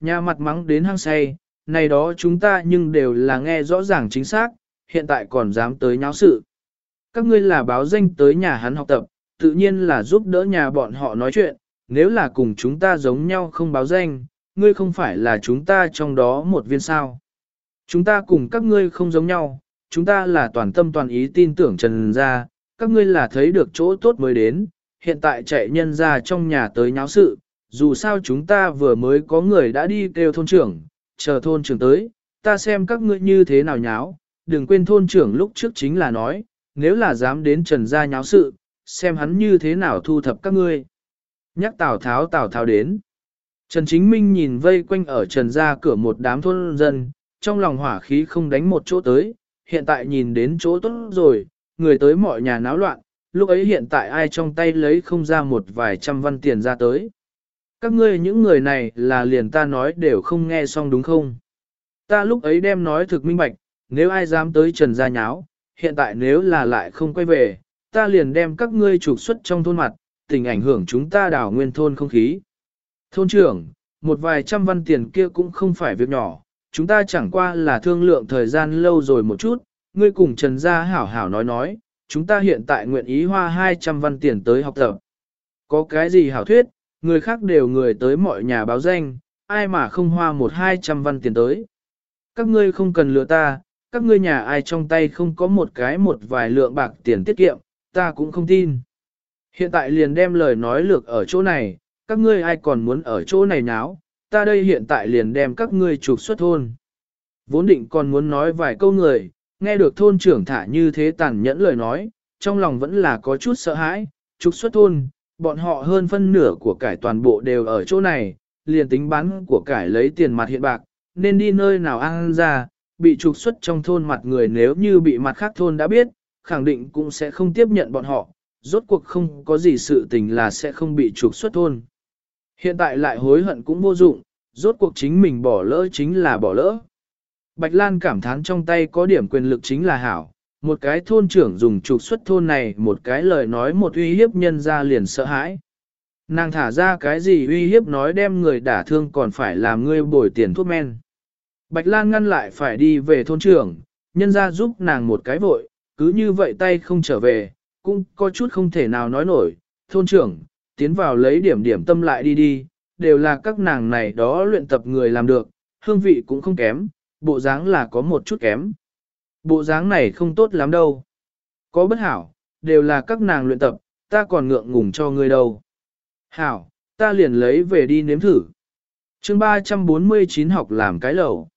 Nhà mặt mắng đến hang say, này đó chúng ta nhưng đều là nghe rõ ràng chính xác, hiện tại còn dám tới nháo sự. Các ngươi là báo danh tới nhà hắn học tập, tự nhiên là giúp đỡ nhà bọn họ nói chuyện, nếu là cùng chúng ta giống nhau không báo danh, ngươi không phải là chúng ta trong đó một viên sao. Chúng ta cùng các ngươi không giống nhau, chúng ta là toàn tâm toàn ý tin tưởng Trần gia, các ngươi là thấy được chỗ tốt mới đến, hiện tại chạy nhân ra trong nhà tới nháo sự, dù sao chúng ta vừa mới có người đã đi kêu thôn trưởng, chờ thôn trưởng tới, ta xem các ngươi như thế nào nháo, đừng quên thôn trưởng lúc trước chính là nói, nếu là dám đến trần gia nháo sự, xem hắn như thế nào thu thập các ngươi. Nhắc Tào Tháo Tào Tháo đến. Trần Chính Minh nhìn vây quanh ở trần gia cửa một đám thôn dân, trong lòng hỏa khí không đánh một chỗ tới, hiện tại nhìn đến chỗ tốt rồi, người tới mọi nhà náo loạn, lúc ấy hiện tại ai trong tay lấy không ra một vài trăm văn tiền ra tới. Các ngươi những người này là liền ta nói đều không nghe xong đúng không? Ta lúc ấy đem nói thực minh bạch, nếu ai dám tới trần gia nháo, hiện tại nếu là lại không quay về, ta liền đem các ngươi trục xuất trong thôn mặt, tình ảnh hưởng chúng ta đảo nguyên thôn không khí. Thôn trưởng, một vài trăm văn tiền kia cũng không phải việc nhỏ, chúng ta chẳng qua là thương lượng thời gian lâu rồi một chút, ngươi cùng Trần Gia hảo hảo nói nói, chúng ta hiện tại nguyện ý hoa 200 văn tiền tới học tập. Có cái gì hảo thuyết, người khác đều người tới mọi nhà báo danh, ai mà không hoa một hai trăm văn tiền tới. Các ngươi không cần lừa ta, các ngươi nhà ai trong tay không có một cái một vài lượng bạc tiền tiết kiệm, ta cũng không tin. Hiện tại liền đem lời nói lược ở chỗ này, các ngươi ai còn muốn ở chỗ này náo, ta đây hiện tại liền đem các ngươi trục xuất thôn. Vốn định còn muốn nói vài câu người, nghe được thôn trưởng thả như thế tàn nhẫn lời nói, trong lòng vẫn là có chút sợ hãi, trục xuất thôn, bọn họ hơn phân nửa của cải toàn bộ đều ở chỗ này, liền tính bán của cải lấy tiền mặt hiện bạc, nên đi nơi nào ăn ra, bị trục xuất trong thôn mặt người nếu như bị mặt khác thôn đã biết, khẳng định cũng sẽ không tiếp nhận bọn họ, rốt cuộc không có gì sự tình là sẽ không bị trục xuất thôn. Hiện tại lại hối hận cũng vô dụng, rốt cuộc chính mình bỏ lỡ chính là bỏ lỡ. Bạch Lan cảm thán trong tay có điểm quyền lực chính là hảo, một cái thôn trưởng dùng trục xuất thôn này một cái lời nói một uy hiếp nhân ra liền sợ hãi. Nàng thả ra cái gì uy hiếp nói đem người đả thương còn phải làm ngươi bồi tiền thuốc men. Bạch Lan ngăn lại phải đi về thôn trưởng, nhân ra giúp nàng một cái vội, cứ như vậy tay không trở về, cũng có chút không thể nào nói nổi. Thôn trưởng, tiến vào lấy điểm điểm tâm lại đi đi, đều là các nàng này đó luyện tập người làm được, hương vị cũng không kém, bộ dáng là có một chút kém. Bộ dáng này không tốt lắm đâu. Có bất hảo, đều là các nàng luyện tập, ta còn ngượng ngùng cho ngươi đâu. Hảo, ta liền lấy về đi nếm thử. chương 349 học làm cái lẩu.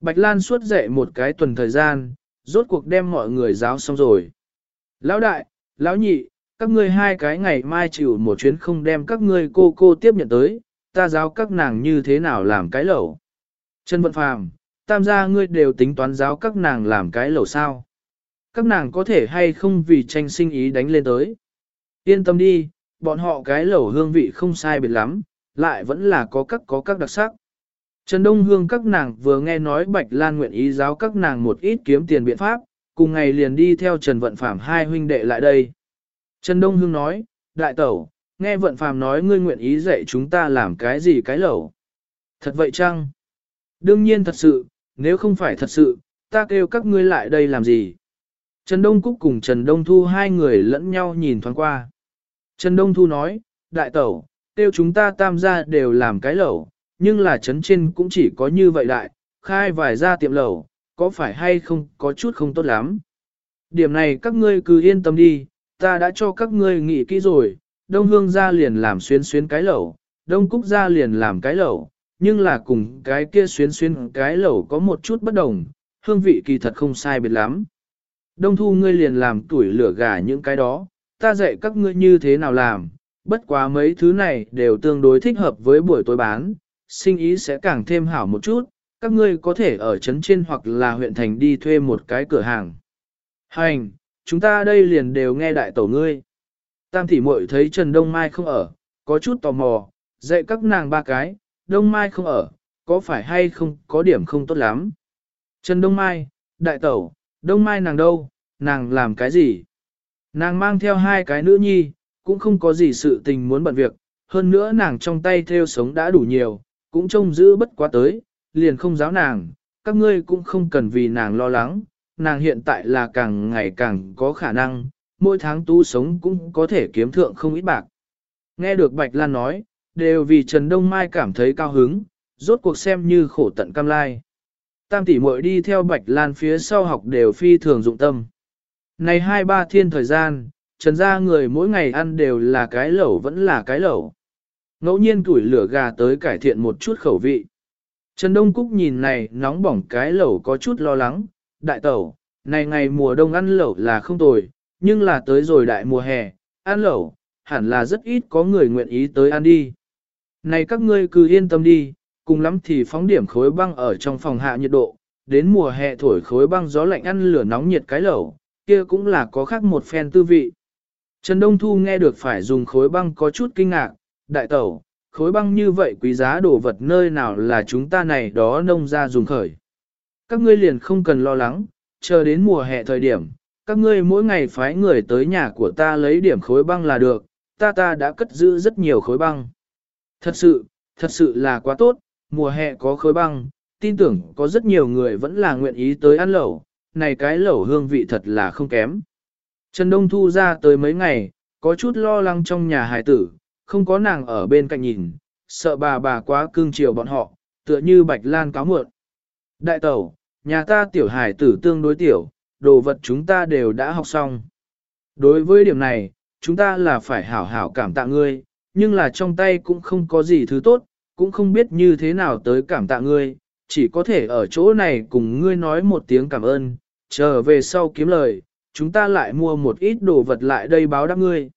Bạch Lan suốt dậy một cái tuần thời gian, rốt cuộc đem mọi người giáo xong rồi. Lão đại, lão nhị, các ngươi hai cái ngày mai chịu một chuyến không đem các ngươi cô cô tiếp nhận tới, ta giáo các nàng như thế nào làm cái lẩu. Trần Vận Phàm, tam gia ngươi đều tính toán giáo các nàng làm cái lẩu sao. Các nàng có thể hay không vì tranh sinh ý đánh lên tới. Yên tâm đi, bọn họ cái lẩu hương vị không sai biệt lắm, lại vẫn là có các có các đặc sắc. Trần Đông Hương các nàng vừa nghe nói Bạch Lan nguyện ý giáo các nàng một ít kiếm tiền biện pháp, cùng ngày liền đi theo Trần Vận Phạm hai huynh đệ lại đây. Trần Đông Hương nói, Đại Tẩu, nghe Vận Phạm nói ngươi nguyện ý dạy chúng ta làm cái gì cái lẩu. Thật vậy chăng? Đương nhiên thật sự, nếu không phải thật sự, ta kêu các ngươi lại đây làm gì? Trần Đông Cúc cùng Trần Đông Thu hai người lẫn nhau nhìn thoáng qua. Trần Đông Thu nói, Đại Tẩu, kêu chúng ta tam gia đều làm cái lẩu, nhưng là trấn trên cũng chỉ có như vậy đại, khai vài gia tiệm lẩu, có phải hay không có chút không tốt lắm. Điểm này các ngươi cứ yên tâm đi, ta đã cho các ngươi nghĩ kỹ rồi, Đông Hương gia liền làm xuyên xuyên cái lẩu, Đông Cúc gia liền làm cái lẩu, nhưng là cùng cái kia xuyên xuyên cái lẩu có một chút bất đồng, hương vị kỳ thật không sai biệt lắm. Đông Thu ngươi liền làm tuổi lửa gà những cái đó, ta dạy các ngươi như thế nào làm, bất quá mấy thứ này đều tương đối thích hợp với buổi tối bán, sinh ý sẽ càng thêm hảo một chút, các ngươi có thể ở trấn trên hoặc là huyện thành đi thuê một cái cửa hàng. Hành, chúng ta đây liền đều nghe đại tổ ngươi. Tam thị muội thấy Trần Đông Mai không ở, có chút tò mò, dạy các nàng ba cái, Đông Mai không ở, có phải hay không có điểm không tốt lắm. Trần Đông Mai, đại tẩu, Đông Mai nàng đâu, nàng làm cái gì? Nàng mang theo hai cái nữ nhi, cũng không có gì sự tình muốn bận việc, hơn nữa nàng trong tay theo sống đã đủ nhiều, cũng trông giữ bất quá tới, liền không giáo nàng, các ngươi cũng không cần vì nàng lo lắng, nàng hiện tại là càng ngày càng có khả năng, mỗi tháng tu sống cũng có thể kiếm thượng không ít bạc. Nghe được Bạch Lan nói, đều vì Trần Đông Mai cảm thấy cao hứng, rốt cuộc xem như khổ tận cam lai. Tam tỷ muội đi theo Bạch Lan phía sau học đều phi thường dụng tâm. Này hai ba thiên thời gian, Trần gia người mỗi ngày ăn đều là cái lẩu vẫn là cái lẩu. Ngẫu nhiên củi lửa gà tới cải thiện một chút khẩu vị. Trần Đông Cúc nhìn này nóng bỏng cái lẩu có chút lo lắng, đại tẩu, này ngày mùa đông ăn lẩu là không tồi, nhưng là tới rồi đại mùa hè, ăn lẩu, hẳn là rất ít có người nguyện ý tới ăn đi. Này các ngươi cứ yên tâm đi, cùng lắm thì phóng điểm khối băng ở trong phòng hạ nhiệt độ, đến mùa hè thổi khối băng gió lạnh ăn lửa nóng nhiệt cái lẩu, kia cũng là có khác một phen tư vị. Trần Đông Thu nghe được phải dùng khối băng có chút kinh ngạc, đại tẩu, khối băng như vậy quý giá đồ vật nơi nào là chúng ta này đó nông ra dùng khởi. Các ngươi liền không cần lo lắng, chờ đến mùa hè thời điểm, các ngươi mỗi ngày phái người tới nhà của ta lấy điểm khối băng là được, ta ta đã cất giữ rất nhiều khối băng. Thật sự, thật sự là quá tốt, mùa hè có khối băng, tin tưởng có rất nhiều người vẫn là nguyện ý tới ăn lẩu, này cái lẩu hương vị thật là không kém. Trần Đông Thu ra tới mấy ngày, có chút lo lắng trong nhà hải tử, không có nàng ở bên cạnh nhìn, sợ bà bà quá cưng chiều bọn họ, tựa như bạch lan cáo mượn. Đại tẩu, nhà ta tiểu hải tử tương đối tiểu, đồ vật chúng ta đều đã học xong. Đối với điểm này, chúng ta là phải hảo hảo cảm tạ ngươi, nhưng là trong tay cũng không có gì thứ tốt, cũng không biết như thế nào tới cảm tạ ngươi, chỉ có thể ở chỗ này cùng ngươi nói một tiếng cảm ơn, trở về sau kiếm lời, chúng ta lại mua một ít đồ vật lại đây báo đáp ngươi.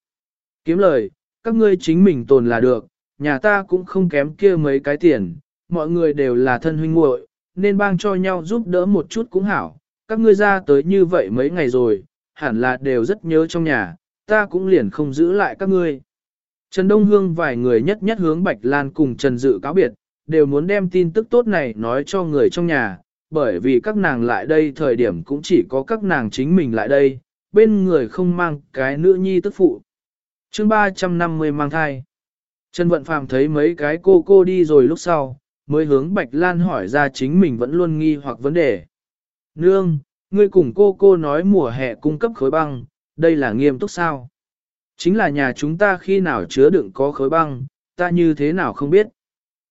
Kiếm lời, các ngươi chính mình tồn là được, nhà ta cũng không kém kia mấy cái tiền, mọi người đều là thân huynh muội, nên bang cho nhau giúp đỡ một chút cũng hảo. Các ngươi ra tới như vậy mấy ngày rồi, hẳn là đều rất nhớ trong nhà, ta cũng liền không giữ lại các ngươi. Trần Đông Hương vài người nhất nhất hướng Bạch Lan cùng Trần Dự cáo biệt, đều muốn đem tin tức tốt này nói cho người trong nhà, bởi vì các nàng lại đây thời điểm cũng chỉ có các nàng chính mình lại đây, bên người không mang cái nữ nhi tức phụ. chương 350 mang thai. Trần Vận Phàm thấy mấy cái cô cô đi rồi lúc sau, mới hướng Bạch Lan hỏi ra chính mình vẫn luôn nghi hoặc vấn đề. Nương, ngươi cùng cô cô nói mùa hè cung cấp khối băng, đây là nghiêm túc sao? Chính là nhà chúng ta khi nào chứa đựng có khối băng, ta như thế nào không biết.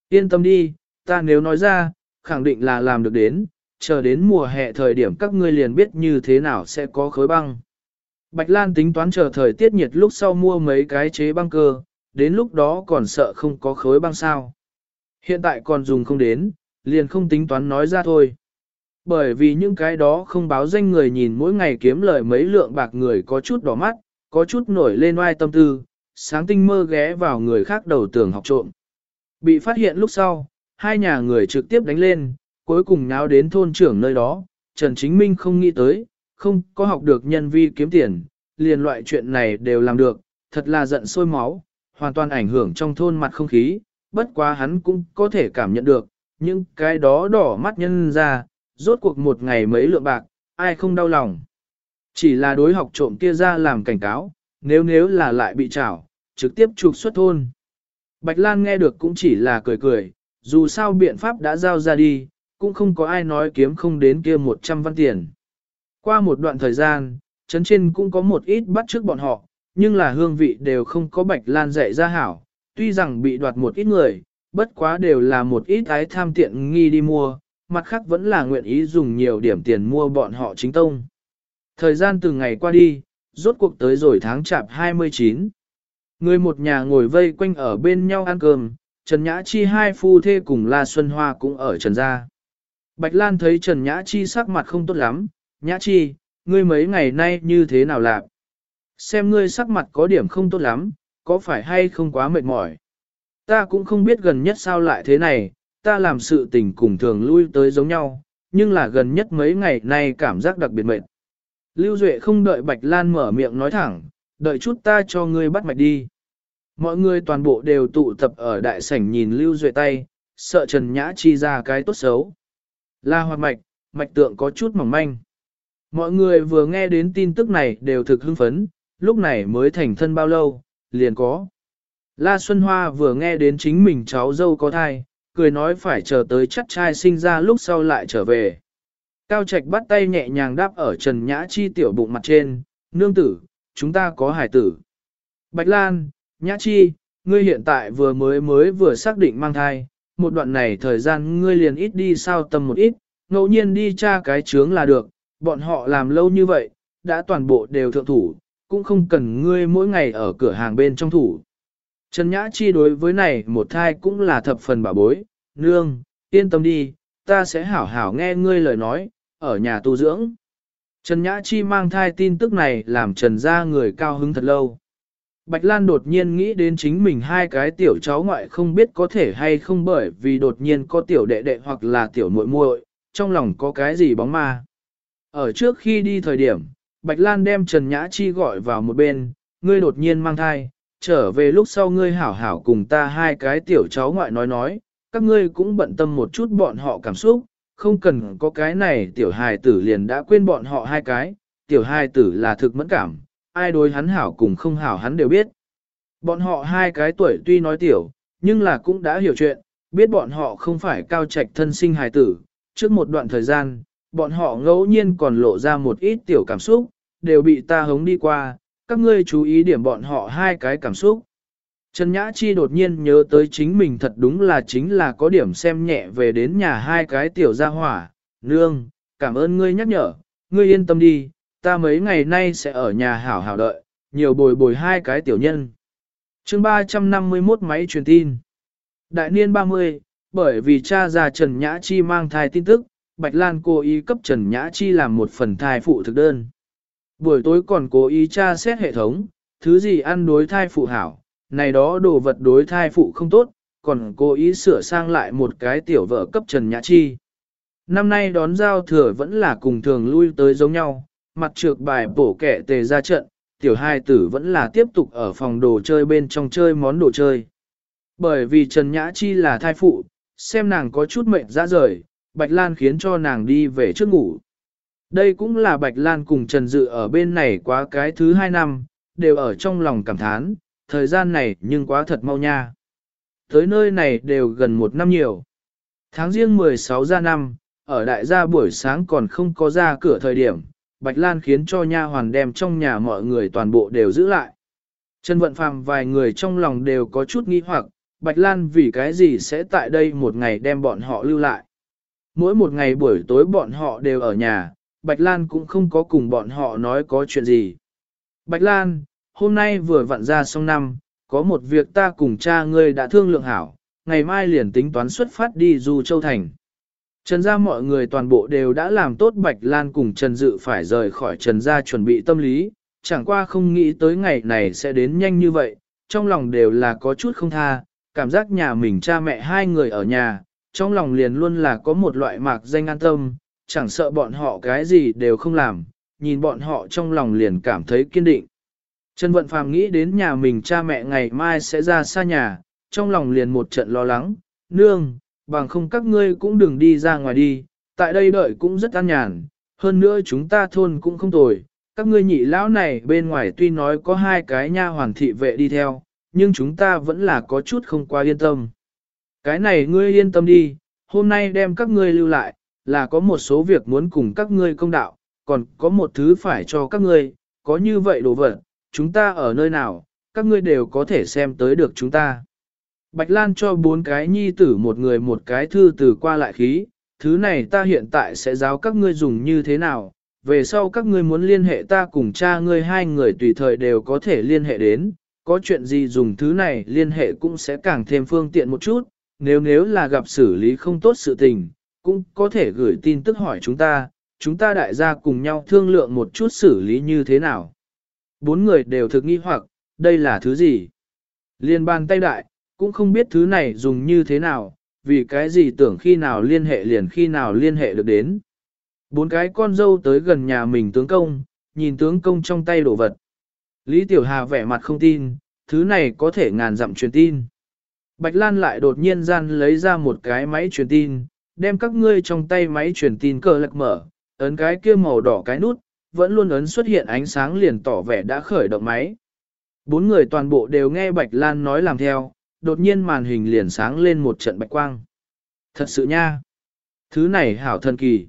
Yên tâm đi, ta nếu nói ra, khẳng định là làm được đến, chờ đến mùa hè thời điểm các ngươi liền biết như thế nào sẽ có khối băng. Bạch Lan tính toán chờ thời tiết nhiệt lúc sau mua mấy cái chế băng cơ, đến lúc đó còn sợ không có khối băng sao. Hiện tại còn dùng không đến, liền không tính toán nói ra thôi. Bởi vì những cái đó không báo danh người nhìn mỗi ngày kiếm lời mấy lượng bạc người có chút đỏ mắt, có chút nổi lên oai tâm tư, sáng tinh mơ ghé vào người khác đầu tường học trộm. Bị phát hiện lúc sau, hai nhà người trực tiếp đánh lên, cuối cùng náo đến thôn trưởng nơi đó, Trần Chính Minh không nghĩ tới, không có học được nhân vi kiếm tiền, liền loại chuyện này đều làm được, thật là giận sôi máu, hoàn toàn ảnh hưởng trong thôn mặt không khí, bất quá hắn cũng có thể cảm nhận được, những cái đó đỏ mắt nhân ra, rốt cuộc một ngày mấy lượng bạc, ai không đau lòng. Chỉ là đối học trộm kia ra làm cảnh cáo, nếu nếu là lại bị trảo, trực tiếp trục xuất thôn. Bạch Lan nghe được cũng chỉ là cười cười, dù sao biện pháp đã giao ra đi, cũng không có ai nói kiếm không đến kia 100 văn tiền. Qua một đoạn thời gian, chấn trên cũng có một ít bắt trước bọn họ, nhưng là hương vị đều không có Bạch Lan dạy ra hảo, tuy rằng bị đoạt một ít người, bất quá đều là một ít ái tham tiện nghi đi mua, mặt khác vẫn là nguyện ý dùng nhiều điểm tiền mua bọn họ chính tông. Thời gian từng ngày qua đi, rốt cuộc tới rồi tháng chạp 29. Người một nhà ngồi vây quanh ở bên nhau ăn cơm, Trần Nhã Chi hai phu thê cùng La Xuân Hoa cũng ở Trần gia. Bạch Lan thấy Trần Nhã Chi sắc mặt không tốt lắm, Nhã Chi, ngươi mấy ngày nay như thế nào lạc? Xem ngươi sắc mặt có điểm không tốt lắm, có phải hay không quá mệt mỏi? Ta cũng không biết gần nhất sao lại thế này, ta làm sự tình cùng thường lui tới giống nhau, nhưng là gần nhất mấy ngày nay cảm giác đặc biệt mệt. Lưu Duệ không đợi Bạch Lan mở miệng nói thẳng, đợi chút ta cho ngươi bắt mạch đi. Mọi người toàn bộ đều tụ tập ở đại sảnh nhìn Lưu Duệ tay, sợ Trần Nhã chi ra cái tốt xấu. La hoạt mạch, mạch tượng có chút mỏng manh. Mọi người vừa nghe đến tin tức này đều thực hưng phấn, lúc này mới thành thân bao lâu, liền có. La Xuân Hoa vừa nghe đến chính mình cháu dâu có thai, cười nói phải chờ tới chắc trai sinh ra lúc sau lại trở về. Cao Trạch bắt tay nhẹ nhàng đáp ở Trần Nhã Chi tiểu bụng mặt trên, nương tử, chúng ta có hải tử. Bạch Lan, Nhã Chi, ngươi hiện tại vừa mới mới vừa xác định mang thai, một đoạn này thời gian ngươi liền ít đi sao tâm một ít, ngẫu nhiên đi tra cái chướng là được, bọn họ làm lâu như vậy, đã toàn bộ đều thượng thủ, cũng không cần ngươi mỗi ngày ở cửa hàng bên trong thủ. Trần Nhã Chi đối với này một thai cũng là thập phần bảo bối, nương, yên tâm đi, ta sẽ hảo hảo nghe ngươi lời nói, ở nhà tu dưỡng. Trần Nhã Chi mang thai tin tức này làm Trần gia người cao hứng thật lâu. Bạch Lan đột nhiên nghĩ đến chính mình hai cái tiểu cháu ngoại không biết có thể hay không bởi vì đột nhiên có tiểu đệ đệ hoặc là tiểu muội muội, trong lòng có cái gì bóng ma. Ở trước khi đi thời điểm, Bạch Lan đem Trần Nhã Chi gọi vào một bên, ngươi đột nhiên mang thai, trở về lúc sau ngươi hảo hảo cùng ta hai cái tiểu cháu ngoại nói nói, các ngươi cũng bận tâm một chút bọn họ cảm xúc, không cần có cái này tiểu hài tử liền đã quên bọn họ hai cái, tiểu hài tử là thực mẫn cảm, ai đối hắn hảo cùng không hảo hắn đều biết. Bọn họ hai cái tuổi tuy nói tiểu, nhưng là cũng đã hiểu chuyện, biết bọn họ không phải cao trạch thân sinh hài tử. Trước một đoạn thời gian, bọn họ ngẫu nhiên còn lộ ra một ít tiểu cảm xúc, đều bị ta hống đi qua, các ngươi chú ý điểm bọn họ hai cái cảm xúc. Trần Nhã Chi đột nhiên nhớ tới chính mình thật đúng là chính là có điểm xem nhẹ về đến nhà hai cái tiểu gia hỏa, nương, cảm ơn ngươi nhắc nhở, ngươi yên tâm đi, ta mấy ngày nay sẽ ở nhà hảo hảo đợi, nhiều bồi bồi hai cái tiểu nhân. chương 351 máy truyền tin. Đại niên 30, bởi vì cha già Trần Nhã Chi mang thai tin tức, Bạch Lan cố ý cấp Trần Nhã Chi làm một phần thai phụ thực đơn. Buổi tối còn cố ý tra xét hệ thống, thứ gì ăn đối thai phụ hảo, này đó đồ vật đối thai phụ không tốt, còn cố ý sửa sang lại một cái tiểu vợ cấp Trần Nhã Chi. Năm nay đón giao thừa vẫn là cùng thường lui tới giống nhau, mặt trược bài bổ kẻ tề ra trận, tiểu hai tử vẫn là tiếp tục ở phòng đồ chơi bên trong chơi món đồ chơi. Bởi vì Trần Nhã Chi là thai phụ, xem nàng có chút mệnh ra rời, Bạch Lan khiến cho nàng đi về trước ngủ. Đây cũng là Bạch Lan cùng Trần Dự ở bên này quá cái thứ hai năm, đều ở trong lòng cảm thán, thời gian này nhưng quá thật mau nha. Tới nơi này đều gần một năm nhiều. Tháng riêng 16 ra năm, ở đại gia buổi sáng còn không có ra cửa thời điểm, Bạch Lan khiến cho nha hoàn đem trong nhà mọi người toàn bộ đều giữ lại. Trần Vận Phàm vài người trong lòng đều có chút nghi hoặc, Bạch Lan vì cái gì sẽ tại đây một ngày đem bọn họ lưu lại. Mỗi một ngày buổi tối bọn họ đều ở nhà, Bạch Lan cũng không có cùng bọn họ nói có chuyện gì. Bạch Lan, hôm nay vừa vặn ra xong năm, có một việc ta cùng cha ngươi đã thương lượng hảo, ngày mai liền tính toán xuất phát đi Du Châu Thành. Trần gia mọi người toàn bộ đều đã làm tốt Bạch Lan cùng Trần Dự phải rời khỏi Trần gia chuẩn bị tâm lý, chẳng qua không nghĩ tới ngày này sẽ đến nhanh như vậy, trong lòng đều là có chút không tha, cảm giác nhà mình cha mẹ hai người ở nhà, trong lòng liền luôn là có một loại mạc danh an tâm, chẳng sợ bọn họ cái gì đều không làm, nhìn bọn họ trong lòng liền cảm thấy kiên định. Trần Vận Phàm nghĩ đến nhà mình cha mẹ ngày mai sẽ ra xa nhà, trong lòng liền một trận lo lắng, nương, bằng không các ngươi cũng đừng đi ra ngoài đi, tại đây đợi cũng rất an nhàn, hơn nữa chúng ta thôn cũng không tồi, các ngươi nhị lão này bên ngoài tuy nói có hai cái nha hoàn thị vệ đi theo, nhưng chúng ta vẫn là có chút không quá yên tâm. Cái này ngươi yên tâm đi, hôm nay đem các ngươi lưu lại, là có một số việc muốn cùng các ngươi công đạo, còn có một thứ phải cho các ngươi, có như vậy đồ vật, chúng ta ở nơi nào, các ngươi đều có thể xem tới được chúng ta. Bạch Lan cho bốn cái nhi tử một người một cái thư từ qua lại khí, thứ này ta hiện tại sẽ giáo các ngươi dùng như thế nào, về sau các ngươi muốn liên hệ ta cùng cha ngươi hai người tùy thời đều có thể liên hệ đến, có chuyện gì dùng thứ này liên hệ cũng sẽ càng thêm phương tiện một chút, nếu nếu là gặp xử lý không tốt sự tình, cũng có thể gửi tin tức hỏi chúng ta, chúng ta đại gia cùng nhau thương lượng một chút xử lý như thế nào. Bốn người đều thực nghi hoặc, đây là thứ gì? Liên bàn tay đại, cũng không biết thứ này dùng như thế nào, vì cái gì tưởng khi nào liên hệ liền khi nào liên hệ được đến. Bốn cái con dâu tới gần nhà mình tướng công, nhìn tướng công trong tay đổ vật. Lý Tiểu Hà vẻ mặt không tin, thứ này có thể ngàn dặm truyền tin. Bạch Lan lại đột nhiên gian lấy ra một cái máy truyền tin, đem các ngươi trong tay máy truyền tin cờ lật mở, ấn cái kia màu đỏ cái nút, vẫn luôn ấn xuất hiện ánh sáng liền tỏ vẻ đã khởi động máy. Bốn người toàn bộ đều nghe Bạch Lan nói làm theo, đột nhiên màn hình liền sáng lên một trận bạch quang. Thật sự nha. Thứ này hảo thần kỳ.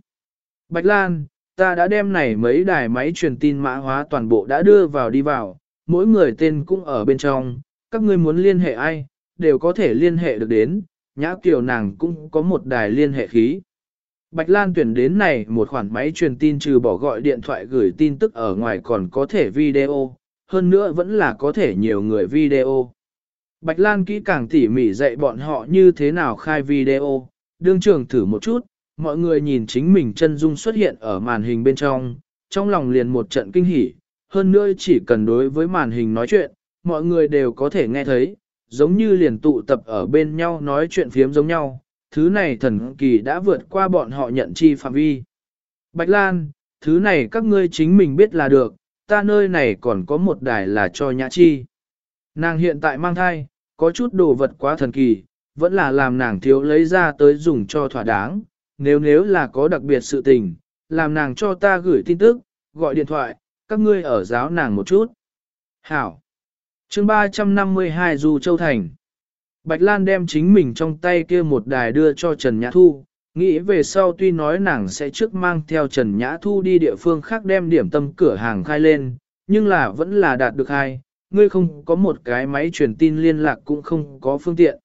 Bạch Lan, ta đã đem này mấy đài máy truyền tin mã hóa toàn bộ đã đưa vào đi vào, mỗi người tên cũng ở bên trong, các ngươi muốn liên hệ ai, đều có thể liên hệ được đến, nhã kiều nàng cũng có một đài liên hệ khí. Bạch Lan tuyển đến này một khoản máy truyền tin trừ bỏ gọi điện thoại gửi tin tức ở ngoài còn có thể video, hơn nữa vẫn là có thể nhiều người video. Bạch Lan kỹ càng tỉ mỉ dạy bọn họ như thế nào khai video, đương trường thử một chút, mọi người nhìn chính mình chân dung xuất hiện ở màn hình bên trong, trong lòng liền một trận kinh hỉ, hơn nữa chỉ cần đối với màn hình nói chuyện, mọi người đều có thể nghe thấy, giống như liền tụ tập ở bên nhau nói chuyện phiếm giống nhau, thứ này thần kỳ đã vượt qua bọn họ nhận chi phạm vi. Bạch Lan, thứ này các ngươi chính mình biết là được, ta nơi này còn có một đài là cho nhã chi. Nàng hiện tại mang thai, có chút đồ vật quá thần kỳ, vẫn là làm nàng thiếu lấy ra tới dùng cho thỏa đáng, nếu nếu là có đặc biệt sự tình, làm nàng cho ta gửi tin tức, gọi điện thoại, các ngươi ở giáo nàng một chút. Hảo. chương 352 Du Châu Thành. Bạch Lan đem chính mình trong tay kia một đài đưa cho Trần Nhã Thu, nghĩ về sau tuy nói nàng sẽ trước mang theo Trần Nhã Thu đi địa phương khác đem điểm tâm cửa hàng khai lên, nhưng là vẫn là đạt được hai, ngươi không có một cái máy truyền tin liên lạc cũng không có phương tiện.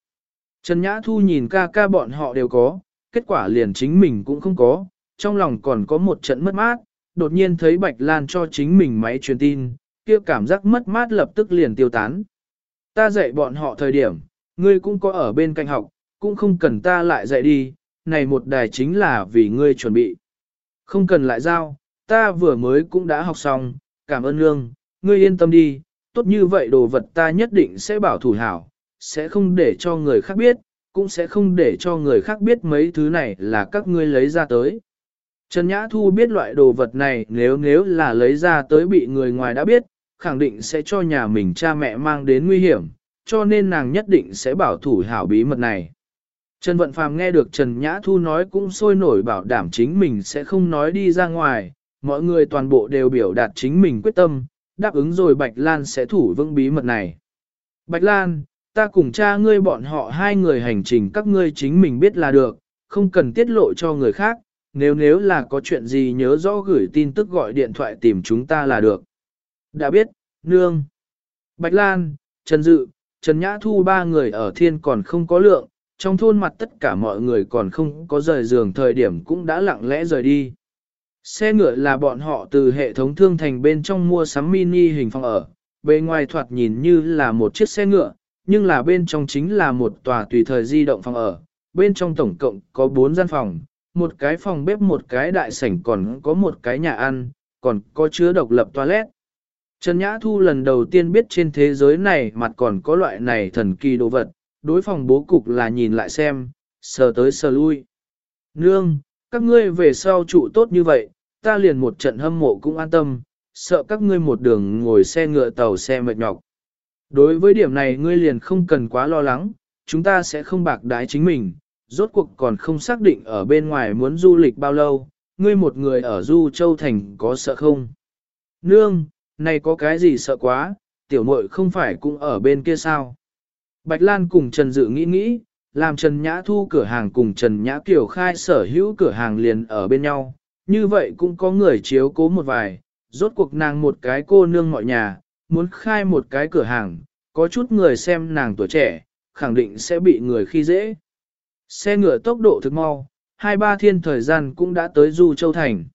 Trần Nhã Thu nhìn ca ca bọn họ đều có, kết quả liền chính mình cũng không có, trong lòng còn có một trận mất mát, đột nhiên thấy Bạch Lan cho chính mình máy truyền tin, kia cảm giác mất mát lập tức liền tiêu tán. Ta dạy bọn họ thời điểm, ngươi cũng có ở bên cạnh học, cũng không cần ta lại dạy đi, này một đài chính là vì ngươi chuẩn bị. Không cần lại giao, ta vừa mới cũng đã học xong, cảm ơn lương, ngươi yên tâm đi, tốt như vậy đồ vật ta nhất định sẽ bảo thủ hảo, sẽ không để cho người khác biết, cũng sẽ không để cho người khác biết mấy thứ này là các ngươi lấy ra tới. Trần Nhã Thu biết loại đồ vật này nếu nếu là lấy ra tới bị người ngoài đã biết, khẳng định sẽ cho nhà mình cha mẹ mang đến nguy hiểm, cho nên nàng nhất định sẽ bảo thủ hảo bí mật này. Trần Vận Phàm nghe được Trần Nhã Thu nói cũng sôi nổi bảo đảm chính mình sẽ không nói đi ra ngoài, mọi người toàn bộ đều biểu đạt chính mình quyết tâm, đáp ứng rồi Bạch Lan sẽ thủ vững bí mật này. Bạch Lan, ta cùng cha ngươi bọn họ hai người hành trình các ngươi chính mình biết là được, không cần tiết lộ cho người khác, nếu nếu là có chuyện gì nhớ rõ gửi tin tức gọi điện thoại tìm chúng ta là được. Đã biết, nương. Bạch Lan, Trần Dự, Trần Nhã Thu ba người ở thiên còn không có lượng, trong thôn mặt tất cả mọi người còn không có rời giường thời điểm cũng đã lặng lẽ rời đi. Xe ngựa là bọn họ từ hệ thống thương thành bên trong mua sắm mini hình phòng ở, bề ngoài thoạt nhìn như là một chiếc xe ngựa, nhưng là bên trong chính là một tòa tùy thời di động phòng ở. Bên trong tổng cộng có 4 gian phòng, một cái phòng bếp một cái đại sảnh còn có một cái nhà ăn, còn có chứa độc lập toilet. Trần Nhã Thu lần đầu tiên biết trên thế giới này mặt còn có loại này thần kỳ đồ vật, đối phòng bố cục là nhìn lại xem, sờ tới sờ lui. Nương, các ngươi về sau trụ tốt như vậy, ta liền một trận hâm mộ cũng an tâm, sợ các ngươi một đường ngồi xe ngựa tàu xe mệt nhọc. Đối với điểm này ngươi liền không cần quá lo lắng, chúng ta sẽ không bạc đái chính mình, rốt cuộc còn không xác định ở bên ngoài muốn du lịch bao lâu, ngươi một người ở Du Châu Thành có sợ không? Nương, này có cái gì sợ quá, tiểu muội không phải cũng ở bên kia sao? Bạch Lan cùng Trần Dự nghĩ nghĩ, làm Trần Nhã thu cửa hàng cùng Trần Nhã Kiều khai sở hữu cửa hàng liền ở bên nhau, như vậy cũng có người chiếu cố một vài, rốt cuộc nàng một cái cô nương mọi nhà, muốn khai một cái cửa hàng, có chút người xem nàng tuổi trẻ, khẳng định sẽ bị người khi dễ. Xe ngựa tốc độ thực mau, hai ba thiên thời gian cũng đã tới Du Châu Thành.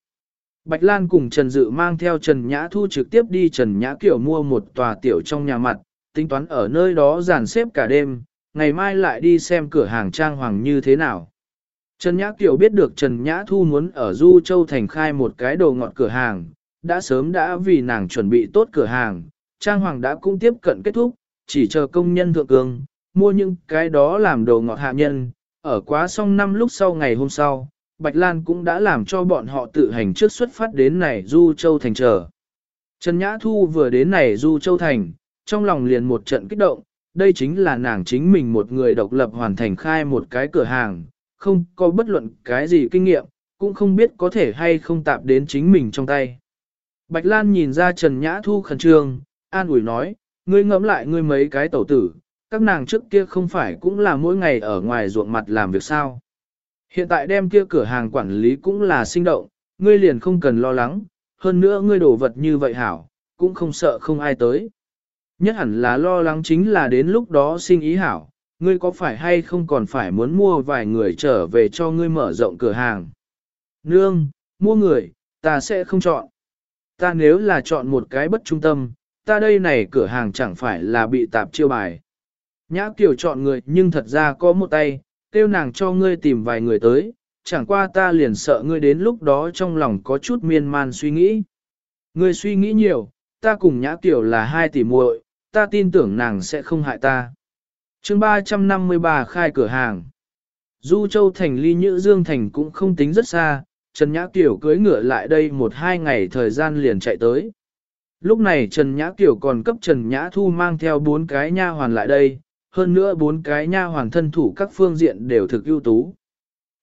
Bạch Lan cùng Trần Dự mang theo Trần Nhã Thu trực tiếp đi Trần Nhã Kiều mua một tòa tiểu trong nhà mặt, tính toán ở nơi đó dàn xếp cả đêm, ngày mai lại đi xem cửa hàng trang hoàng như thế nào. Trần Nhã Kiều biết được Trần Nhã Thu muốn ở Du Châu Thành khai một cái đồ ngọt cửa hàng, đã sớm đã vì nàng chuẩn bị tốt cửa hàng, trang hoàng đã cũng tiếp cận kết thúc, chỉ chờ công nhân thượng cường, mua những cái đó làm đồ ngọt hạ nhân, ở quá xong năm lúc sau ngày hôm sau, Bạch Lan cũng đã làm cho bọn họ tự hành trước xuất phát đến này Du Châu Thành chờ. Trần Nhã Thu vừa đến này Du Châu Thành, trong lòng liền một trận kích động, đây chính là nàng chính mình một người độc lập hoàn thành khai một cái cửa hàng, không có bất luận cái gì kinh nghiệm, cũng không biết có thể hay không tạp đến chính mình trong tay. Bạch Lan nhìn ra Trần Nhã Thu khẩn trương, an ủi nói, ngươi ngẫm lại ngươi mấy cái tẩu tử, các nàng trước kia không phải cũng là mỗi ngày ở ngoài ruộng mặt làm việc sao. Hiện tại đem kia cửa hàng quản lý cũng là sinh động, ngươi liền không cần lo lắng, hơn nữa ngươi đổ vật như vậy hảo, cũng không sợ không ai tới. Nhất hẳn là lo lắng chính là đến lúc đó sinh ý hảo, ngươi có phải hay không còn phải muốn mua vài người trở về cho ngươi mở rộng cửa hàng. Nương, mua người, ta sẽ không chọn. Ta nếu là chọn một cái bất trung tâm, ta đây này cửa hàng chẳng phải là bị tạp chiêu bài. Nhã Kiều chọn người nhưng thật ra có một tay, kêu nàng cho ngươi tìm vài người tới, chẳng qua ta liền sợ ngươi đến lúc đó trong lòng có chút miên man suy nghĩ. Ngươi suy nghĩ nhiều, ta cùng Nhã tiểu là hai tỷ muội, ta tin tưởng nàng sẽ không hại ta. chương 353 khai cửa hàng. Du Châu Thành ly Nhữ Dương Thành cũng không tính rất xa, Trần Nhã Kiều cưới ngựa lại đây một hai ngày thời gian liền chạy tới. Lúc này Trần Nhã Kiều còn cấp Trần Nhã Thu mang theo bốn cái nha hoàn lại đây, hơn nữa bốn cái nha hoàn thân thủ các phương diện đều thực ưu tú.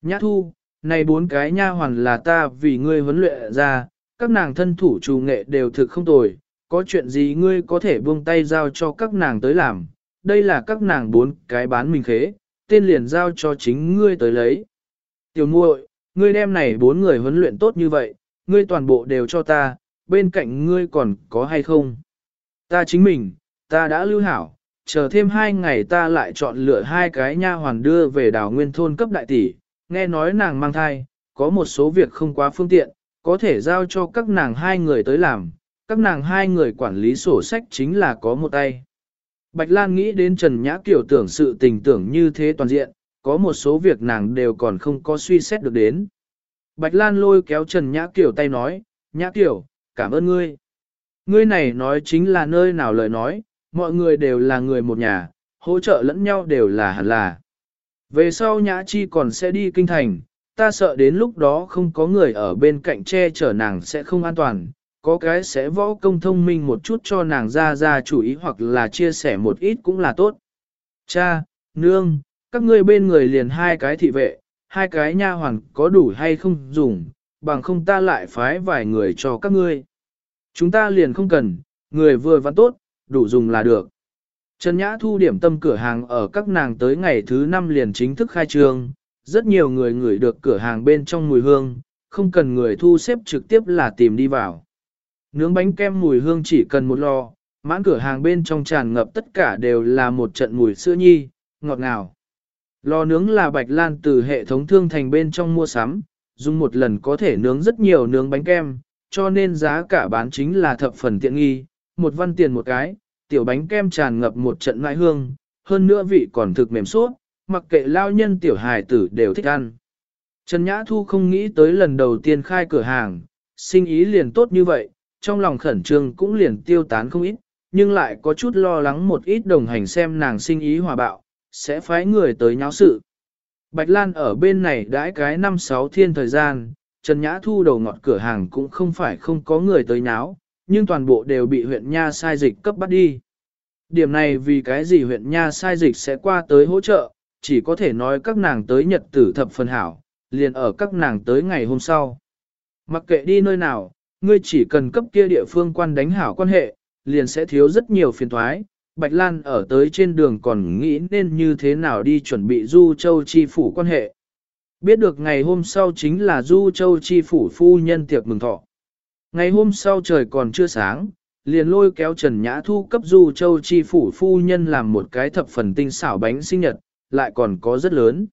Nhã Thu, này bốn cái nha hoàn là ta vì ngươi huấn luyện ra, các nàng thân thủ trù nghệ đều thực không tồi, có chuyện gì ngươi có thể buông tay giao cho các nàng tới làm, đây là các nàng bốn cái bán mình khế, tên liền giao cho chính ngươi tới lấy. Tiểu muội, ngươi đem này bốn người huấn luyện tốt như vậy, ngươi toàn bộ đều cho ta, bên cạnh ngươi còn có hay không? Ta chính mình, ta đã lưu hảo, chờ thêm hai ngày ta lại chọn lựa hai cái nha hoàn đưa về đảo nguyên thôn cấp đại tỷ, nghe nói nàng mang thai, có một số việc không quá phương tiện, có thể giao cho các nàng hai người tới làm, các nàng hai người quản lý sổ sách chính là có một tay. Bạch Lan nghĩ đến Trần Nhã Kiều tưởng sự tình tưởng như thế toàn diện, có một số việc nàng đều còn không có suy xét được đến. Bạch Lan lôi kéo Trần Nhã Kiều tay nói, Nhã Kiều, cảm ơn ngươi. Ngươi này nói chính là nơi nào lời nói, mọi người đều là người một nhà, hỗ trợ lẫn nhau đều là hẳn là. Về sau Nhã Chi còn sẽ đi kinh thành, ta sợ đến lúc đó không có người ở bên cạnh che chở nàng sẽ không an toàn, có cái sẽ võ công thông minh một chút cho nàng ra ra chủ ý hoặc là chia sẻ một ít cũng là tốt. Cha, nương, các ngươi bên người liền hai cái thị vệ, hai cái nha hoàn có đủ hay không dùng, bằng không ta lại phái vài người cho các ngươi. Chúng ta liền không cần, người vừa văn tốt, đủ dùng là được. Trần Nhã thu điểm tâm cửa hàng ở các nàng tới ngày thứ năm liền chính thức khai trương, rất nhiều người ngửi được cửa hàng bên trong mùi hương, không cần người thu xếp trực tiếp là tìm đi vào. Nướng bánh kem mùi hương chỉ cần một lò, mãn cửa hàng bên trong tràn ngập tất cả đều là một trận mùi sữa nhi, ngọt ngào. Lò nướng là bạch lan từ hệ thống thương thành bên trong mua sắm, dùng một lần có thể nướng rất nhiều nướng bánh kem, cho nên giá cả bán chính là thập phần tiện nghi, một văn tiền một cái, tiểu bánh kem tràn ngập một trận ngại hương, hơn nữa vị còn thực mềm suốt, mặc kệ lao nhân tiểu hài tử đều thích ăn. Trần Nhã Thu không nghĩ tới lần đầu tiên khai cửa hàng, sinh ý liền tốt như vậy, trong lòng khẩn trương cũng liền tiêu tán không ít, nhưng lại có chút lo lắng một ít đồng hành xem nàng sinh ý hòa bạo, sẽ phái người tới nháo sự. Bạch Lan ở bên này đãi cái năm sáu thiên thời gian, Trần Nhã Thu đầu ngọt cửa hàng cũng không phải không có người tới nháo, nhưng toàn bộ đều bị huyện Nha sai dịch cấp bắt đi. Điểm này vì cái gì huyện Nha sai dịch sẽ qua tới hỗ trợ, chỉ có thể nói các nàng tới nhật tử thập phần hảo, liền ở các nàng tới ngày hôm sau. Mặc kệ đi nơi nào, ngươi chỉ cần cấp kia địa phương quan đánh hảo quan hệ, liền sẽ thiếu rất nhiều phiền thoái. Bạch Lan ở tới trên đường còn nghĩ nên như thế nào đi chuẩn bị Du Châu Chi phủ quan hệ. Biết được ngày hôm sau chính là Du Châu Chi phủ phu nhân tiệc mừng thọ. Ngày hôm sau trời còn chưa sáng, liền lôi kéo Trần Nhã Thu cấp Du Châu Chi phủ phu nhân làm một cái thập phần tinh xảo bánh sinh nhật, lại còn có rất lớn.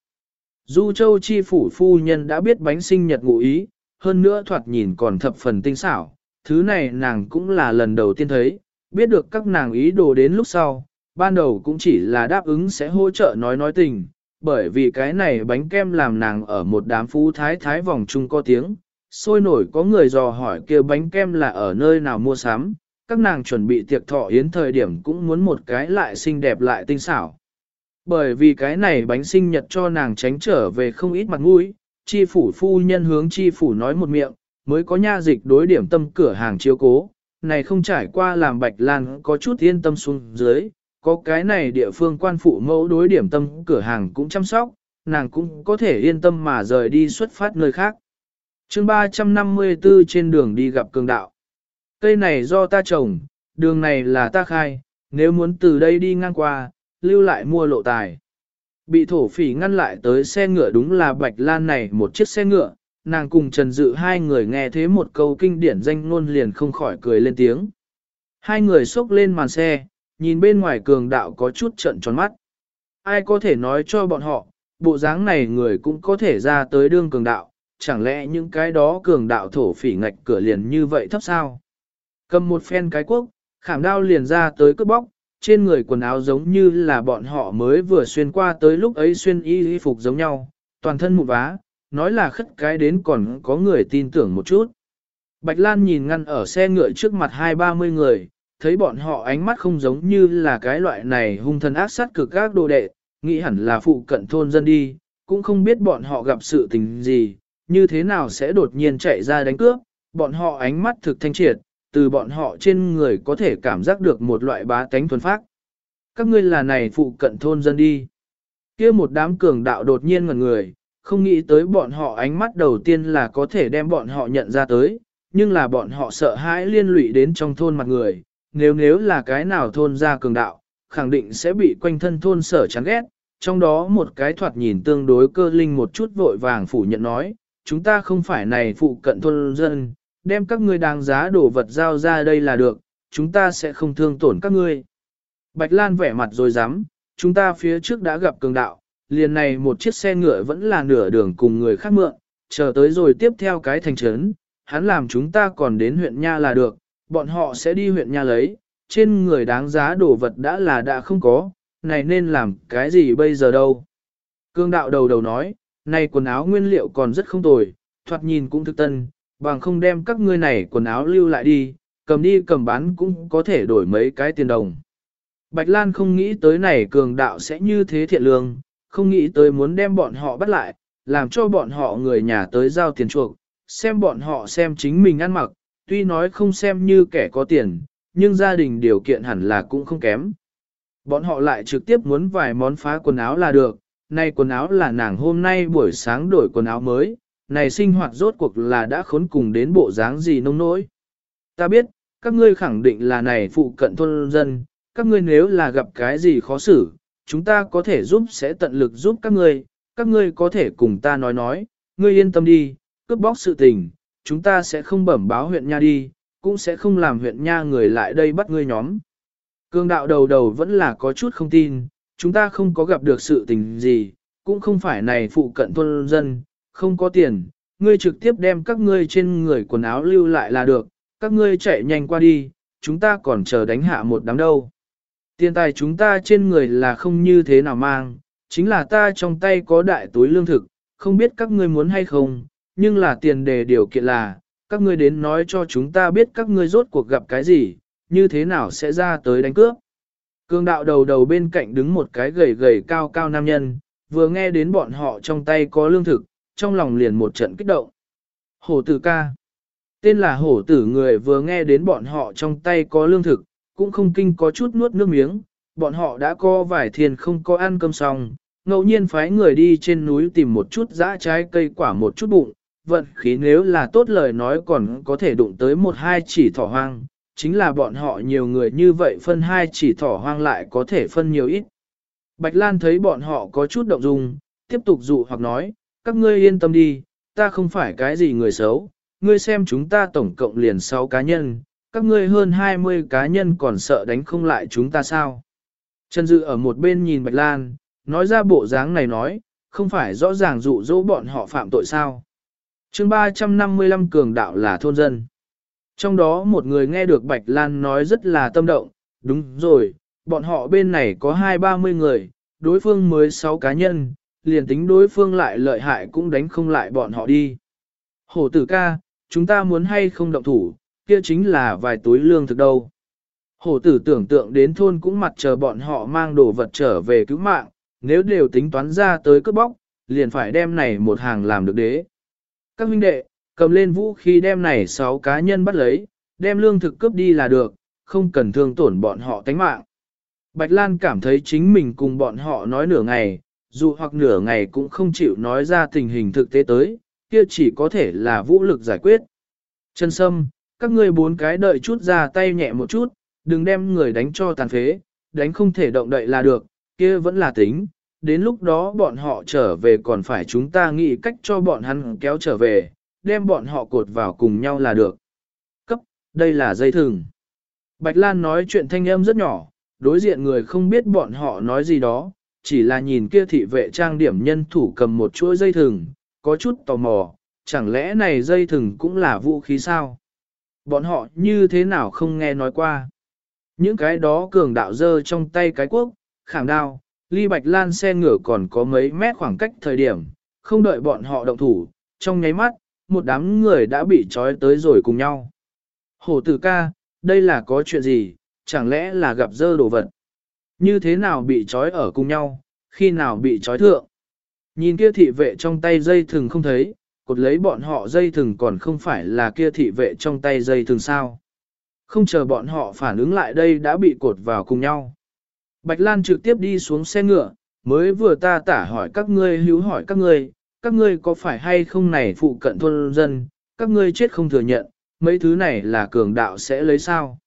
Du Châu Chi phủ phu nhân đã biết bánh sinh nhật ngụ ý, hơn nữa thoạt nhìn còn thập phần tinh xảo, thứ này nàng cũng là lần đầu tiên thấy, biết được các nàng ý đồ đến lúc sau, ban đầu cũng chỉ là đáp ứng sẽ hỗ trợ nói nói tình, bởi vì cái này bánh kem làm nàng ở một đám phú thái thái vòng chung có tiếng, sôi nổi có người dò hỏi kia bánh kem là ở nơi nào mua sắm, các nàng chuẩn bị tiệc thọ yến thời điểm cũng muốn một cái lại xinh đẹp lại tinh xảo. Bởi vì cái này bánh sinh nhật cho nàng tránh trở về không ít mặt mũi, chi phủ phu nhân hướng chi phủ nói một miệng, mới có nha dịch đối điểm tâm cửa hàng chiếu cố, này không trải qua làm Bạch Lan có chút yên tâm xuống dưới, có cái này địa phương quan phụ mẫu đối điểm tâm cửa hàng cũng chăm sóc, nàng cũng có thể yên tâm mà rời đi xuất phát nơi khác chương 354 trên đường đi gặp cường đạo. Cây này do ta trồng, đường này là ta khai, nếu muốn từ đây đi ngang qua, lưu lại mua lộ tài. Bị thổ phỉ ngăn lại tới xe ngựa đúng là Bạch Lan này một chiếc xe ngựa, nàng cùng Trần Dự hai người nghe thế một câu kinh điển danh ngôn liền không khỏi cười lên tiếng. Hai người xốc lên màn xe, nhìn bên ngoài cường đạo có chút trận tròn mắt. Ai có thể nói cho bọn họ, bộ dáng này người cũng có thể ra tới đương cường đạo, chẳng lẽ những cái đó cường đạo thổ phỉ ngạch cửa liền như vậy thấp sao? Cầm một phen cái quốc, khảm đao liền ra tới cướp bóc, trên người quần áo giống như là bọn họ mới vừa xuyên qua tới lúc ấy xuyên y y phục giống nhau, toàn thân một vá, nói là khất cái đến còn có người tin tưởng một chút. Bạch Lan nhìn ngăn ở xe ngựa trước mặt hai ba mươi người, thấy bọn họ ánh mắt không giống như là cái loại này hung thần ác sát cực các đồ đệ, nghĩ hẳn là phụ cận thôn dân đi, cũng không biết bọn họ gặp sự tình gì, như thế nào sẽ đột nhiên chạy ra đánh cướp, bọn họ ánh mắt thực thanh triệt, từ bọn họ trên người có thể cảm giác được một loại bá tánh thuần phác. Các ngươi là này phụ cận thôn dân đi. kia một đám cường đạo đột nhiên ngần người, không nghĩ tới bọn họ ánh mắt đầu tiên là có thể đem bọn họ nhận ra tới, nhưng là bọn họ sợ hãi liên lụy đến trong thôn mặt người, nếu nếu là cái nào thôn ra cường đạo, khẳng định sẽ bị quanh thân thôn sở chán ghét, trong đó một cái thoạt nhìn tương đối cơ linh một chút vội vàng phủ nhận nói, chúng ta không phải này phụ cận thôn dân, đem các ngươi đáng giá đồ vật giao ra đây là được, chúng ta sẽ không thương tổn các ngươi. Bạch Lan vẻ mặt rồi dám, chúng ta phía trước đã gặp cường đạo, liền này một chiếc xe ngựa vẫn là nửa đường cùng người khác mượn, chờ tới rồi tiếp theo cái thành trấn, hắn làm chúng ta còn đến huyện Nha là được, bọn họ sẽ đi huyện Nha lấy, trên người đáng giá đồ vật đã là đã không có, này nên làm cái gì bây giờ đâu. Cương đạo đầu đầu nói, này quần áo nguyên liệu còn rất không tồi, thoạt nhìn cũng thực tân, bằng không đem các ngươi này quần áo lưu lại đi, cầm đi cầm bán cũng có thể đổi mấy cái tiền đồng. Bạch Lan không nghĩ tới này cường đạo sẽ như thế thiện lương, không nghĩ tới muốn đem bọn họ bắt lại, làm cho bọn họ người nhà tới giao tiền chuộc, xem bọn họ xem chính mình ăn mặc, tuy nói không xem như kẻ có tiền, nhưng gia đình điều kiện hẳn là cũng không kém. Bọn họ lại trực tiếp muốn vài món phá quần áo là được, nay quần áo là nàng hôm nay buổi sáng đổi quần áo mới, này sinh hoạt rốt cuộc là đã khốn cùng đến bộ dáng gì nông nỗi. Ta biết, các ngươi khẳng định là này phụ cận thôn dân, các ngươi nếu là gặp cái gì khó xử, chúng ta có thể giúp sẽ tận lực giúp các ngươi, các ngươi có thể cùng ta nói nói, ngươi yên tâm đi, cướp bóc sự tình, chúng ta sẽ không bẩm báo huyện nha đi, cũng sẽ không làm huyện nha người lại đây bắt ngươi nhóm. Cương đạo đầu đầu vẫn là có chút không tin, chúng ta không có gặp được sự tình gì, cũng không phải này phụ cận thôn dân, không có tiền, ngươi trực tiếp đem các ngươi trên người quần áo lưu lại là được, các ngươi chạy nhanh qua đi, chúng ta còn chờ đánh hạ một đám đâu. Tiền tài chúng ta trên người là không như thế nào mang, chính là ta trong tay có đại túi lương thực, không biết các ngươi muốn hay không, nhưng là tiền đề điều kiện là, các ngươi đến nói cho chúng ta biết các ngươi rốt cuộc gặp cái gì, như thế nào sẽ ra tới đánh cướp. Cương đạo đầu đầu bên cạnh đứng một cái gầy gầy cao cao nam nhân, vừa nghe đến bọn họ trong tay có lương thực, trong lòng liền một trận kích động. Hổ tử ca. Tên là hổ tử người vừa nghe đến bọn họ trong tay có lương thực, cũng không kinh có chút nuốt nước miếng, bọn họ đã có vài thiên không có ăn cơm xong, ngẫu nhiên phái người đi trên núi tìm một chút dã trái cây quả một chút bụng, vận khí nếu là tốt lời nói còn có thể đụng tới một hai chỉ thỏ hoang, chính là bọn họ nhiều người như vậy phân hai chỉ thỏ hoang lại có thể phân nhiều ít. Bạch Lan thấy bọn họ có chút động dung, tiếp tục dụ hoặc nói, các ngươi yên tâm đi, ta không phải cái gì người xấu, ngươi xem chúng ta tổng cộng liền 6 cá nhân, các ngươi hơn 20 cá nhân còn sợ đánh không lại chúng ta sao. Trần Dự ở một bên nhìn Bạch Lan, nói ra bộ dáng này nói, không phải rõ ràng dụ dỗ bọn họ phạm tội sao. chương 355 cường đạo là thôn dân. Trong đó một người nghe được Bạch Lan nói rất là tâm động, đúng rồi, bọn họ bên này có hai ba mươi người, đối phương mới sáu cá nhân, liền tính đối phương lại lợi hại cũng đánh không lại bọn họ đi. Hổ tử ca, chúng ta muốn hay không động thủ, kia chính là vài túi lương thực đâu. Hổ tử tưởng tượng đến thôn cũng mặt chờ bọn họ mang đồ vật trở về cứu mạng, nếu đều tính toán ra tới cướp bóc, liền phải đem này một hàng làm được đế. Các huynh đệ, cầm lên vũ khí đem này 6 cá nhân bắt lấy, đem lương thực cướp đi là được, không cần thương tổn bọn họ tánh mạng. Bạch Lan cảm thấy chính mình cùng bọn họ nói nửa ngày, dù hoặc nửa ngày cũng không chịu nói ra tình hình thực tế tới, kia chỉ có thể là vũ lực giải quyết. Chân sâm, các ngươi bốn cái đợi chút ra tay nhẹ một chút, đừng đem người đánh cho tàn phế, đánh không thể động đậy là được, kia vẫn là tính, đến lúc đó bọn họ trở về còn phải chúng ta nghĩ cách cho bọn hắn kéo trở về, đem bọn họ cột vào cùng nhau là được. Cấp, đây là dây thừng. Bạch Lan nói chuyện thanh âm rất nhỏ, đối diện người không biết bọn họ nói gì đó, chỉ là nhìn kia thị vệ trang điểm nhân thủ cầm một chuỗi dây thừng, có chút tò mò, chẳng lẽ này dây thừng cũng là vũ khí sao? Bọn họ như thế nào không nghe nói qua? Những cái đó cường đạo dơ trong tay cái quốc, khảm đao, ly bạch lan xe ngựa còn có mấy mét khoảng cách thời điểm, không đợi bọn họ động thủ, trong nháy mắt, một đám người đã bị trói tới rồi cùng nhau. Hổ tử ca, đây là có chuyện gì, chẳng lẽ là gặp dơ đồ vật? Như thế nào bị trói ở cùng nhau, khi nào bị trói thượng? Nhìn kia thị vệ trong tay dây thừng không thấy, cột lấy bọn họ dây thừng còn không phải là kia thị vệ trong tay dây thừng sao. Không chờ bọn họ phản ứng lại đây đã bị cột vào cùng nhau. Bạch Lan trực tiếp đi xuống xe ngựa, mới vừa ta tả hỏi các ngươi hữu hỏi các ngươi, các ngươi có phải hay không này phụ cận thôn dân, các ngươi chết không thừa nhận, mấy thứ này là cường đạo sẽ lấy sao.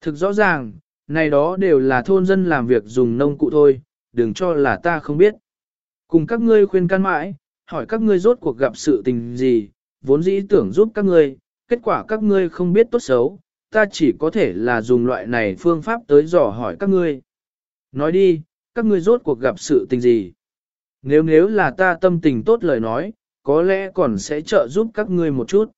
Thực rõ ràng, này đó đều là thôn dân làm việc dùng nông cụ thôi, đừng cho là ta không biết. Cùng các ngươi khuyên can mãi, hỏi các ngươi rốt cuộc gặp sự tình gì, vốn dĩ tưởng giúp các ngươi, kết quả các ngươi không biết tốt xấu, ta chỉ có thể là dùng loại này phương pháp tới dò hỏi các ngươi. Nói đi, các ngươi rốt cuộc gặp sự tình gì? Nếu nếu là ta tâm tình tốt lời nói, có lẽ còn sẽ trợ giúp các ngươi một chút.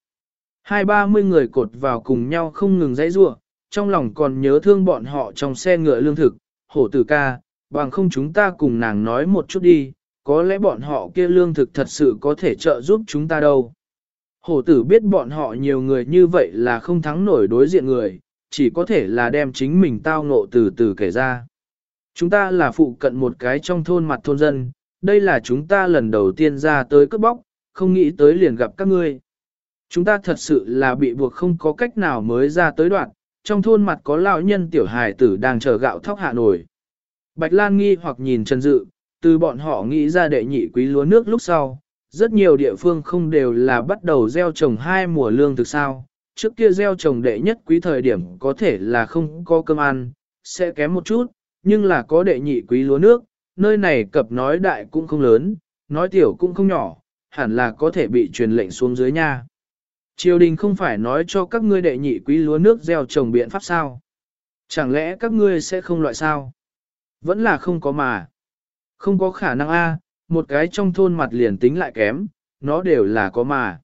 Hai ba mươi người cột vào cùng nhau không ngừng dãy rua, trong lòng còn nhớ thương bọn họ trong xe ngựa lương thực, hổ tử ca, bằng không chúng ta cùng nàng nói một chút đi, có lẽ bọn họ kia lương thực thật sự có thể trợ giúp chúng ta đâu. Hổ tử biết bọn họ nhiều người như vậy là không thắng nổi đối diện người, chỉ có thể là đem chính mình tao ngộ từ từ kể ra. Chúng ta là phụ cận một cái trong thôn mặt thôn dân, đây là chúng ta lần đầu tiên ra tới cướp bóc, không nghĩ tới liền gặp các ngươi. Chúng ta thật sự là bị buộc không có cách nào mới ra tới đoạn, trong thôn mặt có lão nhân tiểu hài tử đang chờ gạo thóc hạ nổi. Bạch Lan nghi hoặc nhìn Trần Dự, từ bọn họ nghĩ ra đệ nhị quý lúa nước lúc sau, rất nhiều địa phương không đều là bắt đầu gieo trồng hai mùa lương thực sao. Trước kia gieo trồng đệ nhất quý thời điểm có thể là không có cơm ăn, sẽ kém một chút, nhưng là có đệ nhị quý lúa nước, nơi này cập nói đại cũng không lớn, nói tiểu cũng không nhỏ, hẳn là có thể bị truyền lệnh xuống dưới nha. Triều đình không phải nói cho các ngươi đệ nhị quý lúa nước gieo trồng biện pháp sao? Chẳng lẽ các ngươi sẽ không loại sao? Vẫn là không có mà. Không có khả năng a, một cái trong thôn mặt liền tính lại kém, nó đều là có mà.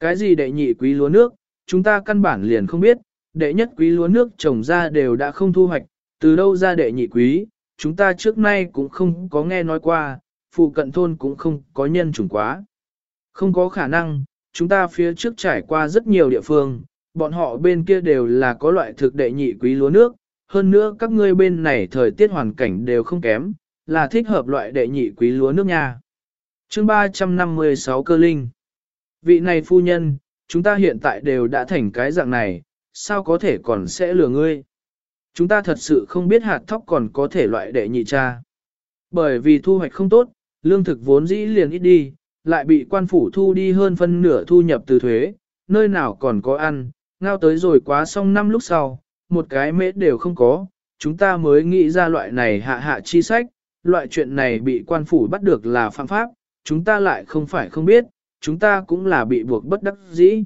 Cái gì đệ nhị quý lúa nước, chúng ta căn bản liền không biết, đệ nhất quý lúa nước trồng ra đều đã không thu hoạch, từ đâu ra đệ nhị quý, chúng ta trước nay cũng không có nghe nói qua, phụ cận thôn cũng không có nhân chủng quá. Không có khả năng, chúng ta phía trước trải qua rất nhiều địa phương, bọn họ bên kia đều là có loại thực đệ nhị quý lúa nước, hơn nữa các ngươi bên này thời tiết hoàn cảnh đều không kém, là thích hợp loại đệ nhị quý lúa nước nha. chương 356 cơ linh. Vị này phu nhân, chúng ta hiện tại đều đã thành cái dạng này, sao có thể còn sẽ lừa ngươi? Chúng ta thật sự không biết hạt thóc còn có thể loại đệ nhị cha. Bởi vì thu hoạch không tốt, lương thực vốn dĩ liền ít đi, lại bị quan phủ thu đi hơn phân nửa thu nhập từ thuế, nơi nào còn có ăn, ngao tới rồi quá xong năm lúc sau, một cái mễ đều không có, chúng ta mới nghĩ ra loại này hạ hạ chi sách, loại chuyện này bị quan phủ bắt được là phạm pháp, chúng ta lại không phải không biết, chúng ta cũng là bị buộc bất đắc dĩ.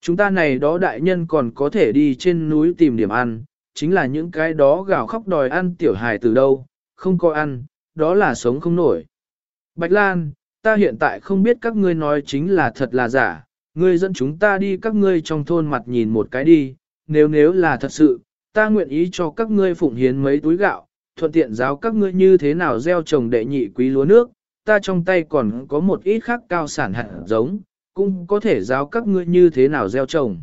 Chúng ta này đó đại nhân còn có thể đi trên núi tìm điểm ăn, chính là những cái đó gào khóc đòi ăn tiểu hài từ đâu, không có ăn, đó là sống không nổi. Bạch Lan, ta hiện tại không biết các ngươi nói chính là thật là giả, ngươi dẫn chúng ta đi các ngươi trong thôn mặt nhìn một cái đi, nếu nếu là thật sự, ta nguyện ý cho các ngươi phụng hiến mấy túi gạo, thuận tiện giáo các ngươi như thế nào gieo trồng đệ nhị quý lúa nước, ta trong tay còn có một ít khác cao sản hạt giống, cũng có thể giáo các ngươi như thế nào gieo trồng.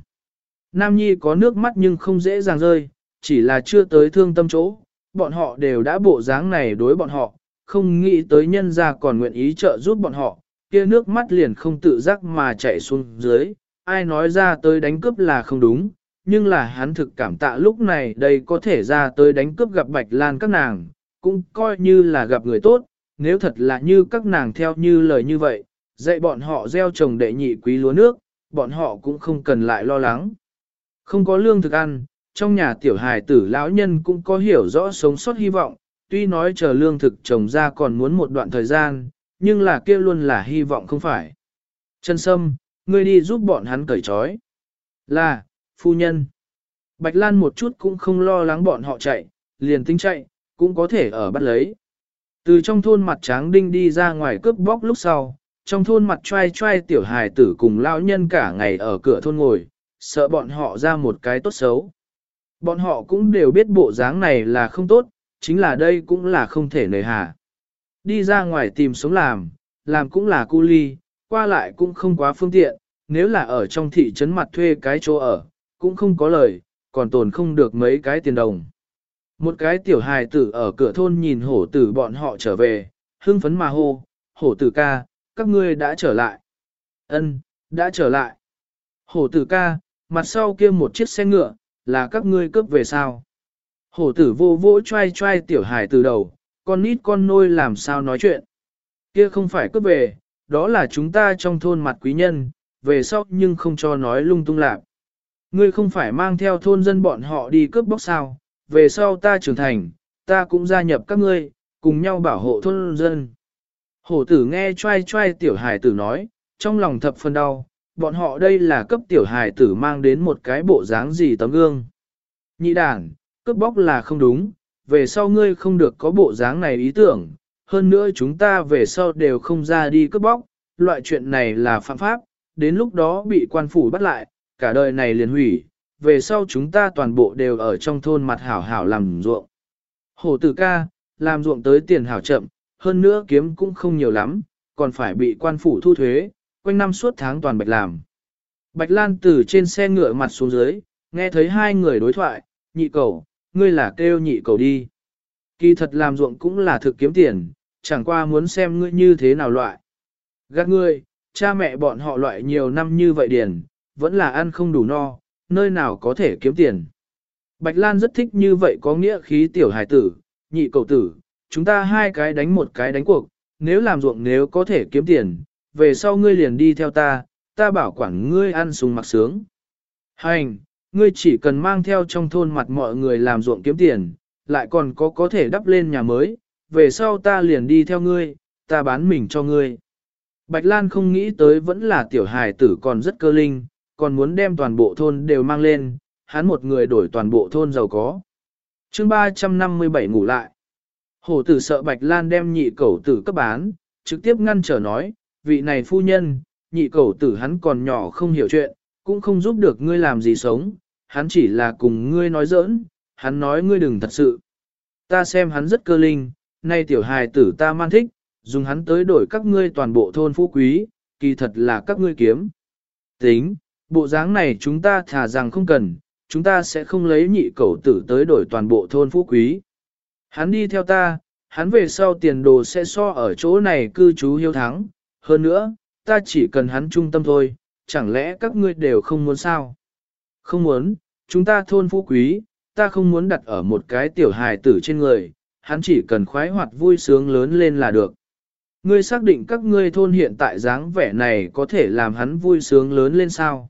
Nam Nhi có nước mắt nhưng không dễ dàng rơi, chỉ là chưa tới thương tâm chỗ, bọn họ đều đã bộ dáng này đối bọn họ, không nghĩ tới nhân gia còn nguyện ý trợ giúp bọn họ, kia nước mắt liền không tự giác mà chạy xuống dưới, ai nói ra tới đánh cướp là không đúng, nhưng là hắn thực cảm tạ lúc này đây có thể ra tới đánh cướp gặp Bạch Lan các nàng, cũng coi như là gặp người tốt, nếu thật là như các nàng theo như lời như vậy, dạy bọn họ gieo trồng đệ nhị quý lúa nước, bọn họ cũng không cần lại lo lắng. Không có lương thực ăn, trong nhà tiểu hài tử lão nhân cũng có hiểu rõ sống sót hy vọng, tuy nói chờ lương thực trồng ra còn muốn một đoạn thời gian, nhưng là kia luôn là hy vọng không phải. Trần Sâm, ngươi đi giúp bọn hắn cởi trói. Là, phu nhân. Bạch Lan một chút cũng không lo lắng bọn họ chạy, liền tính chạy, cũng có thể ở bắt lấy. Từ trong thôn mặt tráng đinh đi ra ngoài cướp bóc lúc sau, trong thôn mặt trai trai tiểu hài tử cùng lão nhân cả ngày ở cửa thôn ngồi, sợ bọn họ ra một cái tốt xấu. Bọn họ cũng đều biết bộ dáng này là không tốt, chính là đây cũng là không thể nề hà. Đi ra ngoài tìm sống làm, làm cũng là cu ly, qua lại cũng không quá phương tiện, nếu là ở trong thị trấn mặt thuê cái chỗ ở, cũng không có lời, còn tồn không được mấy cái tiền đồng. Một cái tiểu hài tử ở cửa thôn nhìn hổ tử bọn họ trở về, hưng phấn mà hô, hổ tử ca, các ngươi đã trở lại. Ân, đã trở lại. Hổ tử ca, mặt sau kia một chiếc xe ngựa, là các ngươi cướp về sao? Hổ tử vô vỗ trai trai tiểu hài từ đầu, con nít con nôi làm sao nói chuyện. Kia không phải cướp về, đó là chúng ta trong thôn mặt quý nhân, về sau nhưng không cho nói lung tung lạc. Ngươi không phải mang theo thôn dân bọn họ đi cướp bóc sao, về sau ta trưởng thành, ta cũng gia nhập các ngươi, cùng nhau bảo hộ thôn dân. Hổ tử nghe trai trai tiểu hài tử nói, trong lòng thập phần đau, bọn họ đây là cấp tiểu hài tử mang đến một cái bộ dáng gì tấm gương. Nhị đàn, cướp bóc là không đúng, về sau ngươi không được có bộ dáng này ý tưởng, hơn nữa chúng ta về sau đều không ra đi cướp bóc, loại chuyện này là phạm pháp, đến lúc đó bị quan phủ bắt lại, cả đời này liền hủy, về sau chúng ta toàn bộ đều ở trong thôn mặt hảo hảo làm ruộng. Hổ tử ca, làm ruộng tới tiền hảo chậm, hơn nữa kiếm cũng không nhiều lắm, còn phải bị quan phủ thu thuế, quanh năm suốt tháng toàn bạch làm. Bạch Lan từ trên xe ngựa mặt xuống dưới, nghe thấy hai người đối thoại, nhị cầu, ngươi là kêu nhị cầu đi. Kỳ thật làm ruộng cũng là thực kiếm tiền, chẳng qua muốn xem ngươi như thế nào loại. Gạt ngươi, cha mẹ bọn họ loại nhiều năm như vậy điền, vẫn là ăn không đủ no, nơi nào có thể kiếm tiền. Bạch Lan rất thích như vậy có nghĩa khí tiểu hài tử, nhị cầu tử, chúng ta hai cái đánh một cái đánh cuộc, nếu làm ruộng nếu có thể kiếm tiền, về sau ngươi liền đi theo ta, ta bảo quản ngươi ăn sung mặc sướng. Hành, ngươi chỉ cần mang theo trong thôn mặt mọi người làm ruộng kiếm tiền, lại còn có có thể đắp lên nhà mới, về sau ta liền đi theo ngươi, ta bán mình cho ngươi. Bạch Lan không nghĩ tới vẫn là tiểu hài tử còn rất cơ linh, còn muốn đem toàn bộ thôn đều mang lên, hắn một người đổi toàn bộ thôn giàu có. chương 357 ngủ lại. Hổ tử sợ Bạch Lan đem nhị cẩu tử cấp bán, trực tiếp ngăn trở nói, vị này phu nhân, nhị cầu tử hắn còn nhỏ không hiểu chuyện, cũng không giúp được ngươi làm gì sống, hắn chỉ là cùng ngươi nói giỡn, hắn nói ngươi đừng thật sự. Ta xem hắn rất cơ linh, nay tiểu hài tử ta man thích, dùng hắn tới đổi các ngươi toàn bộ thôn phú quý, kỳ thật là các ngươi kiếm. Tính, bộ dáng này chúng ta thả rằng không cần, chúng ta sẽ không lấy nhị cầu tử tới đổi toàn bộ thôn phú quý. Hắn đi theo ta, hắn về sau tiền đồ sẽ so ở chỗ này cư trú hiếu thắng, hơn nữa, ta chỉ cần hắn trung tâm thôi, chẳng lẽ các ngươi đều không muốn sao? Không muốn, chúng ta thôn phú quý, ta không muốn đặt ở một cái tiểu hài tử trên người, hắn chỉ cần khoái hoạt vui sướng lớn lên là được. Ngươi xác định các ngươi thôn hiện tại dáng vẻ này có thể làm hắn vui sướng lớn lên sao?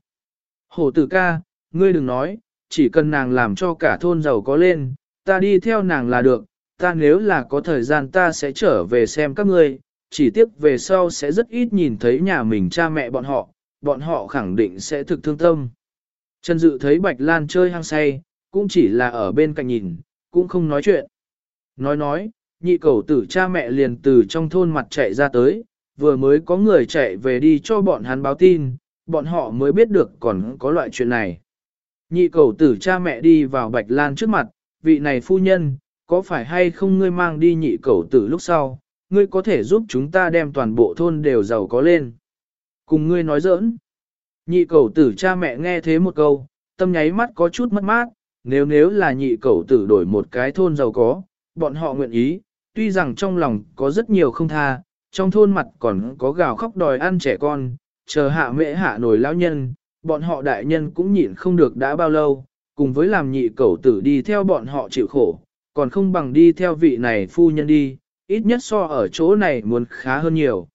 Hổ tử ca, ngươi đừng nói, chỉ cần nàng làm cho cả thôn giàu có lên, ta đi theo nàng là được, ta nếu là có thời gian ta sẽ trở về xem các ngươi, chỉ tiếc về sau sẽ rất ít nhìn thấy nhà mình cha mẹ bọn họ, bọn họ khẳng định sẽ thực thương tâm. Trần Dự thấy Bạch Lan chơi hăng say, cũng chỉ là ở bên cạnh nhìn, cũng không nói chuyện. Nói nói, nhị cầu tử cha mẹ liền từ trong thôn mặt chạy ra tới, vừa mới có người chạy về đi cho bọn hắn báo tin, bọn họ mới biết được còn có loại chuyện này. Nhị cầu tử cha mẹ đi vào Bạch Lan trước mặt, vị này phu nhân, có phải hay không ngươi mang đi nhị cầu tử lúc sau, ngươi có thể giúp chúng ta đem toàn bộ thôn đều giàu có lên. Cùng ngươi nói giỡn. Nhị cầu tử cha mẹ nghe thế một câu, tâm nháy mắt có chút mất mát, nếu nếu là nhị cầu tử đổi một cái thôn giàu có, bọn họ nguyện ý, tuy rằng trong lòng có rất nhiều không tha, trong thôn mặt còn có gào khóc đòi ăn trẻ con, chờ hạ mễ hạ nổi lão nhân, bọn họ đại nhân cũng nhịn không được đã bao lâu, cùng với làm nhị cầu tử đi theo bọn họ chịu khổ, còn không bằng đi theo vị này phu nhân đi, ít nhất so ở chỗ này muốn khá hơn nhiều.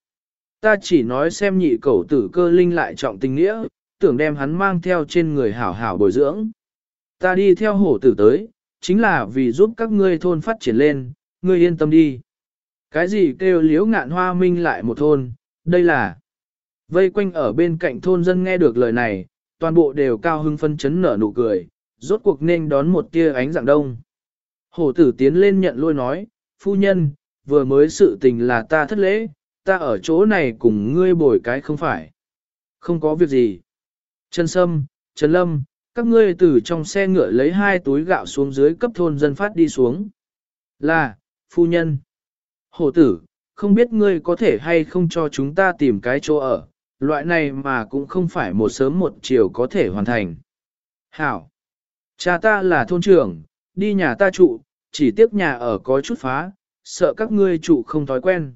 Ta chỉ nói xem nhị cầu tử cơ linh lại trọng tình nghĩa, tưởng đem hắn mang theo trên người hảo hảo bồi dưỡng. Ta đi theo hổ tử tới, chính là vì giúp các ngươi thôn phát triển lên, ngươi yên tâm đi. Cái gì kêu liễu ngạn hoa minh lại một thôn, đây là... Vây quanh ở bên cạnh thôn dân nghe được lời này, toàn bộ đều cao hưng phân chấn nở nụ cười, rốt cuộc nên đón một tia ánh dạng đông. Hổ tử tiến lên nhận lôi nói, phu nhân, vừa mới sự tình là ta thất lễ, ta ở chỗ này cùng ngươi bồi cái không phải. Không có việc gì. Trần Sâm, Trần Lâm, các ngươi từ trong xe ngựa lấy hai túi gạo xuống dưới cấp thôn dân phát đi xuống. Là, phu nhân. Hổ tử, không biết ngươi có thể hay không cho chúng ta tìm cái chỗ ở, loại này mà cũng không phải một sớm một chiều có thể hoàn thành. Hảo. Cha ta là thôn trưởng, đi nhà ta trụ, chỉ tiếc nhà ở có chút phá, sợ các ngươi trụ không thói quen.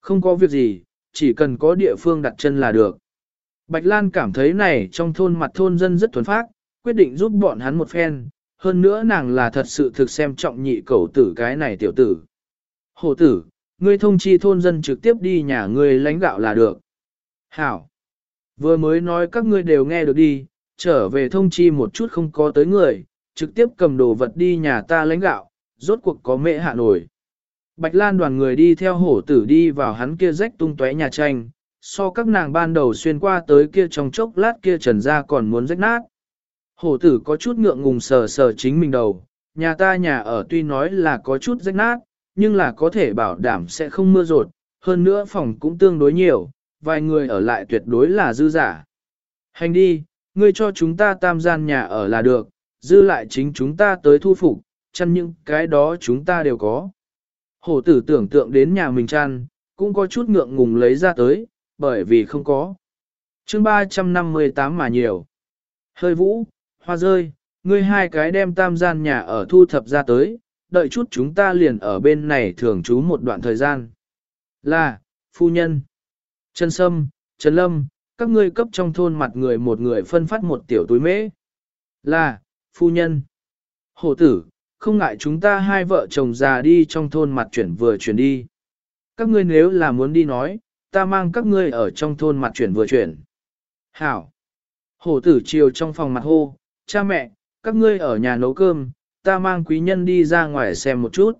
Không có việc gì, chỉ cần có địa phương đặt chân là được. Bạch Lan cảm thấy này trong thôn mặt thôn dân rất thuần phác, quyết định giúp bọn hắn một phen, hơn nữa nàng là thật sự thực xem trọng nhị cầu tử cái này tiểu tử. Hổ tử, ngươi thông chi thôn dân trực tiếp đi nhà ngươi lãnh gạo là được. Hảo! Vừa mới nói các ngươi đều nghe được đi, trở về thông chi một chút không có tới người, trực tiếp cầm đồ vật đi nhà ta lãnh gạo, rốt cuộc có mẹ hạ nổi. Bạch Lan đoàn người đi theo hổ tử đi vào hắn kia rách tung tóe nhà tranh, so các nàng ban đầu xuyên qua tới kia trong chốc lát kia trần ra còn muốn rách nát. Hổ tử có chút ngượng ngùng sờ sờ chính mình đầu, nhà ta nhà ở tuy nói là có chút rách nát, nhưng là có thể bảo đảm sẽ không mưa rột, hơn nữa phòng cũng tương đối nhiều, vài người ở lại tuyệt đối là dư giả. Hành đi, ngươi cho chúng ta tam gian nhà ở là được, dư lại chính chúng ta tới thu phục, chăn những cái đó chúng ta đều có. Hổ tử tưởng tượng đến nhà mình chăn, cũng có chút ngượng ngùng lấy ra tới, bởi vì không có. chương 358 mà nhiều. Hơi vũ, hoa rơi, ngươi hai cái đem tam gian nhà ở thu thập ra tới, đợi chút chúng ta liền ở bên này thường trú một đoạn thời gian. Là, phu nhân, Trần Sâm, Trần Lâm, các ngươi cấp trong thôn mặt người một người phân phát một tiểu túi mễ. Là, phu nhân, hổ tử, không ngại chúng ta hai vợ chồng già đi trong thôn mặt chuyển vừa chuyển đi. Các ngươi nếu là muốn đi nói, ta mang các ngươi ở trong thôn mặt chuyển vừa chuyển. Hảo. Hổ tử chiều trong phòng mặt hô, cha mẹ, các ngươi ở nhà nấu cơm, ta mang quý nhân đi ra ngoài xem một chút.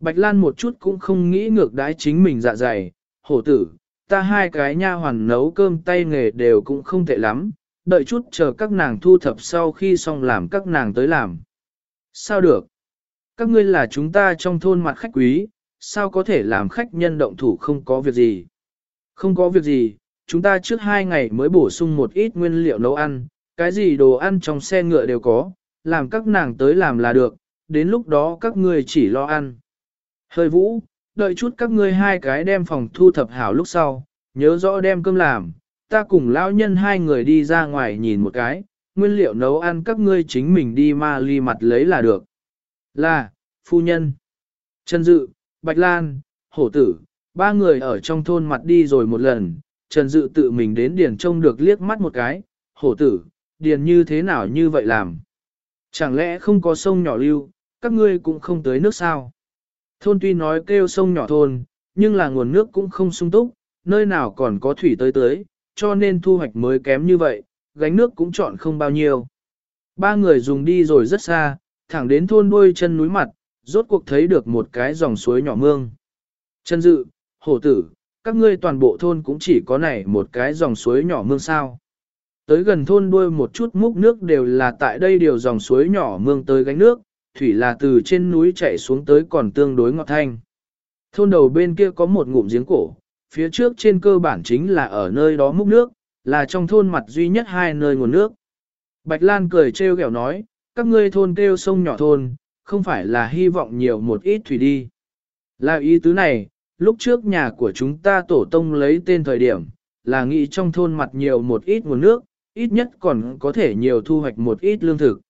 Bạch Lan một chút cũng không nghĩ ngược đãi chính mình dạ dày, hổ tử, ta hai cái nha hoàn nấu cơm tay nghề đều cũng không tệ lắm, đợi chút chờ các nàng thu thập sau khi xong làm các nàng tới làm. Sao được? Các ngươi là chúng ta trong thôn mặt khách quý, sao có thể làm khách nhân động thủ không có việc gì? Không có việc gì, chúng ta trước hai ngày mới bổ sung một ít nguyên liệu nấu ăn, cái gì đồ ăn trong xe ngựa đều có, làm các nàng tới làm là được, đến lúc đó các ngươi chỉ lo ăn. Hơi vũ, đợi chút các ngươi hai cái đem phòng thu thập hảo lúc sau, nhớ rõ đem cơm làm, ta cùng lão nhân hai người đi ra ngoài nhìn một cái, nguyên liệu nấu ăn các ngươi chính mình đi ma ly mặt lấy là được. Là, phu nhân, Trần Dự, Bạch Lan, Hổ Tử, ba người ở trong thôn mặt đi rồi một lần, Trần Dự tự mình đến điền trông được liếc mắt một cái, Hổ Tử, điền như thế nào như vậy làm. Chẳng lẽ không có sông nhỏ lưu, các ngươi cũng không tới nước sao? Thôn tuy nói kêu sông nhỏ thôn, nhưng là nguồn nước cũng không sung túc, nơi nào còn có thủy tới tới, cho nên thu hoạch mới kém như vậy, gánh nước cũng chọn không bao nhiêu. Ba người dùng đi rồi rất xa, thẳng đến thôn đuôi chân núi mặt, rốt cuộc thấy được một cái dòng suối nhỏ mương. Chân dự, hổ tử, các ngươi toàn bộ thôn cũng chỉ có này một cái dòng suối nhỏ mương sao. Tới gần thôn đuôi một chút múc nước đều là tại đây điều dòng suối nhỏ mương tới gánh nước, thủy là từ trên núi chảy xuống tới còn tương đối ngọt thanh. Thôn đầu bên kia có một ngụm giếng cổ, phía trước trên cơ bản chính là ở nơi đó múc nước, là trong thôn mặt duy nhất hai nơi nguồn nước. Bạch Lan cười trêu ghẹo nói, các ngươi thôn kêu sông nhỏ thôn, không phải là hy vọng nhiều một ít thủy đi. Là ý tứ này, lúc trước nhà của chúng ta tổ tông lấy tên thời điểm, là nghĩ trong thôn mặt nhiều một ít nguồn nước, ít nhất còn có thể nhiều thu hoạch một ít lương thực.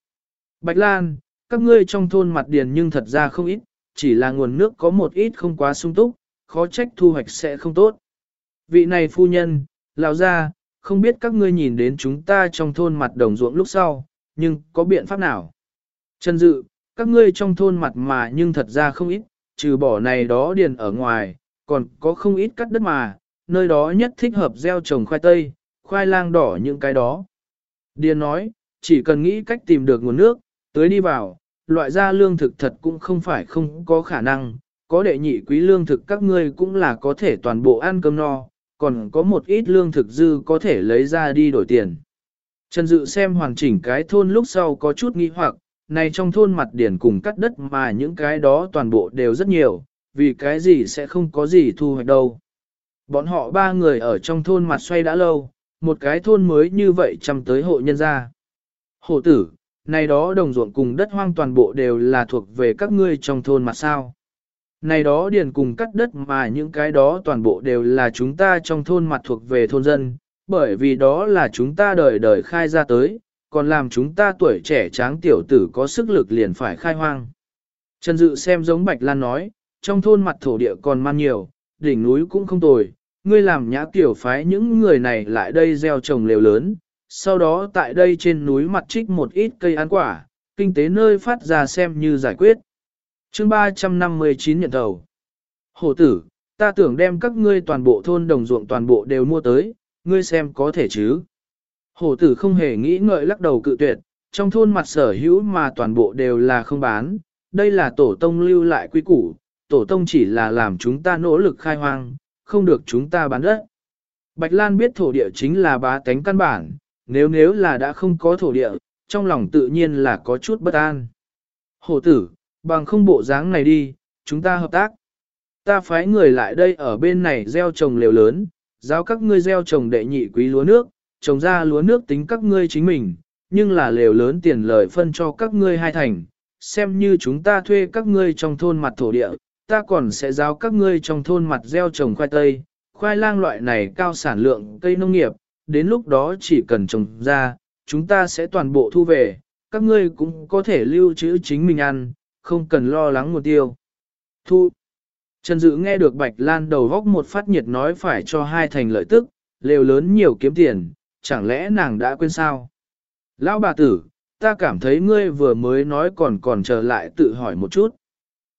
Bạch Lan, các ngươi trong thôn mặt điền nhưng thật ra không ít, chỉ là nguồn nước có một ít không quá sung túc, khó trách thu hoạch sẽ không tốt. Vị này phu nhân, lão gia không biết các ngươi nhìn đến chúng ta trong thôn mặt đồng ruộng lúc sau, nhưng có biện pháp nào? Trần Dự, các ngươi trong thôn mặt mà nhưng thật ra không ít, trừ bỏ này đó điền ở ngoài, còn có không ít cắt đất mà, nơi đó nhất thích hợp gieo trồng khoai tây, khoai lang đỏ những cái đó. Điền nói, chỉ cần nghĩ cách tìm được nguồn nước, tới đi vào, loại ra lương thực thật cũng không phải không có khả năng, có đệ nhị quý lương thực các ngươi cũng là có thể toàn bộ ăn cơm no, còn có một ít lương thực dư có thể lấy ra đi đổi tiền. Trần Dự xem hoàn chỉnh cái thôn lúc sau có chút nghi hoặc, này trong thôn mặt điển cùng cắt đất mà những cái đó toàn bộ đều rất nhiều, vì cái gì sẽ không có gì thu hoạch đâu. Bọn họ ba người ở trong thôn mặt xoay đã lâu, một cái thôn mới như vậy chăm tới hộ nhân gia. Hộ tử, này đó đồng ruộng cùng đất hoang toàn bộ đều là thuộc về các ngươi trong thôn mặt sao. Này đó điền cùng cắt đất mà những cái đó toàn bộ đều là chúng ta trong thôn mặt thuộc về thôn dân, bởi vì đó là chúng ta đời đời khai ra tới, còn làm chúng ta tuổi trẻ tráng tiểu tử có sức lực liền phải khai hoang. Trần Dự xem giống Bạch Lan nói, trong thôn mặt thổ địa còn man nhiều, đỉnh núi cũng không tồi, ngươi làm nhã tiểu phái những người này lại đây gieo trồng lều lớn, sau đó tại đây trên núi mặt trích một ít cây ăn quả, kinh tế nơi phát ra xem như giải quyết chương 359 nhận thầu. Hổ tử, ta tưởng đem các ngươi toàn bộ thôn đồng ruộng toàn bộ đều mua tới, ngươi xem có thể chứ. Hổ tử không hề nghĩ ngợi lắc đầu cự tuyệt, trong thôn mặt sở hữu mà toàn bộ đều là không bán, đây là tổ tông lưu lại quy củ, tổ tông chỉ là làm chúng ta nỗ lực khai hoang, không được chúng ta bán đất. Bạch Lan biết thổ địa chính là bá tánh căn bản, nếu nếu là đã không có thổ địa, trong lòng tự nhiên là có chút bất an. Hổ tử, bằng không bộ dáng này đi, chúng ta hợp tác. Ta phái người lại đây ở bên này gieo trồng lều lớn, giáo các ngươi gieo trồng đệ nhị quý lúa nước, trồng ra lúa nước tính các ngươi chính mình, nhưng là lều lớn tiền lợi phân cho các ngươi hai thành, xem như chúng ta thuê các ngươi trong thôn mặt thổ địa, ta còn sẽ giáo các ngươi trong thôn mặt gieo trồng khoai tây, khoai lang loại này cao sản lượng cây nông nghiệp, đến lúc đó chỉ cần trồng ra, chúng ta sẽ toàn bộ thu về, các ngươi cũng có thể lưu trữ chính mình ăn, không cần lo lắng nguồn tiêu. Thu. Trần Dự nghe được Bạch Lan đầu góc một phát nhiệt nói phải cho hai thành lợi tức, lều lớn nhiều kiếm tiền, chẳng lẽ nàng đã quên sao? Lão bà tử, ta cảm thấy ngươi vừa mới nói còn còn trở lại tự hỏi một chút.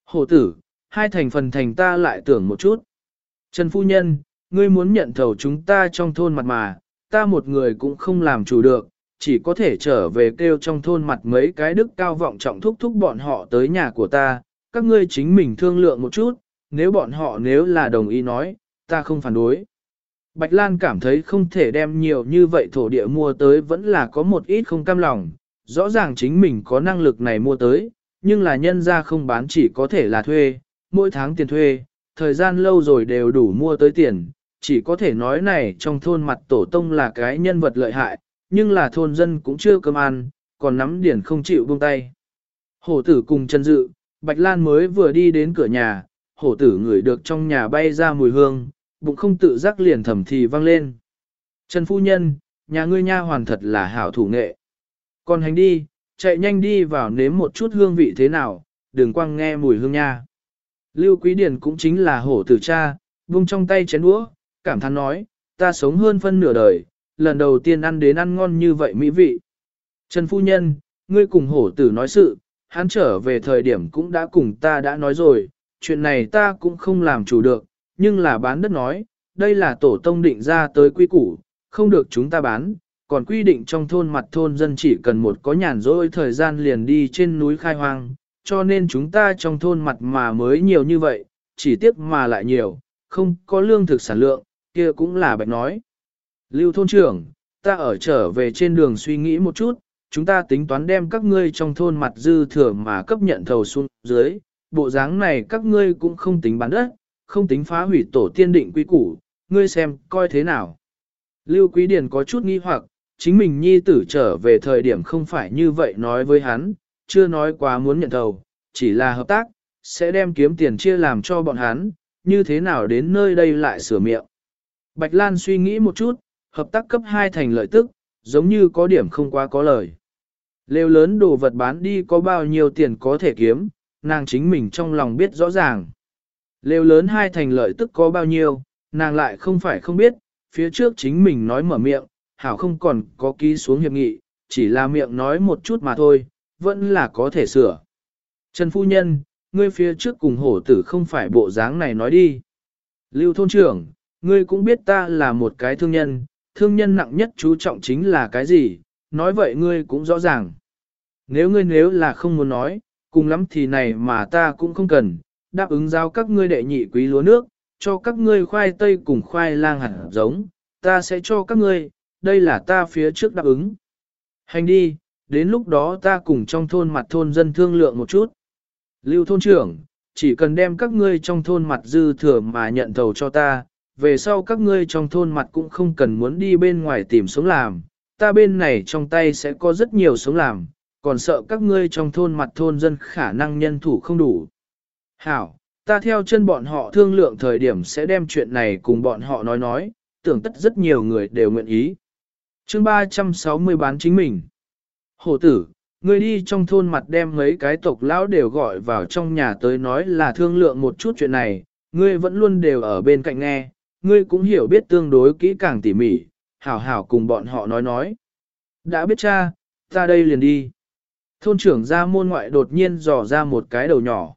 Hồ tử, hai thành phần thành ta lại tưởng một chút. Trần Phu Nhân, ngươi muốn nhận thầu chúng ta trong thôn mặt mà, ta một người cũng không làm chủ được, chỉ có thể trở về kêu trong thôn mặt mấy cái đức cao vọng trọng thúc thúc bọn họ tới nhà của ta, các ngươi chính mình thương lượng một chút, nếu bọn họ nếu là đồng ý nói, ta không phản đối. Bạch Lan cảm thấy không thể đem nhiều như vậy thổ địa mua tới vẫn là có một ít không cam lòng, rõ ràng chính mình có năng lực này mua tới, nhưng là nhân ra không bán chỉ có thể là thuê, mỗi tháng tiền thuê, thời gian lâu rồi đều đủ mua tới tiền, chỉ có thể nói này trong thôn mặt tổ tông là cái nhân vật lợi hại, nhưng là thôn dân cũng chưa cơm ăn, còn nắm điển không chịu buông tay. Hổ tử cùng chân dự, Bạch Lan mới vừa đi đến cửa nhà, hổ tử ngửi được trong nhà bay ra mùi hương, bụng không tự giác liền thầm thì vang lên. Trần Phu Nhân, nhà ngươi nha hoàn thật là hảo thủ nghệ. Còn hành đi, chạy nhanh đi vào nếm một chút hương vị thế nào, đừng quăng nghe mùi hương nha. Lưu Quý Điển cũng chính là hổ tử cha, buông trong tay chén đũa, cảm thán nói, ta sống hơn phân nửa đời, lần đầu tiên ăn đến ăn ngon như vậy mỹ vị. Trần Phu Nhân, ngươi cùng hổ tử nói sự, hắn trở về thời điểm cũng đã cùng ta đã nói rồi, chuyện này ta cũng không làm chủ được, nhưng là bán đất nói, đây là tổ tông định ra tới quy củ, không được chúng ta bán, còn quy định trong thôn mặt thôn dân chỉ cần một có nhàn rỗi thời gian liền đi trên núi khai hoang, cho nên chúng ta trong thôn mặt mà mới nhiều như vậy, chỉ tiếc mà lại nhiều, không có lương thực sản lượng, kia cũng là bạch nói. Lưu thôn trưởng, ta ở trở về trên đường suy nghĩ một chút, chúng ta tính toán đem các ngươi trong thôn mặt dư thừa mà cấp nhận thầu xuống dưới, bộ dáng này các ngươi cũng không tính bán đất, không tính phá hủy tổ tiên định quy củ, ngươi xem coi thế nào. Lưu Quý Điền có chút nghi hoặc, chính mình nhi tử trở về thời điểm không phải như vậy nói với hắn, chưa nói quá muốn nhận thầu, chỉ là hợp tác, sẽ đem kiếm tiền chia làm cho bọn hắn, như thế nào đến nơi đây lại sửa miệng. Bạch Lan suy nghĩ một chút, hợp tác cấp 2 thành lợi tức, giống như có điểm không quá có lời. Lêu lớn đồ vật bán đi có bao nhiêu tiền có thể kiếm, nàng chính mình trong lòng biết rõ ràng. Lêu lớn hai thành lợi tức có bao nhiêu, nàng lại không phải không biết, phía trước chính mình nói mở miệng, hảo không còn có ký xuống hiệp nghị, chỉ là miệng nói một chút mà thôi, vẫn là có thể sửa. Trần Phu Nhân, ngươi phía trước cùng hổ tử không phải bộ dáng này nói đi. Lưu thôn trưởng, ngươi cũng biết ta là một cái thương nhân, thương nhân nặng nhất chú trọng chính là cái gì, nói vậy ngươi cũng rõ ràng. Nếu ngươi nếu là không muốn nói, cùng lắm thì này mà ta cũng không cần, đáp ứng giao các ngươi đệ nhị quý lúa nước, cho các ngươi khoai tây cùng khoai lang hạt giống, ta sẽ cho các ngươi, đây là ta phía trước đáp ứng. Hành đi, đến lúc đó ta cùng trong thôn mặt thôn dân thương lượng một chút. Lưu thôn trưởng, chỉ cần đem các ngươi trong thôn mặt dư thừa mà nhận thầu cho ta, về sau các ngươi trong thôn mặt cũng không cần muốn đi bên ngoài tìm sống làm, ta bên này trong tay sẽ có rất nhiều sống làm, còn sợ các ngươi trong thôn mặt thôn dân khả năng nhân thủ không đủ. Hảo, ta theo chân bọn họ thương lượng thời điểm sẽ đem chuyện này cùng bọn họ nói nói, tưởng tất rất nhiều người đều nguyện ý. chương 360 bán chính mình. Hổ tử, ngươi đi trong thôn mặt đem mấy cái tộc lão đều gọi vào trong nhà tới nói là thương lượng một chút chuyện này, ngươi vẫn luôn đều ở bên cạnh nghe, ngươi cũng hiểu biết tương đối kỹ càng tỉ mỉ, hảo hảo cùng bọn họ nói nói. Đã biết cha, ta đây liền đi. Thôn trưởng ra môn ngoại đột nhiên dò ra một cái đầu nhỏ.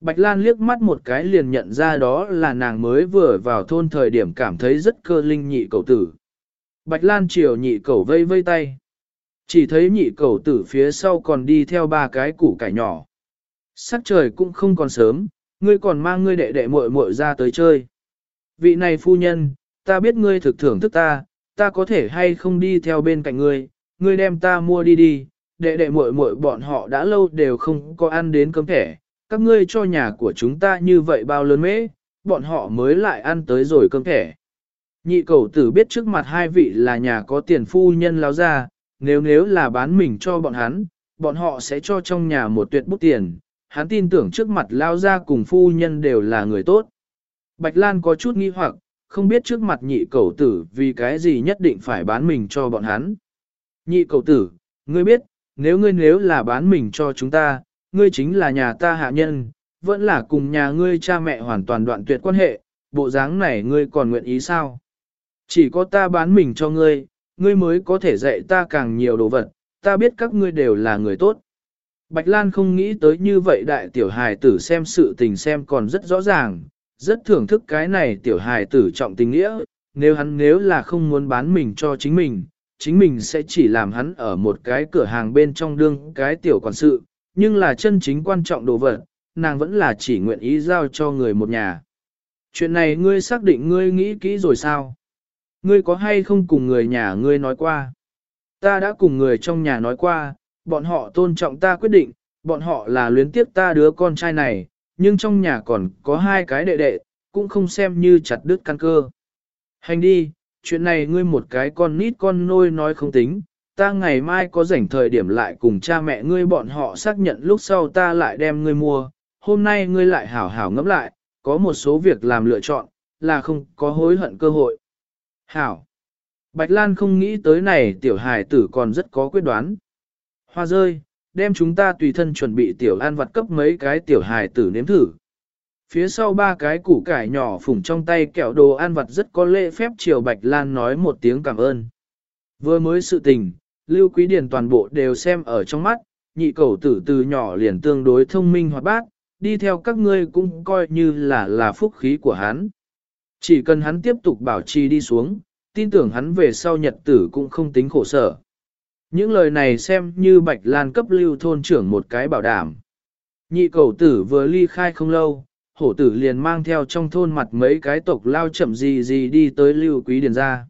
Bạch Lan liếc mắt một cái liền nhận ra đó là nàng mới vừa vào thôn thời điểm cảm thấy rất cơ linh nhị cầu tử. Bạch Lan chiều nhị cầu vây vây tay. Chỉ thấy nhị cầu tử phía sau còn đi theo ba cái củ cải nhỏ. Sắc trời cũng không còn sớm, ngươi còn mang ngươi đệ đệ muội muội ra tới chơi. Vị này phu nhân, ta biết ngươi thực thưởng thức ta, ta có thể hay không đi theo bên cạnh ngươi, ngươi đem ta mua đi đi, đệ đệ muội muội bọn họ đã lâu đều không có ăn đến cơm thẻ, các ngươi cho nhà của chúng ta như vậy bao lớn mễ, bọn họ mới lại ăn tới rồi cơm thẻ. Nhị cầu tử biết trước mặt hai vị là nhà có tiền phu nhân láo ra, nếu nếu là bán mình cho bọn hắn, bọn họ sẽ cho trong nhà một tuyệt bút tiền, hắn tin tưởng trước mặt lao ra cùng phu nhân đều là người tốt. Bạch Lan có chút nghi hoặc, không biết trước mặt nhị cầu tử vì cái gì nhất định phải bán mình cho bọn hắn. Nhị cầu tử, ngươi biết, nếu ngươi nếu là bán mình cho chúng ta, ngươi chính là nhà ta hạ nhân, vẫn là cùng nhà ngươi cha mẹ hoàn toàn đoạn tuyệt quan hệ, bộ dáng này ngươi còn nguyện ý sao? Chỉ có ta bán mình cho ngươi, ngươi mới có thể dạy ta càng nhiều đồ vật, ta biết các ngươi đều là người tốt. Bạch Lan không nghĩ tới như vậy đại tiểu hài tử xem sự tình xem còn rất rõ ràng, rất thưởng thức cái này tiểu hài tử trọng tình nghĩa, nếu hắn nếu là không muốn bán mình cho chính mình, chính mình sẽ chỉ làm hắn ở một cái cửa hàng bên trong đương cái tiểu quản sự, nhưng là chân chính quan trọng đồ vật, nàng vẫn là chỉ nguyện ý giao cho người một nhà. Chuyện này ngươi xác định ngươi nghĩ kỹ rồi sao? Ngươi có hay không cùng người nhà ngươi nói qua? Ta đã cùng người trong nhà nói qua, bọn họ tôn trọng ta quyết định, bọn họ là luyến tiếp ta đứa con trai này, nhưng trong nhà còn có hai cái đệ đệ, cũng không xem như chặt đứt căn cơ. Hành đi, chuyện này ngươi một cái con nít con nôi nói không tính, ta ngày mai có rảnh thời điểm lại cùng cha mẹ ngươi bọn họ xác nhận lúc sau ta lại đem ngươi mua, hôm nay ngươi lại hảo hảo ngẫm lại, có một số việc làm lựa chọn, là không có hối hận cơ hội. Hảo! Bạch Lan không nghĩ tới này tiểu hài tử còn rất có quyết đoán. Hoa rơi, đem chúng ta tùy thân chuẩn bị tiểu an vật cấp mấy cái tiểu hài tử nếm thử. Phía sau ba cái củ cải nhỏ phủng trong tay kẹo đồ ăn vặt rất có lễ phép chiều Bạch Lan nói một tiếng cảm ơn. Vừa mới sự tình, Lưu Quý Điền toàn bộ đều xem ở trong mắt, nhị cầu tử từ nhỏ liền tương đối thông minh hoạt bát, đi theo các ngươi cũng coi như là là phúc khí của hắn. Chỉ cần hắn tiếp tục bảo trì đi xuống, tin tưởng hắn về sau nhật tử cũng không tính khổ sở. Những lời này xem như Bạch Lan cấp lưu thôn trưởng một cái bảo đảm. Nhị cầu tử vừa ly khai không lâu, hổ tử liền mang theo trong thôn mặt mấy cái tộc lao chậm gì gì đi tới lưu quý điền ra.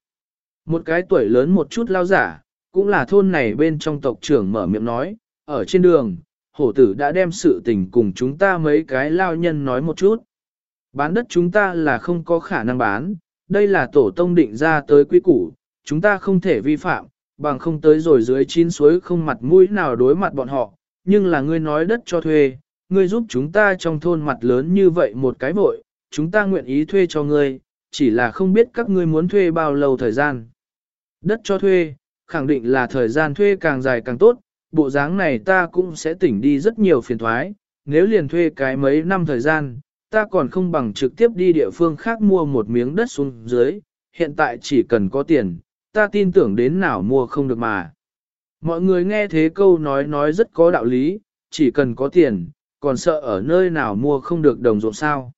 Một cái tuổi lớn một chút lao giả, cũng là thôn này bên trong tộc trưởng mở miệng nói, ở trên đường, hổ tử đã đem sự tình cùng chúng ta mấy cái lao nhân nói một chút. Bán đất chúng ta là không có khả năng bán, đây là tổ tông định ra tới quy củ, chúng ta không thể vi phạm, bằng không tới rồi dưới chín suối không mặt mũi nào đối mặt bọn họ, nhưng là ngươi nói đất cho thuê, ngươi giúp chúng ta trong thôn mặt lớn như vậy một cái vội, chúng ta nguyện ý thuê cho ngươi, chỉ là không biết các ngươi muốn thuê bao lâu thời gian. Đất cho thuê, khẳng định là thời gian thuê càng dài càng tốt, bộ dáng này ta cũng sẽ tỉnh đi rất nhiều phiền thoái, nếu liền thuê cái mấy năm thời gian, ta còn không bằng trực tiếp đi địa phương khác mua một miếng đất xuống dưới, hiện tại chỉ cần có tiền, ta tin tưởng đến nào mua không được mà. Mọi người nghe thế câu nói nói rất có đạo lý, chỉ cần có tiền, còn sợ ở nơi nào mua không được đồng ruộng sao.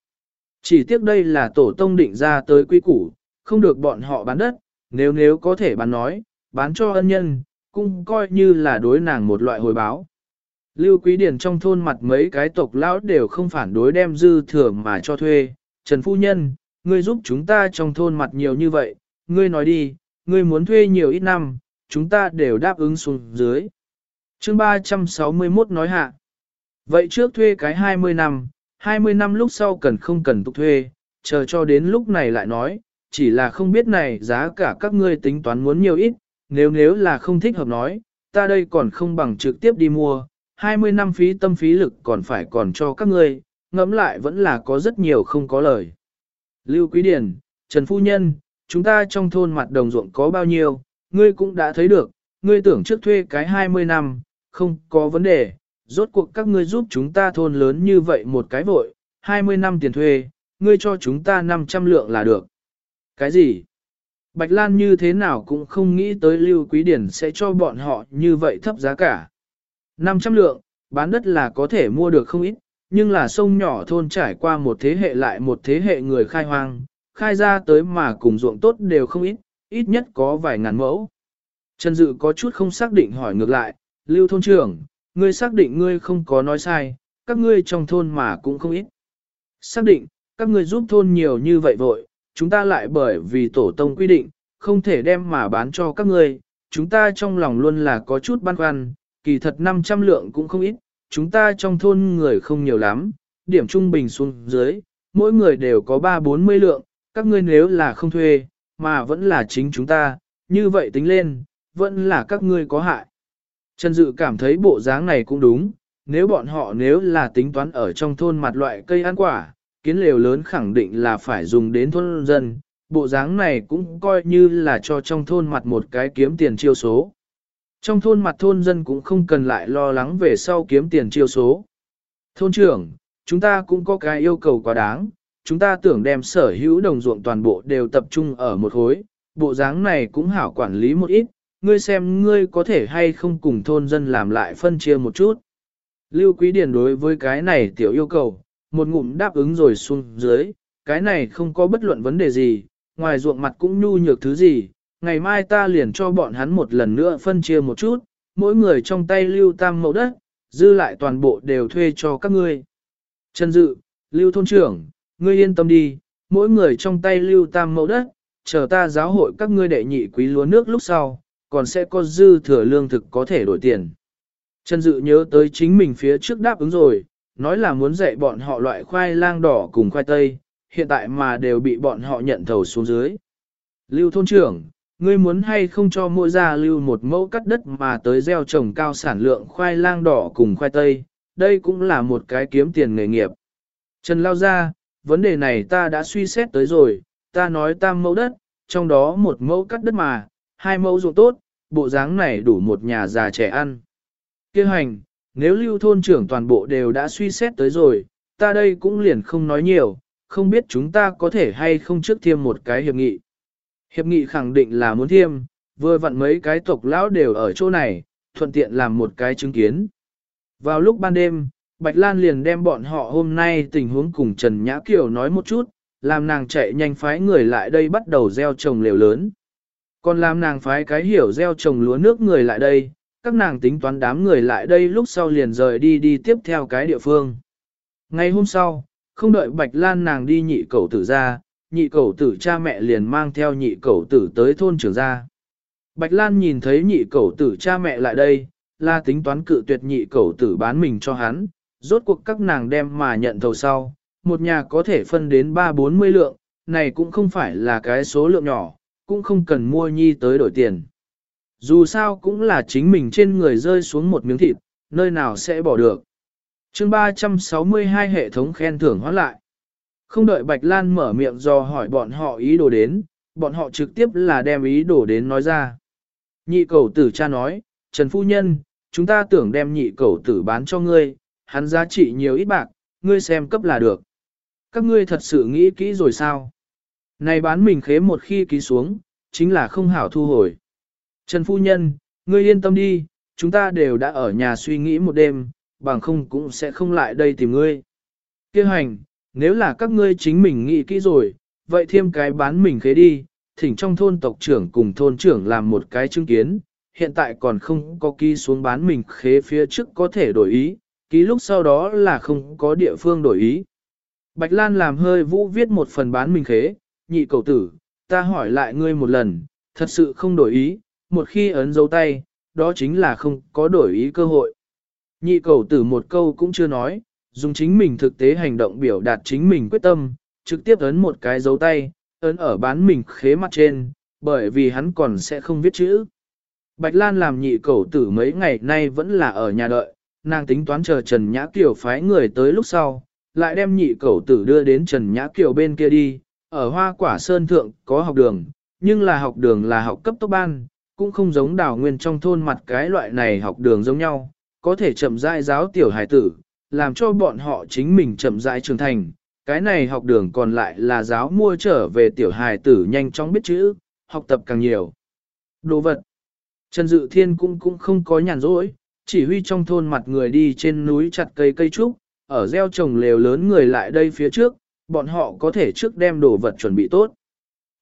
Chỉ tiếc đây là tổ tông định ra tới quy củ, không được bọn họ bán đất, nếu nếu có thể bán nói, bán cho ân nhân, cũng coi như là đối nàng một loại hồi báo. Lưu Quý Điển trong thôn mặt mấy cái tộc lão đều không phản đối đem dư thừa mà cho thuê. Trần Phu Nhân, ngươi giúp chúng ta trong thôn mặt nhiều như vậy, ngươi nói đi, ngươi muốn thuê nhiều ít năm, chúng ta đều đáp ứng xuống dưới. chương 361 nói hạ. Vậy trước thuê cái 20 năm, 20 năm lúc sau cần không cần tục thuê, chờ cho đến lúc này lại nói, chỉ là không biết này giá cả các ngươi tính toán muốn nhiều ít, nếu nếu là không thích hợp nói, ta đây còn không bằng trực tiếp đi mua, 20 năm phí tâm phí lực còn phải còn cho các ngươi, ngẫm lại vẫn là có rất nhiều không có lời. Lưu Quý Điển, Trần Phu Nhân, chúng ta trong thôn mặt đồng ruộng có bao nhiêu, ngươi cũng đã thấy được, ngươi tưởng trước thuê cái 20 năm, không có vấn đề, rốt cuộc các ngươi giúp chúng ta thôn lớn như vậy một cái vội, 20 năm tiền thuê, ngươi cho chúng ta 500 lượng là được. Cái gì? Bạch Lan như thế nào cũng không nghĩ tới Lưu Quý Điển sẽ cho bọn họ như vậy thấp giá cả. 500 lượng, bán đất là có thể mua được không ít, nhưng là sông nhỏ thôn trải qua một thế hệ lại một thế hệ người khai hoang, khai ra tới mà cùng ruộng tốt đều không ít, ít nhất có vài ngàn mẫu. Trần Dự có chút không xác định hỏi ngược lại, Lưu thôn trưởng, ngươi xác định ngươi không có nói sai, các ngươi trong thôn mà cũng không ít. Xác định, các ngươi giúp thôn nhiều như vậy vội, chúng ta lại bởi vì tổ tông quy định, không thể đem mà bán cho các ngươi, chúng ta trong lòng luôn là có chút băn khoăn, kỳ thật 500 lượng cũng không ít, chúng ta trong thôn người không nhiều lắm, điểm trung bình xuống dưới, mỗi người đều có 3-40 lượng, các ngươi nếu là không thuê, mà vẫn là chính chúng ta, như vậy tính lên, vẫn là các ngươi có hại. Trần Dự cảm thấy bộ dáng này cũng đúng, nếu bọn họ nếu là tính toán ở trong thôn mặt loại cây ăn quả, kiến lều lớn khẳng định là phải dùng đến thôn dân, bộ dáng này cũng coi như là cho trong thôn mặt một cái kiếm tiền chiêu số. Trong thôn mặt thôn dân cũng không cần lại lo lắng về sau kiếm tiền chiêu số. Thôn trưởng, chúng ta cũng có cái yêu cầu quá đáng, chúng ta tưởng đem sở hữu đồng ruộng toàn bộ đều tập trung ở một khối, bộ dáng này cũng hảo quản lý một ít, ngươi xem ngươi có thể hay không cùng thôn dân làm lại phân chia một chút. Lưu Quý Điền đối với cái này tiểu yêu cầu, một ngụm đáp ứng rồi xuống dưới, cái này không có bất luận vấn đề gì, ngoài ruộng mặt cũng nhu nhược thứ gì, ngày mai ta liền cho bọn hắn một lần nữa phân chia một chút, mỗi người trong tay lưu tam mẫu đất, dư lại toàn bộ đều thuê cho các ngươi. Trần Dự, lưu thôn trưởng, ngươi yên tâm đi, mỗi người trong tay lưu tam mẫu đất, chờ ta giáo hội các ngươi đệ nhị quý lúa nước lúc sau, còn sẽ có dư thừa lương thực có thể đổi tiền. Trần Dự nhớ tới chính mình phía trước đáp ứng rồi, nói là muốn dạy bọn họ loại khoai lang đỏ cùng khoai tây, hiện tại mà đều bị bọn họ nhận thầu xuống dưới. Lưu thôn trưởng, ngươi muốn hay không cho mỗi gia lưu một mẫu cắt đất mà tới gieo trồng cao sản lượng khoai lang đỏ cùng khoai tây, đây cũng là một cái kiếm tiền nghề nghiệp. Trần Lao ra, vấn đề này ta đã suy xét tới rồi, ta nói tam mẫu đất, trong đó một mẫu cắt đất mà, hai mẫu ruộng tốt, bộ dáng này đủ một nhà già trẻ ăn. Kêu hành, nếu lưu thôn trưởng toàn bộ đều đã suy xét tới rồi, ta đây cũng liền không nói nhiều, không biết chúng ta có thể hay không trước thêm một cái hiệp nghị. Hiệp nghị khẳng định là muốn thiêm, vừa vặn mấy cái tộc lão đều ở chỗ này, thuận tiện làm một cái chứng kiến. Vào lúc ban đêm, Bạch Lan liền đem bọn họ hôm nay tình huống cùng Trần Nhã Kiều nói một chút, làm nàng chạy nhanh phái người lại đây bắt đầu gieo trồng lều lớn. Còn làm nàng phái cái hiểu gieo trồng lúa nước người lại đây, các nàng tính toán đám người lại đây lúc sau liền rời đi đi tiếp theo cái địa phương. Ngày hôm sau, không đợi Bạch Lan nàng đi nhị cầu tử ra, nhị cầu tử cha mẹ liền mang theo nhị cầu tử tới thôn trưởng ra. Bạch Lan nhìn thấy nhị cầu tử cha mẹ lại đây, là tính toán cự tuyệt nhị cầu tử bán mình cho hắn, rốt cuộc các nàng đem mà nhận thầu sau, một nhà có thể phân đến 3-40 lượng, này cũng không phải là cái số lượng nhỏ, cũng không cần mua nhi tới đổi tiền. Dù sao cũng là chính mình trên người rơi xuống một miếng thịt, nơi nào sẽ bỏ được. chương 362 hệ thống khen thưởng hóa lại. Không đợi Bạch Lan mở miệng do hỏi bọn họ ý đồ đến, bọn họ trực tiếp là đem ý đồ đến nói ra. Nhị cầu tử cha nói, Trần Phu Nhân, chúng ta tưởng đem nhị cầu tử bán cho ngươi, hắn giá trị nhiều ít bạc, ngươi xem cấp là được. Các ngươi thật sự nghĩ kỹ rồi sao? Này bán mình khế một khi ký xuống, chính là không hảo thu hồi. Trần Phu Nhân, ngươi yên tâm đi, chúng ta đều đã ở nhà suy nghĩ một đêm, bằng không cũng sẽ không lại đây tìm ngươi. Kêu hành, nếu là các ngươi chính mình nghĩ kỹ rồi, vậy thêm cái bán mình khế đi, thỉnh trong thôn tộc trưởng cùng thôn trưởng làm một cái chứng kiến, hiện tại còn không có ký xuống bán mình khế phía trước có thể đổi ý, ký lúc sau đó là không có địa phương đổi ý. Bạch Lan làm hơi vũ viết một phần bán mình khế, nhị cầu tử, ta hỏi lại ngươi một lần, thật sự không đổi ý, một khi ấn dấu tay, đó chính là không có đổi ý cơ hội. Nhị cầu tử một câu cũng chưa nói, dùng chính mình thực tế hành động biểu đạt chính mình quyết tâm, trực tiếp ấn một cái dấu tay, ấn ở bán mình khế mặt trên, bởi vì hắn còn sẽ không viết chữ. Bạch Lan làm nhị cầu tử mấy ngày nay vẫn là ở nhà đợi, nàng tính toán chờ Trần Nhã Kiều phái người tới lúc sau, lại đem nhị cẩu tử đưa đến Trần Nhã Kiều bên kia đi, ở Hoa Quả Sơn Thượng có học đường, nhưng là học đường là học cấp tốc ban, cũng không giống đảo nguyên trong thôn mặt cái loại này học đường giống nhau, có thể chậm rãi giáo tiểu hải tử, làm cho bọn họ chính mình chậm rãi trưởng thành. Cái này học đường còn lại là giáo mua trở về tiểu hài tử nhanh chóng biết chữ, học tập càng nhiều. Đồ vật. Trần Dự Thiên cũng cũng không có nhàn rỗi, chỉ huy trong thôn mặt người đi trên núi chặt cây cây trúc, ở gieo trồng lều lớn người lại đây phía trước, bọn họ có thể trước đem đồ vật chuẩn bị tốt.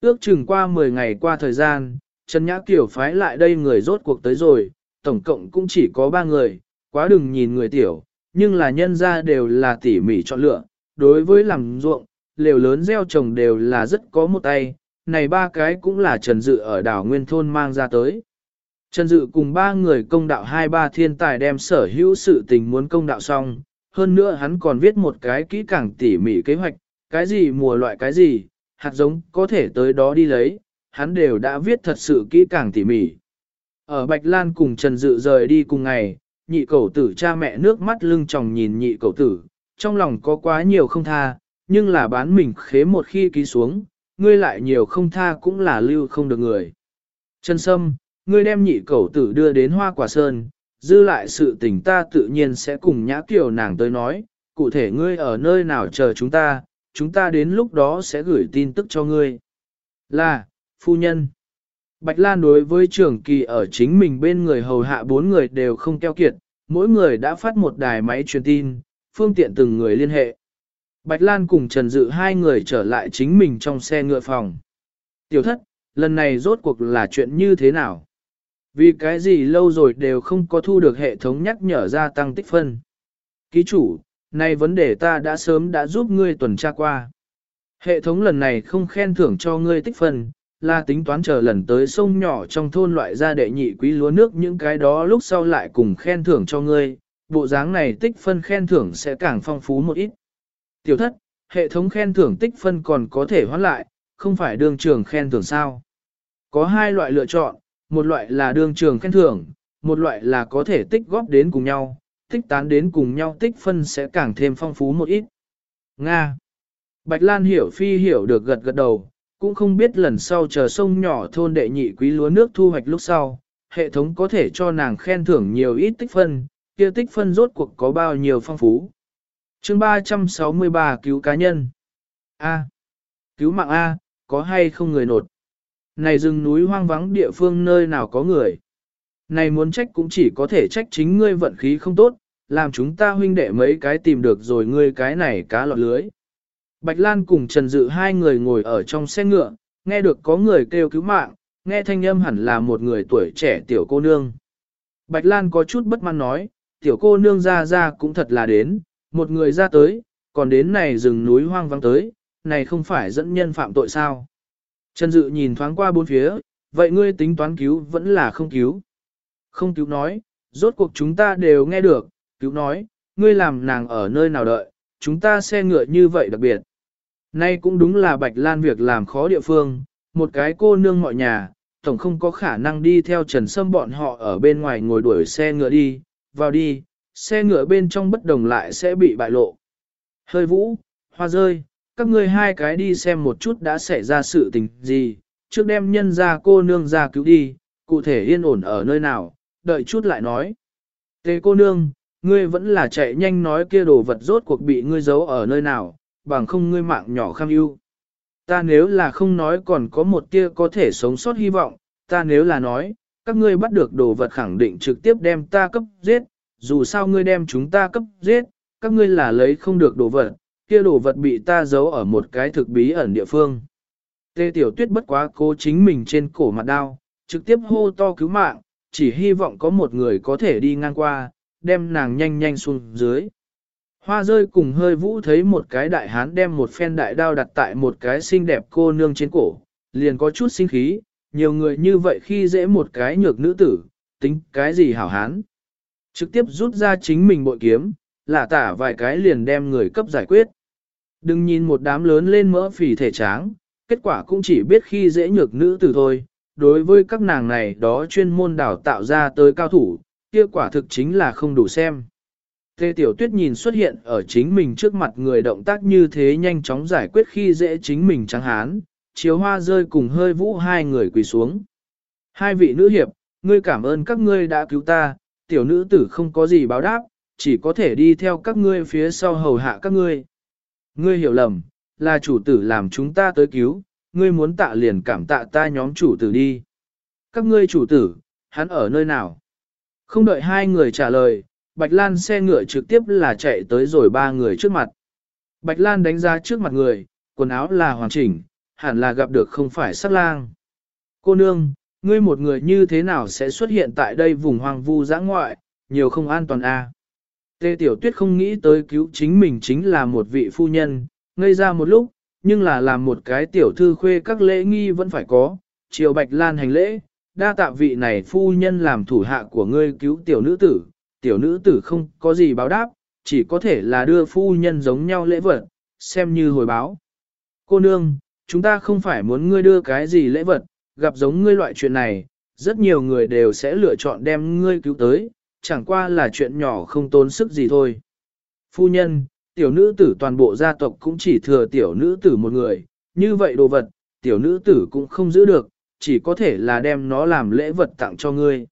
Ước chừng qua 10 ngày qua thời gian, Trần Nhã Kiều phái lại đây người rốt cuộc tới rồi, tổng cộng cũng chỉ có 3 người, quá đừng nhìn người tiểu, nhưng là nhân ra đều là tỉ mỉ chọn lựa, đối với làm ruộng, lều lớn gieo trồng đều là rất có một tay, này ba cái cũng là Trần Dự ở đảo Nguyên Thôn mang ra tới. Trần Dự cùng ba người công đạo hai ba thiên tài đem sở hữu sự tình muốn công đạo xong, hơn nữa hắn còn viết một cái kỹ càng tỉ mỉ kế hoạch, cái gì mùa loại cái gì, hạt giống có thể tới đó đi lấy, hắn đều đã viết thật sự kỹ càng tỉ mỉ. Ở Bạch Lan cùng Trần Dự rời đi cùng ngày, nhị cầu tử cha mẹ nước mắt lưng tròng nhìn nhị cầu tử, trong lòng có quá nhiều không tha, nhưng là bán mình khế một khi ký xuống, ngươi lại nhiều không tha cũng là lưu không được người. Trần Sâm, ngươi đem nhị cầu tử đưa đến hoa quả sơn, dư lại sự tình ta tự nhiên sẽ cùng nhã kiều nàng tới nói, cụ thể ngươi ở nơi nào chờ chúng ta, chúng ta đến lúc đó sẽ gửi tin tức cho ngươi. Là, phu nhân. Bạch Lan đối với trưởng kỳ ở chính mình bên người hầu hạ bốn người đều không keo kiệt, mỗi người đã phát một đài máy truyền tin, phương tiện từng người liên hệ. Bạch Lan cùng Trần Dự hai người trở lại chính mình trong xe ngựa phòng. Tiểu thất, lần này rốt cuộc là chuyện như thế nào? Vì cái gì lâu rồi đều không có thu được hệ thống nhắc nhở gia tăng tích phân. Ký chủ, này vấn đề ta đã sớm đã giúp ngươi tuần tra qua. Hệ thống lần này không khen thưởng cho ngươi tích phân, là tính toán chờ lần tới sông nhỏ trong thôn loại ra đệ nhị quý lúa nước những cái đó lúc sau lại cùng khen thưởng cho ngươi, bộ dáng này tích phân khen thưởng sẽ càng phong phú một ít. Tiểu thất, hệ thống khen thưởng tích phân còn có thể hoán lại, không phải đương trường khen thưởng sao. Có hai loại lựa chọn, một loại là đương trường khen thưởng, một loại là có thể tích góp đến cùng nhau, tích tán đến cùng nhau tích phân sẽ càng thêm phong phú một ít. Nga Bạch Lan hiểu phi hiểu được gật gật đầu, cũng không biết lần sau chờ sông nhỏ thôn đệ nhị quý lúa nước thu hoạch lúc sau, hệ thống có thể cho nàng khen thưởng nhiều ít tích phân, kia tích phân rốt cuộc có bao nhiêu phong phú. chương 363 cứu cá nhân. A. Cứu mạng A, có hay không người nột? Này rừng núi hoang vắng địa phương nơi nào có người? Này muốn trách cũng chỉ có thể trách chính ngươi vận khí không tốt, làm chúng ta huynh đệ mấy cái tìm được rồi ngươi cái này cá lọt lưới. Bạch Lan cùng Trần Dự hai người ngồi ở trong xe ngựa, nghe được có người kêu cứu mạng, nghe thanh âm hẳn là một người tuổi trẻ tiểu cô nương. Bạch Lan có chút bất mãn nói, tiểu cô nương ra ra cũng thật là đến, một người ra tới, còn đến này rừng núi hoang vắng tới, này không phải dẫn nhân phạm tội sao. Trần Dự nhìn thoáng qua bốn phía, vậy ngươi tính toán cứu vẫn là không cứu. Không cứu nói, rốt cuộc chúng ta đều nghe được, cứu nói, ngươi làm nàng ở nơi nào đợi, chúng ta xe ngựa như vậy đặc biệt. Nay cũng đúng là Bạch Lan việc làm khó địa phương, một cái cô nương mọi nhà, tổng không có khả năng đi theo Trần Sâm bọn họ ở bên ngoài ngồi đuổi xe ngựa đi, vào đi, xe ngựa bên trong bất đồng lại sẽ bị bại lộ. Hơi vũ, hoa rơi, các ngươi hai cái đi xem một chút đã xảy ra sự tình gì, trước đem nhân ra cô nương ra cứu đi, cụ thể yên ổn ở nơi nào, đợi chút lại nói. Tề cô nương, ngươi vẫn là chạy nhanh nói kia đồ vật rốt cuộc bị ngươi giấu ở nơi nào, bằng không ngươi mạng nhỏ kham ưu. Ta nếu là không nói còn có một tia có thể sống sót hy vọng, ta nếu là nói, các ngươi bắt được đồ vật khẳng định trực tiếp đem ta cấp giết, dù sao ngươi đem chúng ta cấp giết, các ngươi là lấy không được đồ vật, kia đồ vật bị ta giấu ở một cái thực bí ẩn địa phương. Tê tiểu tuyết bất quá cố chính mình trên cổ mặt đao, trực tiếp hô to cứu mạng, chỉ hy vọng có một người có thể đi ngang qua, đem nàng nhanh nhanh xuống dưới. Hoa rơi cùng hơi vũ thấy một cái đại hán đem một phen đại đao đặt tại một cái xinh đẹp cô nương trên cổ, liền có chút sinh khí, nhiều người như vậy khi dễ một cái nhược nữ tử, tính cái gì hảo hán. Trực tiếp rút ra chính mình bội kiếm, là tả vài cái liền đem người cấp giải quyết. Đừng nhìn một đám lớn lên mỡ phì thể tráng, kết quả cũng chỉ biết khi dễ nhược nữ tử thôi. Đối với các nàng này đó chuyên môn đào tạo ra tới cao thủ, kia quả thực chính là không đủ xem. Tê Tiểu Tuyết nhìn xuất hiện ở chính mình trước mặt người động tác như thế nhanh chóng giải quyết khi dễ chính mình trắng hán, chiếu hoa rơi cùng hơi vũ hai người quỳ xuống. Hai vị nữ hiệp, ngươi cảm ơn các ngươi đã cứu ta, tiểu nữ tử không có gì báo đáp, chỉ có thể đi theo các ngươi phía sau hầu hạ các ngươi. Ngươi hiểu lầm, là chủ tử làm chúng ta tới cứu, ngươi muốn tạ liền cảm tạ ta nhóm chủ tử đi. Các ngươi chủ tử, hắn ở nơi nào? Không đợi hai người trả lời, Bạch Lan xe ngựa trực tiếp là chạy tới rồi ba người trước mặt. Bạch Lan đánh ra trước mặt người, quần áo là hoàn chỉnh, hẳn là gặp được không phải sát lang. Cô nương, ngươi một người như thế nào sẽ xuất hiện tại đây vùng hoang vu giã ngoại, nhiều không an toàn a. À? Tê Tiểu Tuyết không nghĩ tới cứu chính mình chính là một vị phu nhân, ngây ra một lúc, nhưng là làm một cái tiểu thư khuê các lễ nghi vẫn phải có, triều Bạch Lan hành lễ, đa tạ vị này phu nhân làm thủ hạ của ngươi cứu tiểu nữ tử, tiểu nữ tử không có gì báo đáp, chỉ có thể là đưa phu nhân giống nhau lễ vật, xem như hồi báo. Cô nương, chúng ta không phải muốn ngươi đưa cái gì lễ vật, gặp giống ngươi loại chuyện này, rất nhiều người đều sẽ lựa chọn đem ngươi cứu tới, chẳng qua là chuyện nhỏ không tốn sức gì thôi. Phu nhân, tiểu nữ tử toàn bộ gia tộc cũng chỉ thừa tiểu nữ tử một người, như vậy đồ vật, tiểu nữ tử cũng không giữ được, chỉ có thể là đem nó làm lễ vật tặng cho ngươi.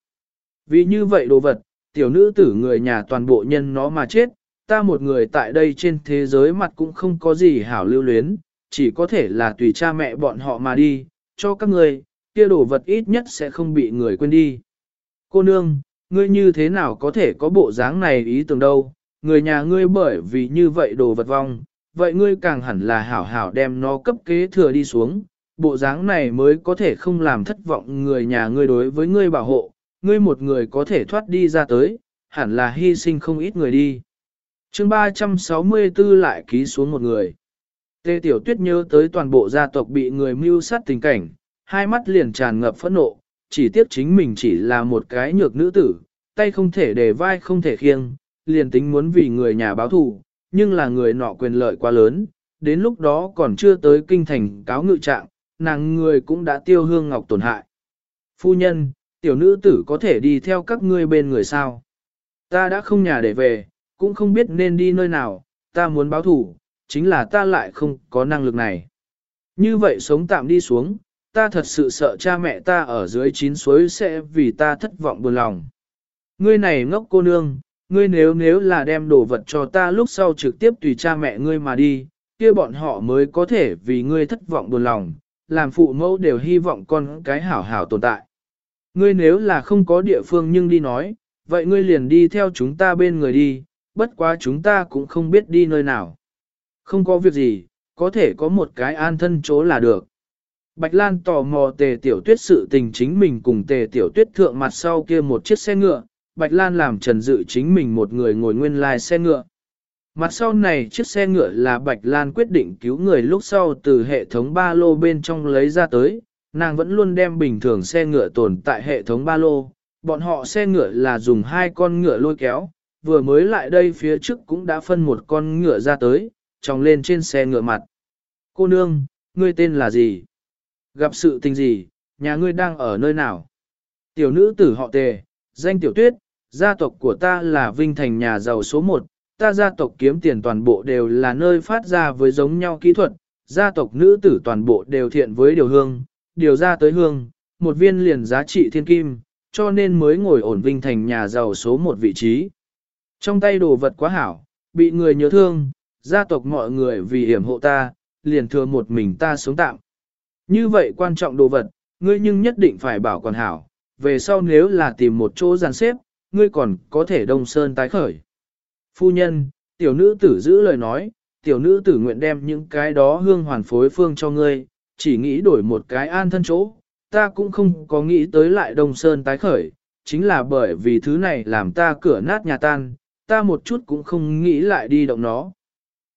Vì như vậy đồ vật, tiểu nữ tử người nhà toàn bộ nhân nó mà chết, ta một người tại đây trên thế giới mặt cũng không có gì hảo lưu luyến, chỉ có thể là tùy cha mẹ bọn họ mà đi, cho các người, kia đồ vật ít nhất sẽ không bị người quên đi. Cô nương, ngươi như thế nào có thể có bộ dáng này ý tưởng đâu, người nhà ngươi bởi vì như vậy đồ vật vong, vậy ngươi càng hẳn là hảo hảo đem nó cấp kế thừa đi xuống, bộ dáng này mới có thể không làm thất vọng người nhà ngươi đối với ngươi bảo hộ, ngươi một người có thể thoát đi ra tới, hẳn là hy sinh không ít người đi. chương 364 lại ký xuống một người. Tê Tiểu Tuyết nhớ tới toàn bộ gia tộc bị người mưu sát tình cảnh, hai mắt liền tràn ngập phẫn nộ, chỉ tiếc chính mình chỉ là một cái nhược nữ tử, tay không thể để vai không thể khiêng, liền tính muốn vì người nhà báo thù, nhưng là người nọ quyền lợi quá lớn, đến lúc đó còn chưa tới kinh thành cáo ngự trạng, nàng người cũng đã tiêu hương ngọc tổn hại. Phu nhân, tiểu nữ tử có thể đi theo các ngươi bên người sao? Ta đã không nhà để về, cũng không biết nên đi nơi nào, ta muốn báo thủ, chính là ta lại không có năng lực này. Như vậy sống tạm đi xuống, ta thật sự sợ cha mẹ ta ở dưới chín suối sẽ vì ta thất vọng buồn lòng. Ngươi này ngốc cô nương, ngươi nếu nếu là đem đồ vật cho ta lúc sau trực tiếp tùy cha mẹ ngươi mà đi, kia bọn họ mới có thể vì ngươi thất vọng buồn lòng, làm phụ mẫu đều hy vọng con cái hảo hảo tồn tại. Ngươi nếu là không có địa phương nhưng đi nói, vậy ngươi liền đi theo chúng ta bên người đi, bất quá chúng ta cũng không biết đi nơi nào. Không có việc gì, có thể có một cái an thân chỗ là được. Bạch Lan tò mò tề tiểu tuyết sự tình chính mình cùng tề tiểu tuyết thượng mặt sau kia một chiếc xe ngựa, Bạch Lan làm trần dự chính mình một người ngồi nguyên lai xe ngựa. Mặt sau này chiếc xe ngựa là Bạch Lan quyết định cứu người lúc sau từ hệ thống ba lô bên trong lấy ra tới, nàng vẫn luôn đem bình thường xe ngựa tồn tại hệ thống ba lô, bọn họ xe ngựa là dùng hai con ngựa lôi kéo, vừa mới lại đây phía trước cũng đã phân một con ngựa ra tới, tròng lên trên xe ngựa mặt. Cô nương, ngươi tên là gì? Gặp sự tình gì? Nhà ngươi đang ở nơi nào? Tiểu nữ tử họ tề, danh tiểu tuyết, gia tộc của ta là Vinh Thành nhà giàu số 1, ta gia tộc kiếm tiền toàn bộ đều là nơi phát ra với giống nhau kỹ thuật, gia tộc nữ tử toàn bộ đều thiện với điều hương, điều ra tới hương, một viên liền giá trị thiên kim, cho nên mới ngồi ổn Vinh Thành nhà giàu số 1 vị trí. Trong tay đồ vật quá hảo, bị người nhớ thương, gia tộc mọi người vì hiểm hộ ta, liền thừa một mình ta sống tạm. Như vậy quan trọng đồ vật, ngươi nhưng nhất định phải bảo quản hảo, về sau nếu là tìm một chỗ giàn xếp, ngươi còn có thể đông sơn tái khởi. Phu nhân, tiểu nữ tử giữ lời nói, tiểu nữ tử nguyện đem những cái đó hương hoàn phối phương cho ngươi, chỉ nghĩ đổi một cái an thân chỗ, ta cũng không có nghĩ tới lại đông sơn tái khởi, chính là bởi vì thứ này làm ta cửa nát nhà tan, ta một chút cũng không nghĩ lại đi động nó.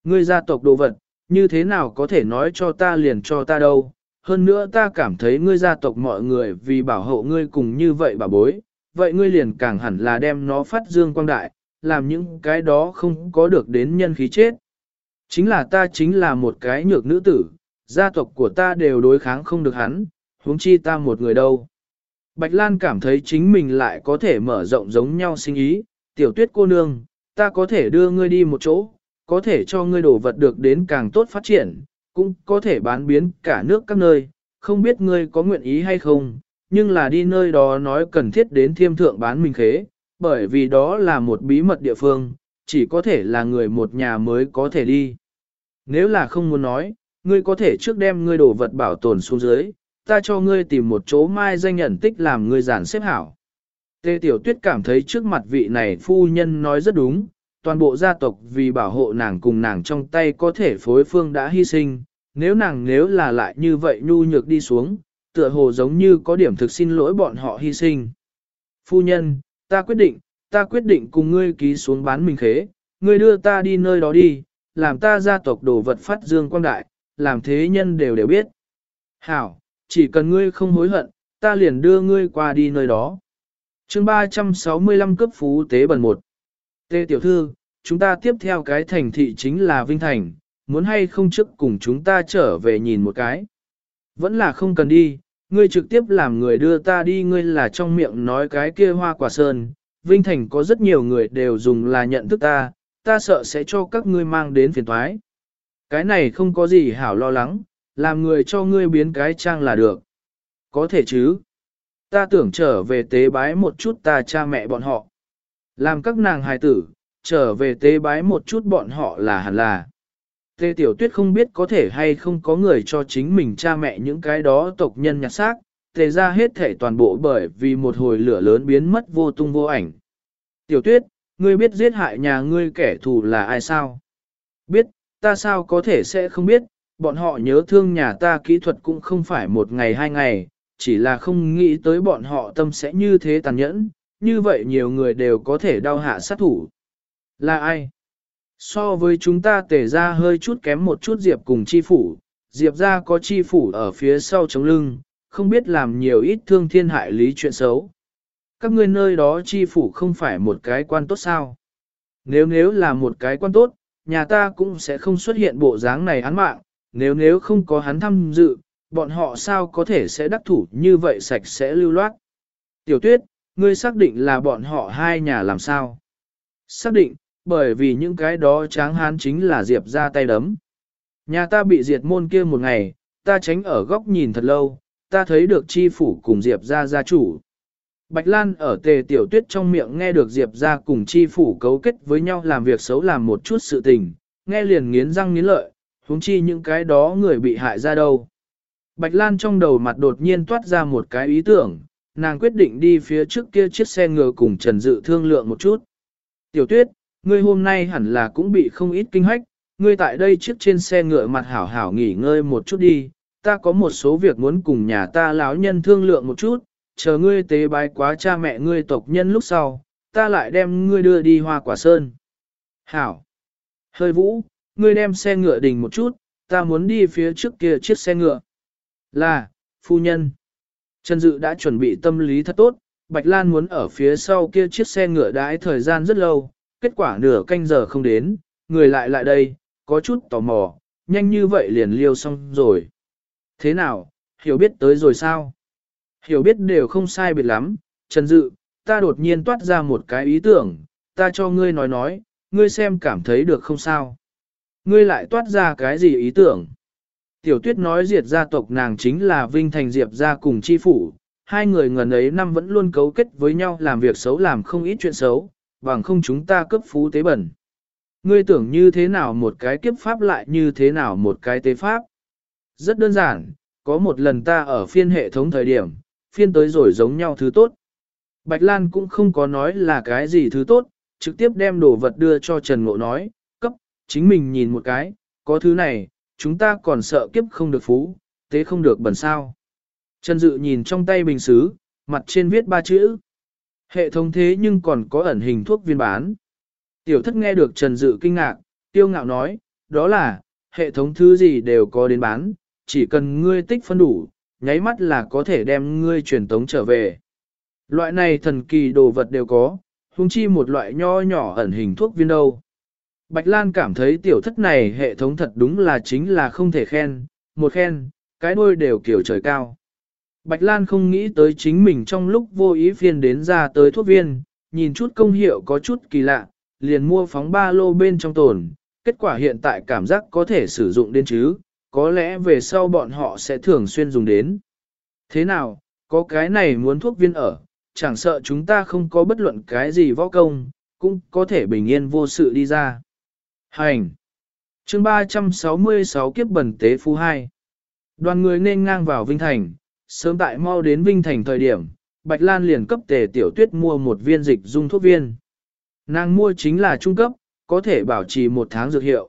Ngươi gia tộc đồ vật, như thế nào có thể nói cho ta liền cho ta đâu, hơn nữa ta cảm thấy ngươi gia tộc mọi người vì bảo hộ ngươi cùng như vậy bà bối, vậy ngươi liền càng hẳn là đem nó phát dương quang đại, làm những cái đó không có được đến nhân khí chết. Chính là ta chính là một cái nhược nữ tử, gia tộc của ta đều đối kháng không được hắn, huống chi ta một người đâu. Bạch Lan cảm thấy chính mình lại có thể mở rộng giống nhau sinh ý, tiểu tuyết cô nương, ta có thể đưa ngươi đi một chỗ, có thể cho ngươi đổ vật được đến càng tốt phát triển, cũng có thể bán biến cả nước các nơi, không biết ngươi có nguyện ý hay không, nhưng là đi nơi đó nói cần thiết đến thiêm thượng bán mình khế, bởi vì đó là một bí mật địa phương, chỉ có thể là người một nhà mới có thể đi. Nếu là không muốn nói, ngươi có thể trước đem ngươi đổ vật bảo tồn xuống dưới, ta cho ngươi tìm một chỗ mai danh nhận tích làm ngươi giản xếp hảo. Tê Tiểu Tuyết cảm thấy trước mặt vị này phu nhân nói rất đúng, toàn bộ gia tộc vì bảo hộ nàng cùng nàng trong tay có thể phối phương đã hy sinh, nếu nàng nếu là lại như vậy nhu nhược đi xuống, tựa hồ giống như có điểm thực xin lỗi bọn họ hy sinh. Phu nhân, ta quyết định, ta quyết định cùng ngươi ký xuống bán mình khế, ngươi đưa ta đi nơi đó đi, làm ta gia tộc đồ vật phát dương quang đại, làm thế nhân đều đều biết. Hảo, chỉ cần ngươi không hối hận, ta liền đưa ngươi qua đi nơi đó. chương 365 cấp phú tế bần 1. Tê tiểu thư, chúng ta tiếp theo cái thành thị chính là Vinh Thành, muốn hay không trước cùng chúng ta trở về nhìn một cái. Vẫn là không cần đi, ngươi trực tiếp làm người đưa ta đi ngươi là trong miệng nói cái kia hoa quả sơn. Vinh Thành có rất nhiều người đều dùng là nhận thức ta, ta sợ sẽ cho các ngươi mang đến phiền thoái. Cái này không có gì hảo lo lắng, làm người cho ngươi biến cái trang là được. Có thể chứ. Ta tưởng trở về tế bái một chút ta cha mẹ bọn họ. Làm các nàng hài tử, trở về tế bái một chút bọn họ là hẳn là. Tê Tiểu Tuyết không biết có thể hay không có người cho chính mình cha mẹ những cái đó tộc nhân nhặt xác, tề ra hết thể toàn bộ bởi vì một hồi lửa lớn biến mất vô tung vô ảnh. Tiểu Tuyết, ngươi biết giết hại nhà ngươi kẻ thù là ai sao? Biết, ta sao có thể sẽ không biết, bọn họ nhớ thương nhà ta kỹ thuật cũng không phải một ngày hai ngày, chỉ là không nghĩ tới bọn họ tâm sẽ như thế tàn nhẫn, như vậy nhiều người đều có thể đau hạ sát thủ. Là ai? So với chúng ta tể ra hơi chút kém một chút Diệp cùng chi phủ, Diệp ra có chi phủ ở phía sau chống lưng, không biết làm nhiều ít thương thiên hại lý chuyện xấu. Các ngươi nơi đó chi phủ không phải một cái quan tốt sao? Nếu nếu là một cái quan tốt, nhà ta cũng sẽ không xuất hiện bộ dáng này án mạng, nếu nếu không có hắn tham dự, bọn họ sao có thể sẽ đắc thủ như vậy sạch sẽ lưu loát. Tiểu tuyết, ngươi xác định là bọn họ hai nhà làm sao? Xác định, bởi vì những cái đó tráng hán chính là Diệp ra tay đấm. Nhà ta bị diệt môn kia một ngày, ta tránh ở góc nhìn thật lâu, ta thấy được chi phủ cùng Diệp ra gia chủ. Bạch Lan ở tề tiểu tuyết trong miệng nghe được Diệp ra cùng chi phủ cấu kết với nhau làm việc xấu làm một chút sự tình, nghe liền nghiến răng nghiến lợi, huống chi những cái đó người bị hại ra đâu. Bạch Lan trong đầu mặt đột nhiên toát ra một cái ý tưởng, nàng quyết định đi phía trước kia chiếc xe ngựa cùng Trần Dự thương lượng một chút. Tiểu tuyết, ngươi hôm nay hẳn là cũng bị không ít kinh hách, ngươi tại đây chiếc trên xe ngựa mặt hảo hảo nghỉ ngơi một chút đi, ta có một số việc muốn cùng nhà ta lão nhân thương lượng một chút, chờ ngươi tế bái quá cha mẹ ngươi tộc nhân lúc sau, ta lại đem ngươi đưa đi hoa quả sơn. Hảo! Hơi vũ, ngươi đem xe ngựa đình một chút, ta muốn đi phía trước kia chiếc xe ngựa. Là, phu nhân. Trần Dự đã chuẩn bị tâm lý thật tốt, Bạch Lan muốn ở phía sau kia chiếc xe ngựa đãi thời gian rất lâu, kết quả nửa canh giờ không đến, người lại lại đây, có chút tò mò, nhanh như vậy liền liêu xong rồi. Thế nào, hiểu biết tới rồi sao? Hiểu biết đều không sai biệt lắm, Trần Dự, ta đột nhiên toát ra một cái ý tưởng, ta cho ngươi nói nói, ngươi xem cảm thấy được không sao? Ngươi lại toát ra cái gì ý tưởng? Tiểu tuyết nói diệt gia tộc nàng chính là Vinh Thành Diệp gia cùng chi phủ, hai người ngần ấy năm vẫn luôn cấu kết với nhau làm việc xấu làm không ít chuyện xấu, bằng không chúng ta cấp phú tế bẩn. Ngươi tưởng như thế nào một cái kiếp pháp lại như thế nào một cái tế pháp? Rất đơn giản, có một lần ta ở phiên hệ thống thời điểm, phiên tới rồi giống nhau thứ tốt. Bạch Lan cũng không có nói là cái gì thứ tốt, trực tiếp đem đồ vật đưa cho Trần Ngộ nói, cấp, chính mình nhìn một cái, có thứ này, chúng ta còn sợ kiếp không được phú, tế không được bẩn sao. Trần Dự nhìn trong tay bình xứ, mặt trên viết ba chữ. Hệ thống thế nhưng còn có ẩn hình thuốc viên bán. Tiểu thất nghe được Trần Dự kinh ngạc, tiêu ngạo nói, đó là, hệ thống thứ gì đều có đến bán, chỉ cần ngươi tích phân đủ, nháy mắt là có thể đem ngươi truyền tống trở về. Loại này thần kỳ đồ vật đều có, huống chi một loại nho nhỏ ẩn hình thuốc viên đâu. Bạch Lan cảm thấy tiểu thất này hệ thống thật đúng là chính là không thể khen, một khen, cái đôi đều kiểu trời cao. Bạch Lan không nghĩ tới chính mình trong lúc vô ý phiên đến ra tới thuốc viên, nhìn chút công hiệu có chút kỳ lạ, liền mua phóng ba lô bên trong tồn, kết quả hiện tại cảm giác có thể sử dụng đến chứ, có lẽ về sau bọn họ sẽ thường xuyên dùng đến. Thế nào, có cái này muốn thuốc viên ở, chẳng sợ chúng ta không có bất luận cái gì võ công, cũng có thể bình yên vô sự đi ra. Hành! chương 366 kiếp bẩn tế phú 2 Đoàn người nên ngang vào Vinh Thành, sớm tại mau đến Vinh Thành thời điểm, Bạch Lan liền cấp tề tiểu tuyết mua một viên dịch dung thuốc viên. Nàng mua chính là trung cấp, có thể bảo trì một tháng dược hiệu.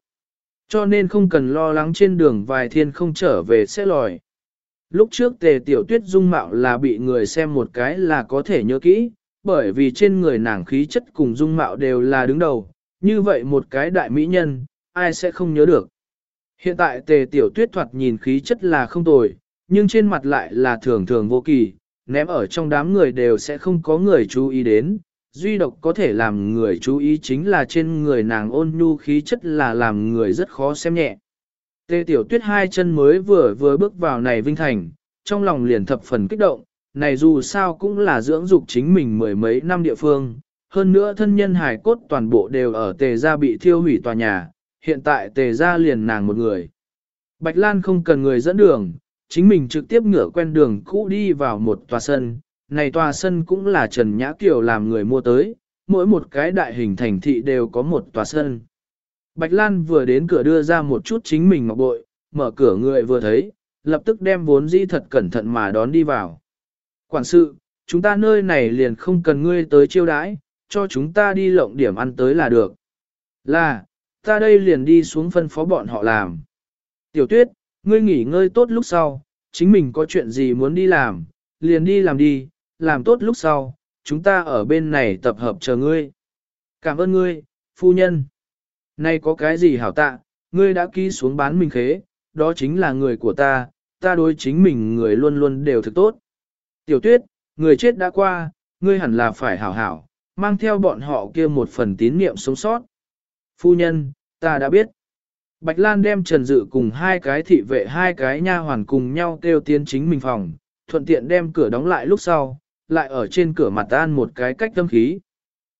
Cho nên không cần lo lắng trên đường vài thiên không trở về sẽ lòi. Lúc trước tề tiểu tuyết dung mạo là bị người xem một cái là có thể nhớ kỹ, bởi vì trên người nàng khí chất cùng dung mạo đều là đứng đầu, như vậy một cái đại mỹ nhân, ai sẽ không nhớ được. Hiện tại tề tiểu tuyết thoạt nhìn khí chất là không tồi, nhưng trên mặt lại là thường thường vô kỳ, ném ở trong đám người đều sẽ không có người chú ý đến. Duy độc có thể làm người chú ý chính là trên người nàng ôn nhu khí chất là làm người rất khó xem nhẹ. Tề tiểu tuyết hai chân mới vừa vừa bước vào này vinh thành, trong lòng liền thập phần kích động, này dù sao cũng là dưỡng dục chính mình mười mấy năm địa phương, hơn nữa thân nhân hài cốt toàn bộ đều ở tề gia bị thiêu hủy tòa nhà, hiện tại tề gia liền nàng một người. Bạch Lan không cần người dẫn đường, chính mình trực tiếp ngửa quen đường cũ đi vào một tòa sân, này tòa sân cũng là Trần Nhã Kiều làm người mua tới, mỗi một cái đại hình thành thị đều có một tòa sân. Bạch Lan vừa đến cửa đưa ra một chút chính mình ngọc bội, mở cửa người vừa thấy, lập tức đem vốn di thật cẩn thận mà đón đi vào. Quản sự, chúng ta nơi này liền không cần ngươi tới chiêu đãi, cho chúng ta đi lộng điểm ăn tới là được. Là, ta đây liền đi xuống phân phó bọn họ làm. Tiểu tuyết, ngươi nghỉ ngơi tốt lúc sau, chính mình có chuyện gì muốn đi làm, liền đi làm đi, làm tốt lúc sau, chúng ta ở bên này tập hợp chờ ngươi. Cảm ơn ngươi, phu nhân. Nay có cái gì hảo tạ, ngươi đã ký xuống bán mình khế, đó chính là người của ta, ta đối chính mình người luôn luôn đều thực tốt. Tiểu tuyết, người chết đã qua, ngươi hẳn là phải hảo hảo, mang theo bọn họ kia một phần tín niệm sống sót. Phu nhân, ta đã biết. Bạch Lan đem Trần Dự cùng hai cái thị vệ hai cái nha hoàn cùng nhau kêu tiến chính mình phòng, thuận tiện đem cửa đóng lại lúc sau, lại ở trên cửa mặt an một cái cách tâm khí.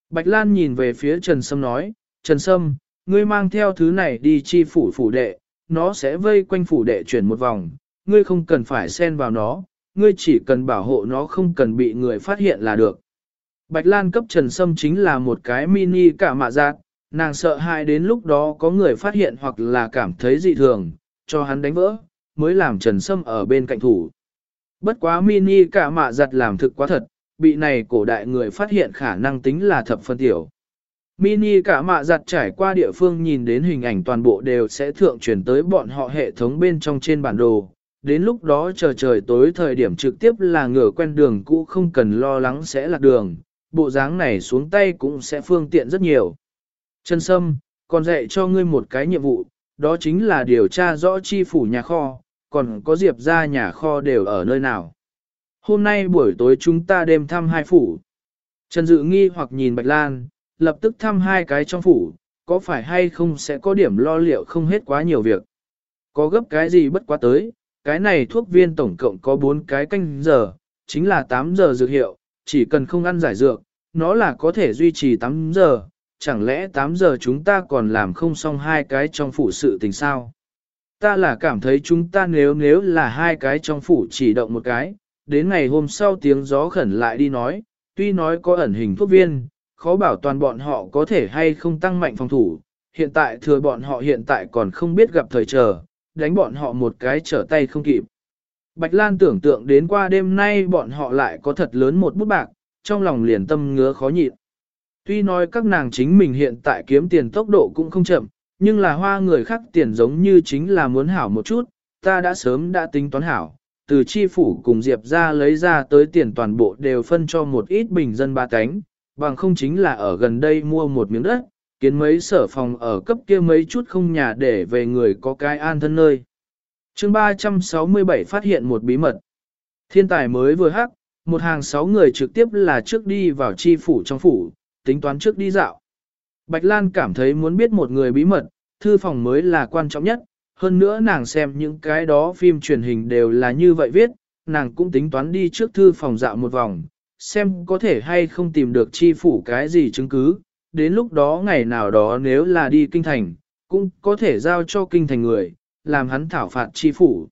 Bạch Lan nhìn về phía Trần Sâm nói, Trần Sâm, ngươi mang theo thứ này đi chi phủ phủ đệ, nó sẽ vây quanh phủ đệ chuyển một vòng, ngươi không cần phải xen vào nó, ngươi chỉ cần bảo hộ nó không cần bị người phát hiện là được. Bạch Lan cấp Trần Sâm chính là một cái mini cả mạ giác, nàng sợ hãi đến lúc đó có người phát hiện hoặc là cảm thấy dị thường, cho hắn đánh vỡ, mới làm Trần Sâm ở bên cạnh thủ. Bất quá mini cả mạ giặt làm thực quá thật, bị này cổ đại người phát hiện khả năng tính là thập phân tiểu. Mini cả mạ giặt trải qua địa phương nhìn đến hình ảnh toàn bộ đều sẽ thượng truyền tới bọn họ hệ thống bên trong trên bản đồ. Đến lúc đó chờ trời tối thời điểm trực tiếp là ngửa quen đường cũ không cần lo lắng sẽ lạc đường, bộ dáng này xuống tay cũng sẽ phương tiện rất nhiều. Trần Sâm, còn dạy cho ngươi một cái nhiệm vụ, đó chính là điều tra rõ chi phủ nhà kho, còn có diệp ra nhà kho đều ở nơi nào. Hôm nay buổi tối chúng ta đêm thăm hai phủ. Trần Dự nghi hoặc nhìn Bạch Lan, lập tức thăm hai cái trong phủ, có phải hay không sẽ có điểm lo liệu không hết quá nhiều việc. Có gấp cái gì bất quá tới, cái này thuốc viên tổng cộng có 4 cái canh giờ, chính là 8 giờ dược hiệu, chỉ cần không ăn giải dược, nó là có thể duy trì 8 giờ, chẳng lẽ 8 giờ chúng ta còn làm không xong hai cái trong phủ sự tình sao? Ta là cảm thấy chúng ta nếu nếu là hai cái trong phủ chỉ động một cái, đến ngày hôm sau tiếng gió khẩn lại đi nói, tuy nói có ẩn hình thuốc viên, khó bảo toàn bọn họ có thể hay không tăng mạnh phòng thủ, hiện tại thừa bọn họ hiện tại còn không biết gặp thời chờ, đánh bọn họ một cái trở tay không kịp. Bạch Lan tưởng tượng đến qua đêm nay bọn họ lại có thật lớn một bút bạc, trong lòng liền tâm ngứa khó nhịn. Tuy nói các nàng chính mình hiện tại kiếm tiền tốc độ cũng không chậm, nhưng là hoa người khác tiền giống như chính là muốn hảo một chút, ta đã sớm đã tính toán hảo, từ chi phủ cùng Diệp ra lấy ra tới tiền toàn bộ đều phân cho một ít bình dân ba cánh, bằng không chính là ở gần đây mua một miếng đất, kiến mấy sở phòng ở cấp kia mấy chút không nhà để về người có cái an thân nơi chương 367 phát hiện một bí mật. Thiên tài mới vừa hắc, một hàng sáu người trực tiếp là trước đi vào chi phủ trong phủ, tính toán trước đi dạo. Bạch Lan cảm thấy muốn biết một người bí mật, thư phòng mới là quan trọng nhất, hơn nữa nàng xem những cái đó phim truyền hình đều là như vậy viết, nàng cũng tính toán đi trước thư phòng dạo một vòng, xem có thể hay không tìm được chi phủ cái gì chứng cứ, đến lúc đó ngày nào đó nếu là đi kinh thành, cũng có thể giao cho kinh thành người, làm hắn thảo phạt chi phủ.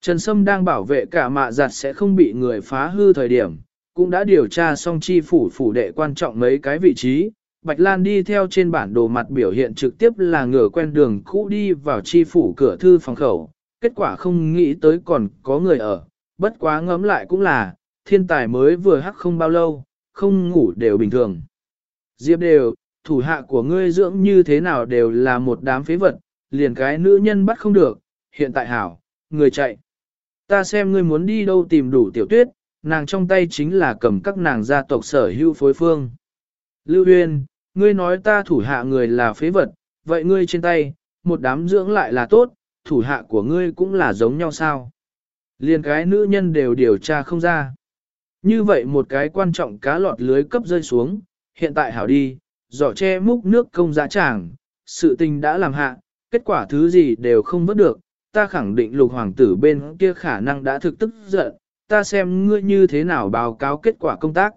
Trần Sâm đang bảo vệ cả mạ giặt sẽ không bị người phá hư thời điểm, cũng đã điều tra xong chi phủ phủ đệ quan trọng mấy cái vị trí. Bạch Lan đi theo trên bản đồ mặt biểu hiện trực tiếp là ngửa quen đường cũ đi vào chi phủ cửa thư phòng khẩu, kết quả không nghĩ tới còn có người ở, bất quá ngấm lại cũng là, thiên tài mới vừa hắc không bao lâu, không ngủ đều bình thường. Diệp đều, thủ hạ của ngươi dưỡng như thế nào đều là một đám phế vật, liền cái nữ nhân bắt không được, hiện tại hảo, người chạy. Ta xem ngươi muốn đi đâu tìm đủ tiểu tuyết, nàng trong tay chính là cầm các nàng gia tộc sở hữu phối phương. Lưu Huyên, ngươi nói ta thủ hạ người là phế vật, vậy ngươi trên tay, một đám dưỡng lại là tốt, thủ hạ của ngươi cũng là giống nhau sao? liền cái nữ nhân đều điều tra không ra. Như vậy một cái quan trọng cá lọt lưới cấp rơi xuống, hiện tại hảo đi, giỏ che múc nước công giá tràng, sự tình đã làm hạ, kết quả thứ gì đều không vớt được, ta khẳng định lục hoàng tử bên kia khả năng đã thực tức giận, ta xem ngươi như thế nào báo cáo kết quả công tác.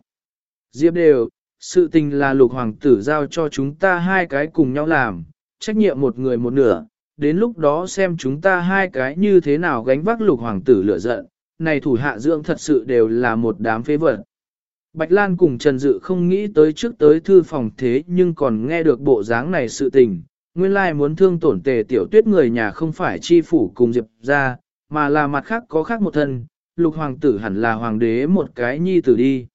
Diệp đều, sự tình là lục hoàng tử giao cho chúng ta hai cái cùng nhau làm, trách nhiệm một người một nửa, đến lúc đó xem chúng ta hai cái như thế nào gánh vác lục hoàng tử lửa giận, này thủ hạ dưỡng thật sự đều là một đám phế vật. Bạch Lan cùng Trần Dự không nghĩ tới trước tới thư phòng thế nhưng còn nghe được bộ dáng này sự tình, nguyên lai muốn thương tổn tề tiểu tuyết người nhà không phải chi phủ cùng Diệp ra, mà là mặt khác có khác một thân, lục hoàng tử hẳn là hoàng đế một cái nhi tử đi.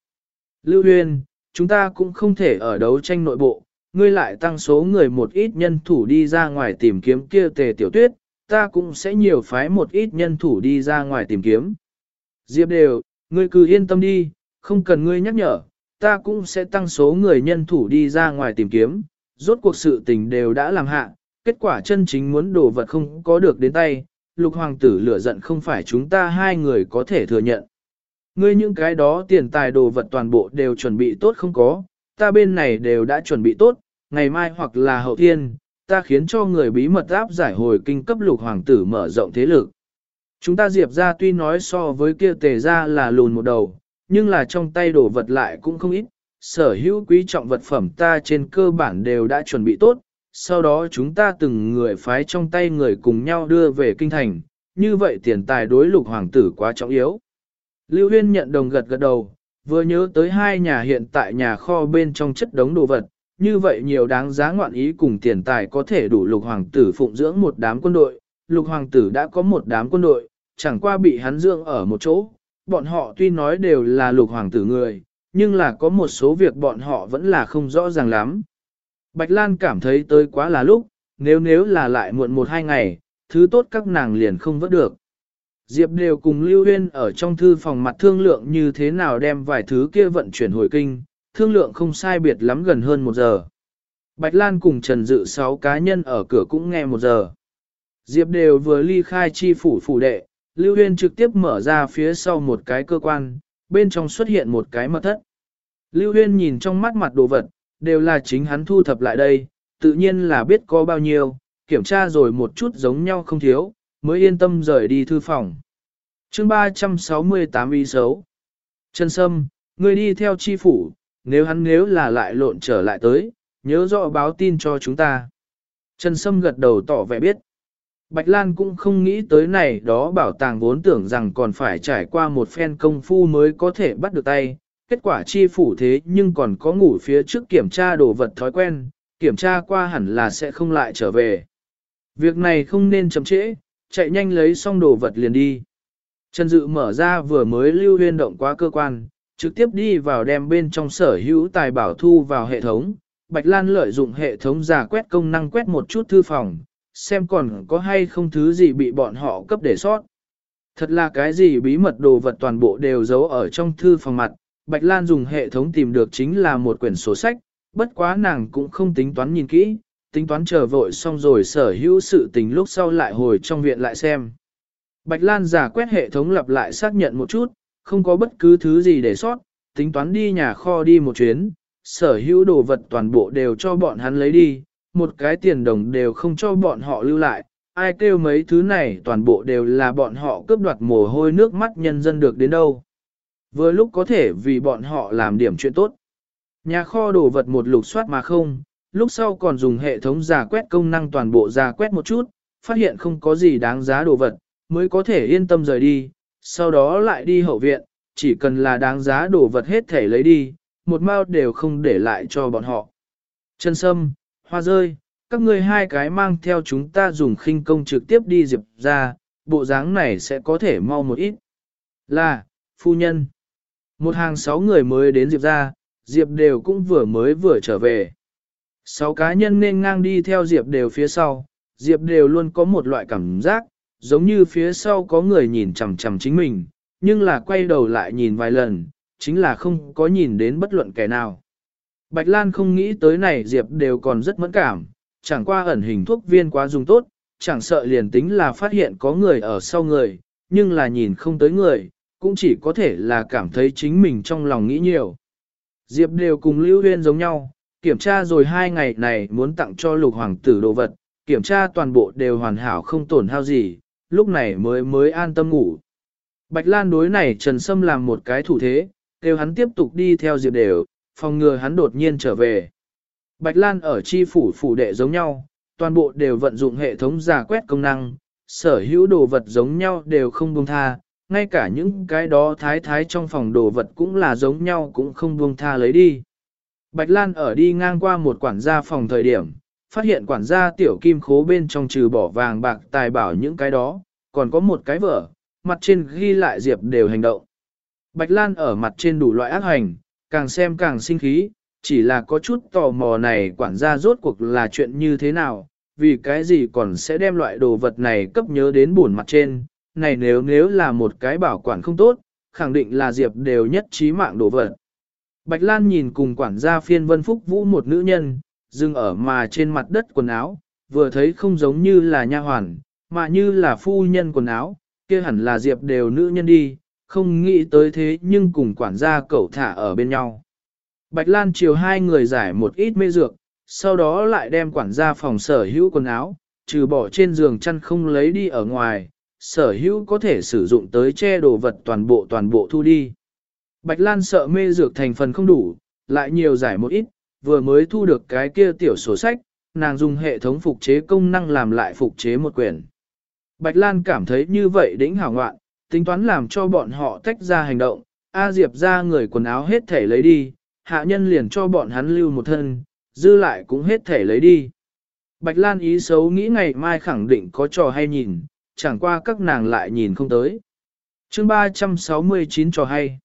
Lưu Huyên, chúng ta cũng không thể ở đấu tranh nội bộ, ngươi lại tăng số người một ít nhân thủ đi ra ngoài tìm kiếm kia tề tiểu tuyết, ta cũng sẽ nhiều phái một ít nhân thủ đi ra ngoài tìm kiếm. Diệp đều, ngươi cứ yên tâm đi, không cần ngươi nhắc nhở, ta cũng sẽ tăng số người nhân thủ đi ra ngoài tìm kiếm, rốt cuộc sự tình đều đã làm hạ, kết quả chân chính muốn đồ vật không có được đến tay, lục hoàng tử lửa giận không phải chúng ta hai người có thể thừa nhận. Ngươi những cái đó tiền tài đồ vật toàn bộ đều chuẩn bị tốt không có, ta bên này đều đã chuẩn bị tốt, ngày mai hoặc là hậu thiên, ta khiến cho người bí mật áp giải hồi kinh cấp lục hoàng tử mở rộng thế lực. Chúng ta diệp ra tuy nói so với kia tề ra là lùn một đầu, nhưng là trong tay đồ vật lại cũng không ít, sở hữu quý trọng vật phẩm ta trên cơ bản đều đã chuẩn bị tốt, sau đó chúng ta từng người phái trong tay người cùng nhau đưa về kinh thành, như vậy tiền tài đối lục hoàng tử quá trọng yếu. Lưu Huyên nhận đồng gật gật đầu, vừa nhớ tới hai nhà hiện tại nhà kho bên trong chất đống đồ vật, như vậy nhiều đáng giá ngoạn ý cùng tiền tài có thể đủ lục hoàng tử phụng dưỡng một đám quân đội, lục hoàng tử đã có một đám quân đội, chẳng qua bị hắn dưỡng ở một chỗ, bọn họ tuy nói đều là lục hoàng tử người, nhưng là có một số việc bọn họ vẫn là không rõ ràng lắm. Bạch Lan cảm thấy tới quá là lúc, nếu nếu là lại muộn một hai ngày, thứ tốt các nàng liền không vớt được. Diệp đều cùng Lưu Huyên ở trong thư phòng mặt thương lượng như thế nào đem vài thứ kia vận chuyển hồi kinh, thương lượng không sai biệt lắm gần hơn một giờ. Bạch Lan cùng Trần Dự sáu cá nhân ở cửa cũng nghe một giờ. Diệp đều vừa ly khai chi phủ phủ đệ, Lưu Huyên trực tiếp mở ra phía sau một cái cơ quan, bên trong xuất hiện một cái mật thất. Lưu Huyên nhìn trong mắt mặt đồ vật, đều là chính hắn thu thập lại đây, tự nhiên là biết có bao nhiêu, kiểm tra rồi một chút giống nhau không thiếu, mới yên tâm rời đi thư phòng. chương 368 y xấu. Trần Sâm, người đi theo chi phủ, nếu hắn nếu là lại lộn trở lại tới, nhớ rõ báo tin cho chúng ta. Trần Sâm gật đầu tỏ vẻ biết. Bạch Lan cũng không nghĩ tới này đó bảo tàng vốn tưởng rằng còn phải trải qua một phen công phu mới có thể bắt được tay. Kết quả chi phủ thế nhưng còn có ngủ phía trước kiểm tra đồ vật thói quen, kiểm tra qua hẳn là sẽ không lại trở về. Việc này không nên chậm trễ, chạy nhanh lấy xong đồ vật liền đi. Trần Dự mở ra vừa mới lưu huyên động quá cơ quan, trực tiếp đi vào đem bên trong sở hữu tài bảo thu vào hệ thống. Bạch Lan lợi dụng hệ thống giả quét công năng quét một chút thư phòng, xem còn có hay không thứ gì bị bọn họ cấp để sót. Thật là cái gì bí mật đồ vật toàn bộ đều giấu ở trong thư phòng mặt, Bạch Lan dùng hệ thống tìm được chính là một quyển sổ sách, bất quá nàng cũng không tính toán nhìn kỹ, tính toán chờ vội xong rồi sở hữu sự tình lúc sau lại hồi trong viện lại xem. Bạch Lan giả quét hệ thống lặp lại xác nhận một chút, không có bất cứ thứ gì để sót, tính toán đi nhà kho đi một chuyến, sở hữu đồ vật toàn bộ đều cho bọn hắn lấy đi, một cái tiền đồng đều không cho bọn họ lưu lại, ai kêu mấy thứ này toàn bộ đều là bọn họ cướp đoạt mồ hôi nước mắt nhân dân được đến đâu. Vừa lúc có thể vì bọn họ làm điểm chuyện tốt. Nhà kho đồ vật một lục soát mà không, lúc sau còn dùng hệ thống giả quét công năng toàn bộ giả quét một chút, phát hiện không có gì đáng giá đồ vật, mới có thể yên tâm rời đi, sau đó lại đi hậu viện, chỉ cần là đáng giá đồ vật hết thể lấy đi, một mao đều không để lại cho bọn họ. Chân sâm, hoa rơi, các ngươi hai cái mang theo chúng ta dùng khinh công trực tiếp đi diệp ra, bộ dáng này sẽ có thể mau một ít. Là, phu nhân. Một hàng sáu người mới đến diệp ra, diệp đều cũng vừa mới vừa trở về. Sáu cá nhân nên ngang đi theo diệp đều phía sau, diệp đều luôn có một loại cảm giác, giống như phía sau có người nhìn chằm chằm chính mình, nhưng là quay đầu lại nhìn vài lần, chính là không có nhìn đến bất luận kẻ nào. Bạch Lan không nghĩ tới này Diệp đều còn rất mẫn cảm, chẳng qua ẩn hình thuốc viên quá dùng tốt, chẳng sợ liền tính là phát hiện có người ở sau người, nhưng là nhìn không tới người, cũng chỉ có thể là cảm thấy chính mình trong lòng nghĩ nhiều. Diệp đều cùng Lưu Huyên giống nhau, kiểm tra rồi hai ngày này muốn tặng cho lục hoàng tử đồ vật, kiểm tra toàn bộ đều hoàn hảo không tổn hao gì, lúc này mới mới an tâm ngủ. Bạch Lan đối này Trần Sâm làm một cái thủ thế, kêu hắn tiếp tục đi theo Diệp đều, phòng ngừa hắn đột nhiên trở về. Bạch Lan ở chi phủ phủ đệ giống nhau, toàn bộ đều vận dụng hệ thống giả quét công năng, sở hữu đồ vật giống nhau đều không buông tha, ngay cả những cái đó thái thái trong phòng đồ vật cũng là giống nhau cũng không buông tha lấy đi. Bạch Lan ở đi ngang qua một quản gia phòng thời điểm, phát hiện quản gia tiểu kim khố bên trong trừ bỏ vàng bạc tài bảo những cái đó, còn có một cái vở, mặt trên ghi lại Diệp đều hành động. Bạch Lan ở mặt trên đủ loại ác hành, càng xem càng sinh khí, chỉ là có chút tò mò này quản gia rốt cuộc là chuyện như thế nào, vì cái gì còn sẽ đem loại đồ vật này cấp nhớ đến buồn mặt trên, này nếu nếu là một cái bảo quản không tốt, khẳng định là Diệp đều nhất trí mạng đồ vật. Bạch Lan nhìn cùng quản gia phiên vân phúc vũ một nữ nhân, dừng ở mà trên mặt đất quần áo, vừa thấy không giống như là nha hoàn, mà như là phu nhân quần áo, kia hẳn là Diệp đều nữ nhân đi, không nghĩ tới thế nhưng cùng quản gia cậu thả ở bên nhau. Bạch Lan chiều hai người giải một ít mê dược, sau đó lại đem quản gia phòng sở hữu quần áo, trừ bỏ trên giường chăn không lấy đi ở ngoài, sở hữu có thể sử dụng tới che đồ vật toàn bộ toàn bộ thu đi. Bạch Lan sợ mê dược thành phần không đủ, lại nhiều giải một ít, vừa mới thu được cái kia tiểu sổ sách, nàng dùng hệ thống phục chế công năng làm lại phục chế một quyển. Bạch Lan cảm thấy như vậy đỉnh hảo ngoạn, tính toán làm cho bọn họ tách ra hành động, A Diệp ra người quần áo hết thể lấy đi, hạ nhân liền cho bọn hắn lưu một thân, dư lại cũng hết thể lấy đi. Bạch Lan ý xấu nghĩ ngày mai khẳng định có trò hay nhìn, chẳng qua các nàng lại nhìn không tới. chương 369 trò hay.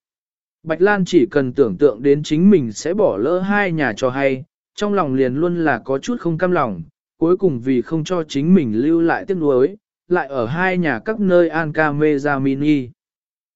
Bạch Lan chỉ cần tưởng tượng đến chính mình sẽ bỏ lỡ hai nhà trò hay, trong lòng liền luôn là có chút không cam lòng, cuối cùng vì không cho chính mình lưu lại tiếc nuối, lại ở hai nhà các nơi an ca mê ra mini.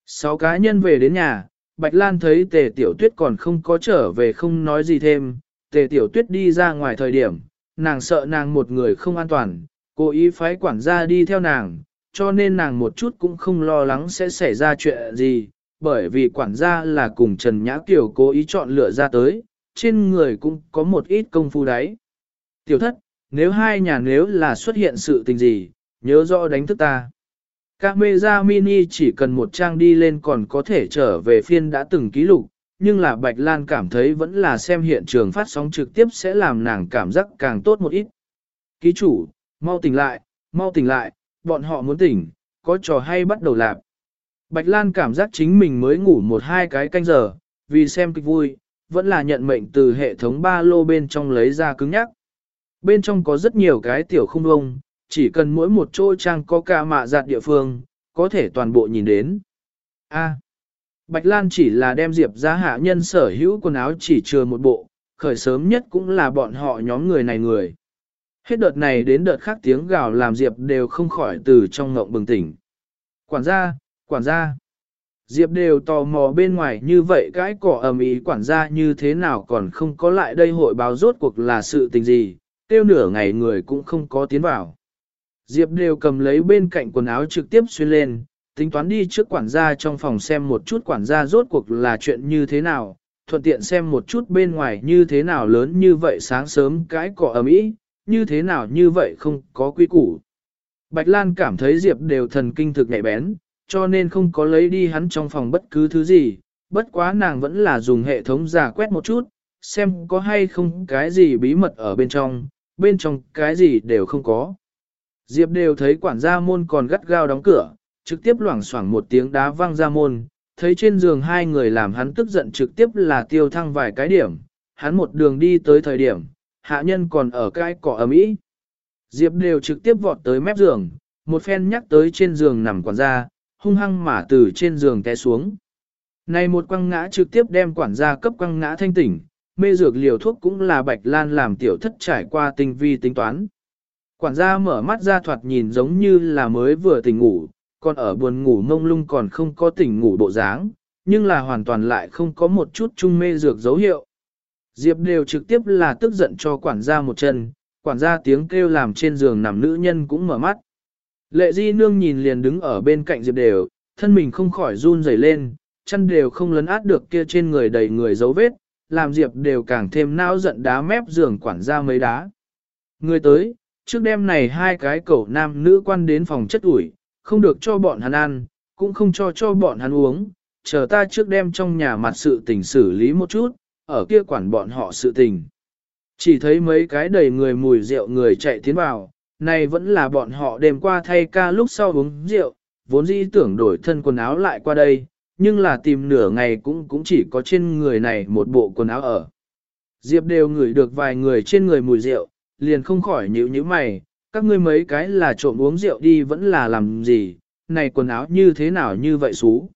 Sáu cá nhân về đến nhà, Bạch Lan thấy tề tiểu tuyết còn không có trở về không nói gì thêm, tề tiểu tuyết đi ra ngoài thời điểm, nàng sợ nàng một người không an toàn, cố ý phái quản gia đi theo nàng, cho nên nàng một chút cũng không lo lắng sẽ xảy ra chuyện gì, bởi vì quản gia là cùng Trần Nhã Kiều cố ý chọn lựa ra tới, trên người cũng có một ít công phu đấy. Tiểu thất, nếu hai nhà nếu là xuất hiện sự tình gì, nhớ rõ đánh thức ta. Camera mini chỉ cần một trang đi lên còn có thể trở về phiên đã từng ký lục, nhưng là Bạch Lan cảm thấy vẫn là xem hiện trường phát sóng trực tiếp sẽ làm nàng cảm giác càng tốt một ít. Ký chủ, mau tỉnh lại, mau tỉnh lại, bọn họ muốn tỉnh, có trò hay bắt đầu lạp. Bạch Lan cảm giác chính mình mới ngủ một hai cái canh giờ, vì xem kịch vui, vẫn là nhận mệnh từ hệ thống ba lô bên trong lấy ra cứng nhắc. Bên trong có rất nhiều cái tiểu không lông chỉ cần mỗi một chỗ trang có ca mạ giặt địa phương, có thể toàn bộ nhìn đến. A. Bạch Lan chỉ là đem Diệp ra hạ nhân sở hữu quần áo chỉ chừa một bộ, khởi sớm nhất cũng là bọn họ nhóm người này người. Hết đợt này đến đợt khác tiếng gào làm Diệp đều không khỏi từ trong ngộng bừng tỉnh. Quản gia, Quản gia. Diệp đều tò mò bên ngoài như vậy cái cỏ ầm ý quản gia như thế nào còn không có lại đây hội báo rốt cuộc là sự tình gì, tiêu nửa ngày người cũng không có tiến vào. Diệp đều cầm lấy bên cạnh quần áo trực tiếp xuyên lên, tính toán đi trước quản gia trong phòng xem một chút quản gia rốt cuộc là chuyện như thế nào, thuận tiện xem một chút bên ngoài như thế nào lớn như vậy sáng sớm cái cỏ ầm ĩ, như thế nào như vậy không có quy củ. Bạch Lan cảm thấy Diệp đều thần kinh thực nhạy bén, cho nên không có lấy đi hắn trong phòng bất cứ thứ gì, bất quá nàng vẫn là dùng hệ thống giả quét một chút, xem có hay không cái gì bí mật ở bên trong, bên trong cái gì đều không có. Diệp đều thấy quản gia môn còn gắt gao đóng cửa, trực tiếp loảng xoảng một tiếng đá văng ra môn, thấy trên giường hai người làm hắn tức giận trực tiếp là tiêu thăng vài cái điểm, hắn một đường đi tới thời điểm, hạ nhân còn ở cái cỏ ấm ý. Diệp đều trực tiếp vọt tới mép giường, một phen nhắc tới trên giường nằm quản gia, hung hăng mà từ trên giường té xuống. Này một quăng ngã trực tiếp đem quản gia cấp quăng ngã thanh tỉnh, mê dược liều thuốc cũng là bạch lan làm tiểu thất trải qua tinh vi tính toán. Quản gia mở mắt ra thoạt nhìn giống như là mới vừa tỉnh ngủ, còn ở buồn ngủ mông lung còn không có tỉnh ngủ bộ dáng, nhưng là hoàn toàn lại không có một chút trung mê dược dấu hiệu. Diệp đều trực tiếp là tức giận cho quản gia một chân, quản gia tiếng kêu làm trên giường nằm nữ nhân cũng mở mắt. Lệ di nương nhìn liền đứng ở bên cạnh Diệp đều, thân mình không khỏi run rẩy lên, chân đều không lấn át được kia trên người đầy người dấu vết, làm Diệp đều càng thêm nao giận đá mép giường quản gia mấy đá. Người tới, trước đêm này hai cái cậu nam nữ quan đến phòng chất ủi, không được cho bọn hắn ăn, cũng không cho cho bọn hắn uống, chờ ta trước đêm trong nhà mặt sự tình xử lý một chút, ở kia quản bọn họ sự tình. Chỉ thấy mấy cái đầy người mùi rượu người chạy tiến vào, này vẫn là bọn họ đêm qua thay ca lúc sau uống rượu, vốn dĩ tưởng đổi thân quần áo lại qua đây, nhưng là tìm nửa ngày cũng cũng chỉ có trên người này một bộ quần áo ở. Diệp đều ngửi được vài người trên người mùi rượu, liền không khỏi nhíu nhíu mày, các ngươi mấy cái là trộm uống rượu đi vẫn là làm gì, này quần áo như thế nào như vậy xú.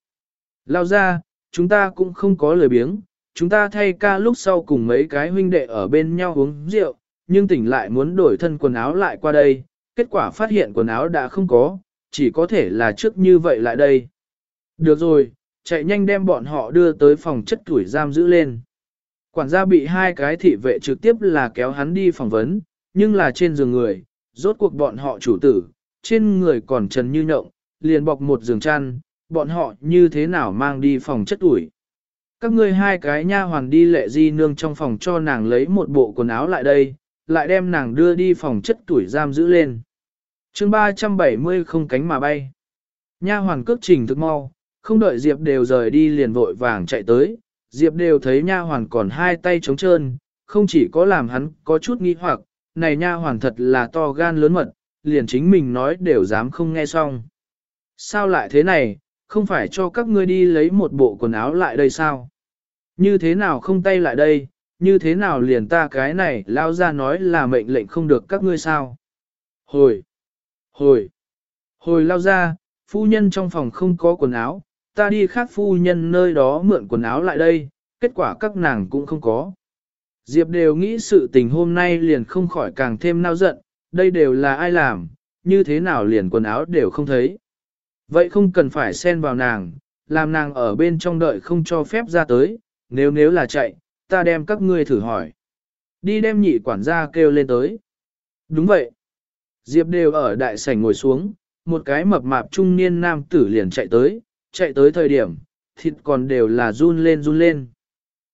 Lao ra, chúng ta cũng không có lời biếng, chúng ta thay ca lúc sau cùng mấy cái huynh đệ ở bên nhau uống rượu, nhưng tỉnh lại muốn đổi thân quần áo lại qua đây, kết quả phát hiện quần áo đã không có, chỉ có thể là trước như vậy lại đây. Được rồi, chạy nhanh đem bọn họ đưa tới phòng chất tuổi giam giữ lên. Quản gia bị hai cái thị vệ trực tiếp là kéo hắn đi phỏng vấn, nhưng là trên giường người, rốt cuộc bọn họ chủ tử, trên người còn trần như nhộng, liền bọc một giường chăn, bọn họ như thế nào mang đi phòng chất tuổi. Các ngươi hai cái nha hoàn đi lệ di nương trong phòng cho nàng lấy một bộ quần áo lại đây, lại đem nàng đưa đi phòng chất tuổi giam giữ lên. chương 370 không cánh mà bay. Nha hoàn cước trình thức mau, không đợi Diệp đều rời đi liền vội vàng chạy tới. Diệp đều thấy nha hoàn còn hai tay trống trơn, không chỉ có làm hắn có chút nghi hoặc, này nha hoàn thật là to gan lớn mật, liền chính mình nói đều dám không nghe xong. Sao lại thế này, không phải cho các ngươi đi lấy một bộ quần áo lại đây sao? Như thế nào không tay lại đây, như thế nào liền ta cái này lao ra nói là mệnh lệnh không được các ngươi sao? Hồi! Hồi! Hồi lao ra, phu nhân trong phòng không có quần áo, ta đi khác phu nhân nơi đó mượn quần áo lại đây, kết quả các nàng cũng không có. Diệp đều nghĩ sự tình hôm nay liền không khỏi càng thêm nao giận, đây đều là ai làm, như thế nào liền quần áo đều không thấy. Vậy không cần phải xen vào nàng, làm nàng ở bên trong đợi không cho phép ra tới, nếu nếu là chạy, ta đem các ngươi thử hỏi. Đi đem nhị quản gia kêu lên tới. Đúng vậy. Diệp đều ở đại sảnh ngồi xuống, một cái mập mạp trung niên nam tử liền chạy tới, chạy tới thời điểm, thịt còn đều là run lên run lên.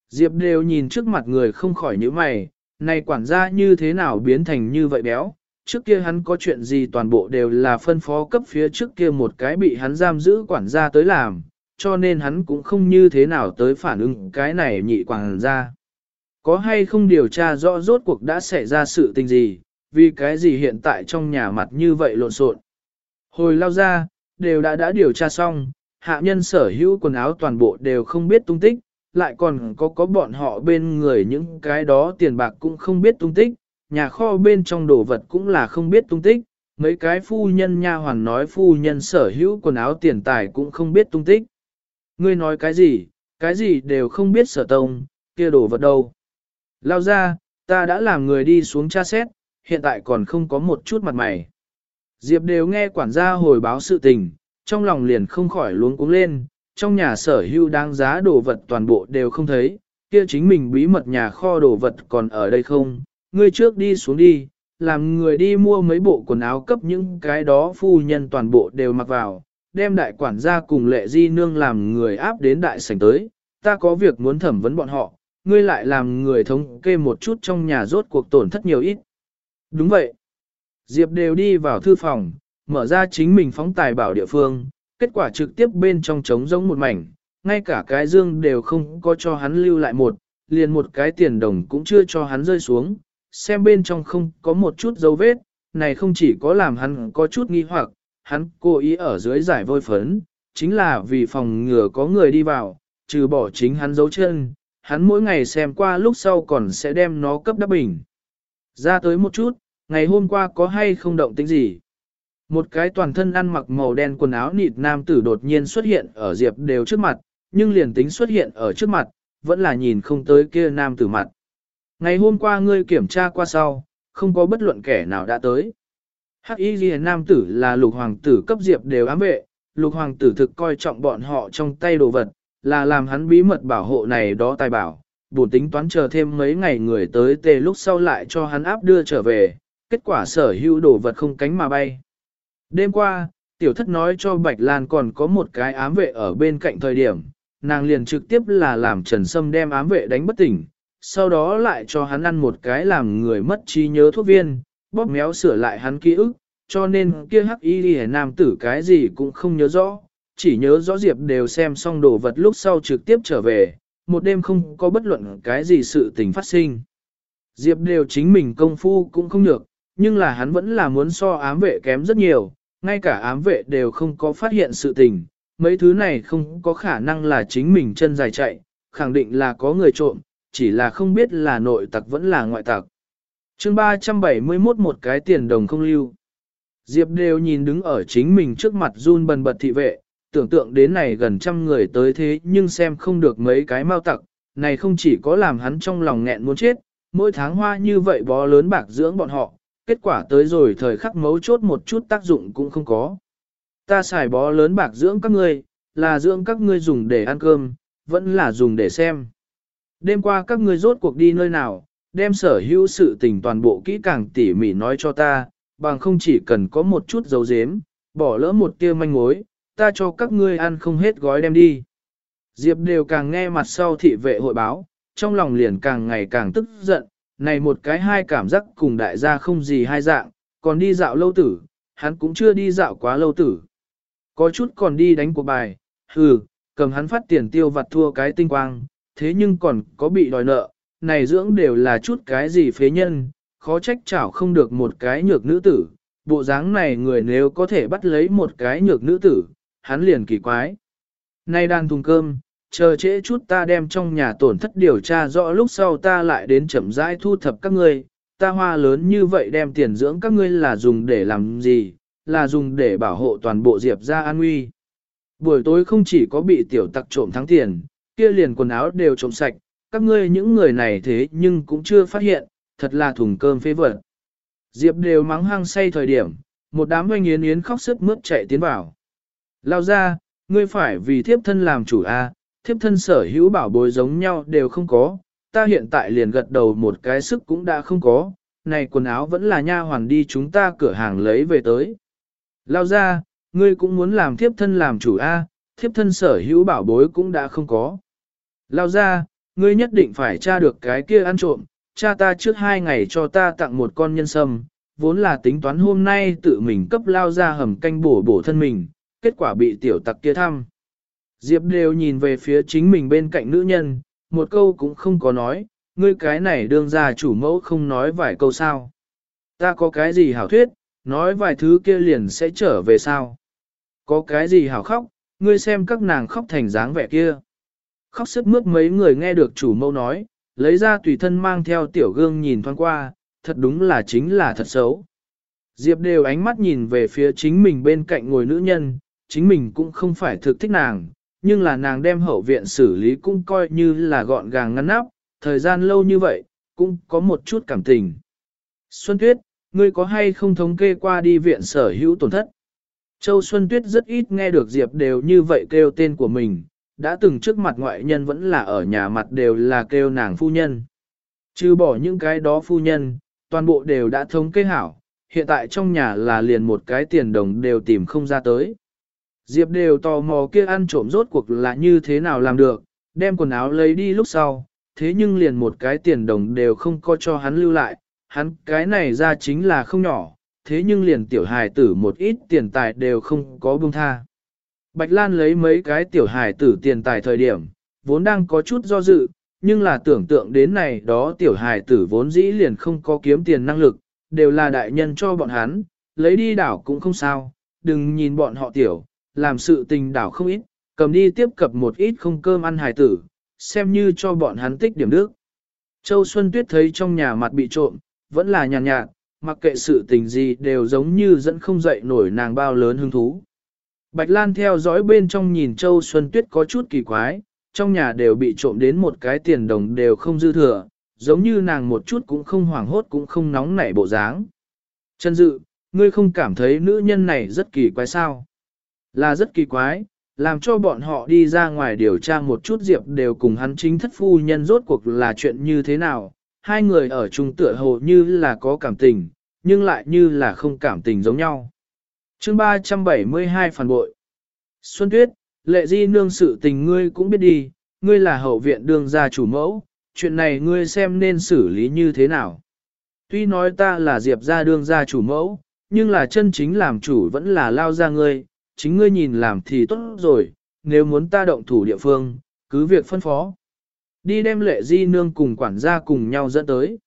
Diệp đều nhìn trước mặt người không khỏi nhíu mày, này quản gia như thế nào biến thành như vậy béo, trước kia hắn có chuyện gì toàn bộ đều là phân phó cấp phía trước kia một cái bị hắn giam giữ quản gia tới làm, cho nên hắn cũng không như thế nào tới phản ứng cái này nhị quản gia. Có hay không điều tra rõ rốt cuộc đã xảy ra sự tình gì, vì cái gì hiện tại trong nhà mặt như vậy lộn xộn. Hồi lao ra, đều đã đã điều tra xong, hạ nhân sở hữu quần áo toàn bộ đều không biết tung tích, lại còn có có bọn họ bên người những cái đó tiền bạc cũng không biết tung tích, nhà kho bên trong đồ vật cũng là không biết tung tích, mấy cái phu nhân nha hoàn nói phu nhân sở hữu quần áo tiền tài cũng không biết tung tích. Ngươi nói cái gì, cái gì đều không biết sở tông, kia đồ vật đâu. Lao ra, ta đã làm người đi xuống tra xét, hiện tại còn không có một chút mặt mày. Diệp đều nghe quản gia hồi báo sự tình, trong lòng liền không khỏi luống cuống lên, trong nhà sở hữu đáng giá đồ vật toàn bộ đều không thấy, kia chính mình bí mật nhà kho đồ vật còn ở đây không, ngươi trước đi xuống đi, làm người đi mua mấy bộ quần áo cấp những cái đó phu nhân toàn bộ đều mặc vào, đem đại quản gia cùng lệ di nương làm người áp đến đại sảnh tới, ta có việc muốn thẩm vấn bọn họ, ngươi lại làm người thống kê một chút trong nhà rốt cuộc tổn thất nhiều ít. Đúng vậy. Diệp đều đi vào thư phòng, mở ra chính mình phóng tài bảo địa phương, kết quả trực tiếp bên trong trống giống một mảnh, ngay cả cái dương đều không có cho hắn lưu lại một, liền một cái tiền đồng cũng chưa cho hắn rơi xuống, xem bên trong không có một chút dấu vết, này không chỉ có làm hắn có chút nghi hoặc, hắn cố ý ở dưới giải vôi phấn, chính là vì phòng ngừa có người đi vào, trừ bỏ chính hắn dấu chân, hắn mỗi ngày xem qua lúc sau còn sẽ đem nó cấp đắp bình. Ra tới một chút, ngày hôm qua có hay không động tính gì? Một cái toàn thân ăn mặc màu đen quần áo nịt nam tử đột nhiên xuất hiện ở Diệp đều trước mặt, nhưng liền tính xuất hiện ở trước mặt, vẫn là nhìn không tới kia nam tử mặt. Ngày hôm qua ngươi kiểm tra qua sau, không có bất luận kẻ nào đã tới. Hắc y ghi nam tử là lục hoàng tử cấp Diệp đều ám vệ, lục hoàng tử thực coi trọng bọn họ trong tay đồ vật, là làm hắn bí mật bảo hộ này đó tài bảo. Buồn tính toán chờ thêm mấy ngày người tới tề lúc sau lại cho hắn áp đưa trở về, kết quả sở hữu đồ vật không cánh mà bay. Đêm qua, tiểu thất nói cho Bạch Lan còn có một cái ám vệ ở bên cạnh thời điểm, nàng liền trực tiếp là làm Trần Sâm đem ám vệ đánh bất tỉnh, sau đó lại cho hắn ăn một cái làm người mất trí nhớ thuốc viên, bóp méo sửa lại hắn ký ức, cho nên kia hắc y đi nam tử cái gì cũng không nhớ rõ, chỉ nhớ rõ Diệp đều xem xong đồ vật lúc sau trực tiếp trở về, một đêm không có bất luận cái gì sự tình phát sinh. Diệp đều chính mình công phu cũng không nhược, nhưng là hắn vẫn là muốn so ám vệ kém rất nhiều, ngay cả ám vệ đều không có phát hiện sự tình, mấy thứ này không có khả năng là chính mình chân dài chạy, khẳng định là có người trộm, chỉ là không biết là nội tặc vẫn là ngoại tặc. chương 371 một cái tiền đồng không lưu. Diệp đều nhìn đứng ở chính mình trước mặt run bần bật thị vệ, tưởng tượng đến này gần trăm người tới thế nhưng xem không được mấy cái mau tặc, này không chỉ có làm hắn trong lòng nghẹn muốn chết, mỗi tháng hoa như vậy bó lớn bạc dưỡng bọn họ, kết quả tới rồi thời khắc mấu chốt một chút tác dụng cũng không có. Ta xài bó lớn bạc dưỡng các ngươi, là dưỡng các ngươi dùng để ăn cơm, vẫn là dùng để xem. Đêm qua các ngươi rốt cuộc đi nơi nào, đem sở hữu sự tình toàn bộ kỹ càng tỉ mỉ nói cho ta, bằng không chỉ cần có một chút dấu dếm, bỏ lỡ một tia manh mối, ta cho các ngươi ăn không hết gói đem đi. Diệp đều càng nghe mặt sau thị vệ hội báo, trong lòng liền càng ngày càng tức giận, này một cái hai cảm giác cùng đại gia không gì hai dạng, còn đi dạo lâu tử, hắn cũng chưa đi dạo quá lâu tử. Có chút còn đi đánh cuộc bài, hừ, cầm hắn phát tiền tiêu vặt thua cái tinh quang, thế nhưng còn có bị đòi nợ, này dưỡng đều là chút cái gì phế nhân, khó trách chảo không được một cái nhược nữ tử, bộ dáng này người nếu có thể bắt lấy một cái nhược nữ tử, hắn liền kỳ quái. Nay đang thùng cơm, chờ trễ chút ta đem trong nhà tổn thất điều tra rõ lúc sau ta lại đến chậm rãi thu thập các ngươi, ta hoa lớn như vậy đem tiền dưỡng các ngươi là dùng để làm gì, là dùng để bảo hộ toàn bộ Diệp ra an nguy. Buổi tối không chỉ có bị tiểu tặc trộm thắng tiền, kia liền quần áo đều trộm sạch, các ngươi những người này thế nhưng cũng chưa phát hiện, thật là thùng cơm phế vật. Diệp đều mắng hăng say thời điểm, một đám hoanh yến yến khóc sức mướt chạy tiến vào. Lao ra, ngươi phải vì thiếp thân làm chủ a, thiếp thân sở hữu bảo bối giống nhau đều không có, ta hiện tại liền gật đầu một cái sức cũng đã không có, này quần áo vẫn là nha hoàn đi chúng ta cửa hàng lấy về tới. Lao ra, ngươi cũng muốn làm thiếp thân làm chủ a, thiếp thân sở hữu bảo bối cũng đã không có. Lao ra, ngươi nhất định phải tra được cái kia ăn trộm, cha ta trước hai ngày cho ta tặng một con nhân sâm, vốn là tính toán hôm nay tự mình cấp lao ra hầm canh bổ bổ thân mình, kết quả bị tiểu tặc kia thăm. Diệp đều nhìn về phía chính mình bên cạnh nữ nhân, một câu cũng không có nói, ngươi cái này đương ra chủ mẫu không nói vài câu sao. Ta có cái gì hảo thuyết, nói vài thứ kia liền sẽ trở về sao. Có cái gì hảo khóc, ngươi xem các nàng khóc thành dáng vẻ kia. Khóc sức mướt mấy người nghe được chủ mẫu nói, lấy ra tùy thân mang theo tiểu gương nhìn thoáng qua, thật đúng là chính là thật xấu. Diệp đều ánh mắt nhìn về phía chính mình bên cạnh ngồi nữ nhân, chính mình cũng không phải thực thích nàng, nhưng là nàng đem hậu viện xử lý cũng coi như là gọn gàng ngăn nắp, thời gian lâu như vậy, cũng có một chút cảm tình. Xuân Tuyết, ngươi có hay không thống kê qua đi viện sở hữu tổn thất? Châu Xuân Tuyết rất ít nghe được Diệp đều như vậy kêu tên của mình, đã từng trước mặt ngoại nhân vẫn là ở nhà mặt đều là kêu nàng phu nhân. Trừ bỏ những cái đó phu nhân, toàn bộ đều đã thống kê hảo, hiện tại trong nhà là liền một cái tiền đồng đều tìm không ra tới. Diệp đều tò mò kia ăn trộm rốt cuộc là như thế nào làm được, đem quần áo lấy đi lúc sau, thế nhưng liền một cái tiền đồng đều không có cho hắn lưu lại, hắn cái này ra chính là không nhỏ, thế nhưng liền tiểu hài tử một ít tiền tài đều không có buông tha. Bạch Lan lấy mấy cái tiểu hài tử tiền tài thời điểm, vốn đang có chút do dự, nhưng là tưởng tượng đến này đó tiểu hài tử vốn dĩ liền không có kiếm tiền năng lực, đều là đại nhân cho bọn hắn, lấy đi đảo cũng không sao, đừng nhìn bọn họ tiểu, làm sự tình đảo không ít, cầm đi tiếp cập một ít không cơm ăn hài tử, xem như cho bọn hắn tích điểm đức. Châu Xuân Tuyết thấy trong nhà mặt bị trộm, vẫn là nhàn nhạt, nhạt, mặc kệ sự tình gì đều giống như dẫn không dậy nổi nàng bao lớn hứng thú. Bạch Lan theo dõi bên trong nhìn Châu Xuân Tuyết có chút kỳ quái, trong nhà đều bị trộm đến một cái tiền đồng đều không dư thừa, giống như nàng một chút cũng không hoảng hốt cũng không nóng nảy bộ dáng. Chân dự, ngươi không cảm thấy nữ nhân này rất kỳ quái sao? Là rất kỳ quái, làm cho bọn họ đi ra ngoài điều tra một chút Diệp đều cùng hắn chính thất phu nhân rốt cuộc là chuyện như thế nào. Hai người ở chung tựa hồ như là có cảm tình, nhưng lại như là không cảm tình giống nhau. chương 372 phản bội. Xuân Tuyết, lệ di nương sự tình ngươi cũng biết đi, ngươi là hậu viện đương gia chủ mẫu, chuyện này ngươi xem nên xử lý như thế nào. Tuy nói ta là Diệp gia đương gia chủ mẫu, nhưng là chân chính làm chủ vẫn là lao ra ngươi, chính ngươi nhìn làm thì tốt rồi, nếu muốn ta động thủ địa phương, cứ việc phân phó. Đi đem lệ di nương cùng quản gia cùng nhau dẫn tới.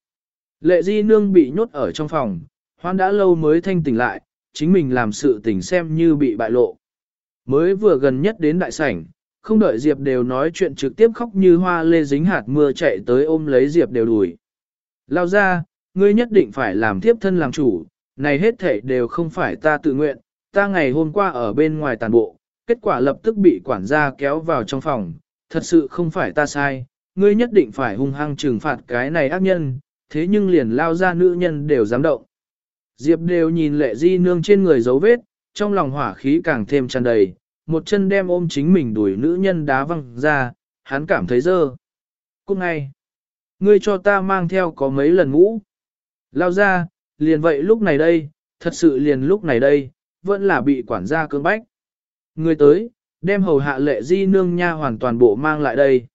Lệ di nương bị nhốt ở trong phòng, hoan đã lâu mới thanh tỉnh lại, chính mình làm sự tỉnh xem như bị bại lộ. Mới vừa gần nhất đến đại sảnh, không đợi Diệp đều nói chuyện trực tiếp khóc như hoa lê dính hạt mưa chạy tới ôm lấy Diệp đều đuổi. Lao ra, ngươi nhất định phải làm tiếp thân làm chủ, này hết thể đều không phải ta tự nguyện, ta ngày hôm qua ở bên ngoài tàn bộ, kết quả lập tức bị quản gia kéo vào trong phòng, thật sự không phải ta sai, ngươi nhất định phải hung hăng trừng phạt cái này ác nhân, thế nhưng liền lao ra nữ nhân đều dám động. Diệp đều nhìn lệ di nương trên người dấu vết, trong lòng hỏa khí càng thêm tràn đầy, một chân đem ôm chính mình đuổi nữ nhân đá văng ra, hắn cảm thấy dơ. Cũng ngay, ngươi cho ta mang theo có mấy lần ngũ. Lao ra, liền vậy lúc này đây, thật sự liền lúc này đây, vẫn là bị quản gia cưỡng bách. Người tới, đem hầu hạ lệ di nương nha hoàn toàn bộ mang lại đây.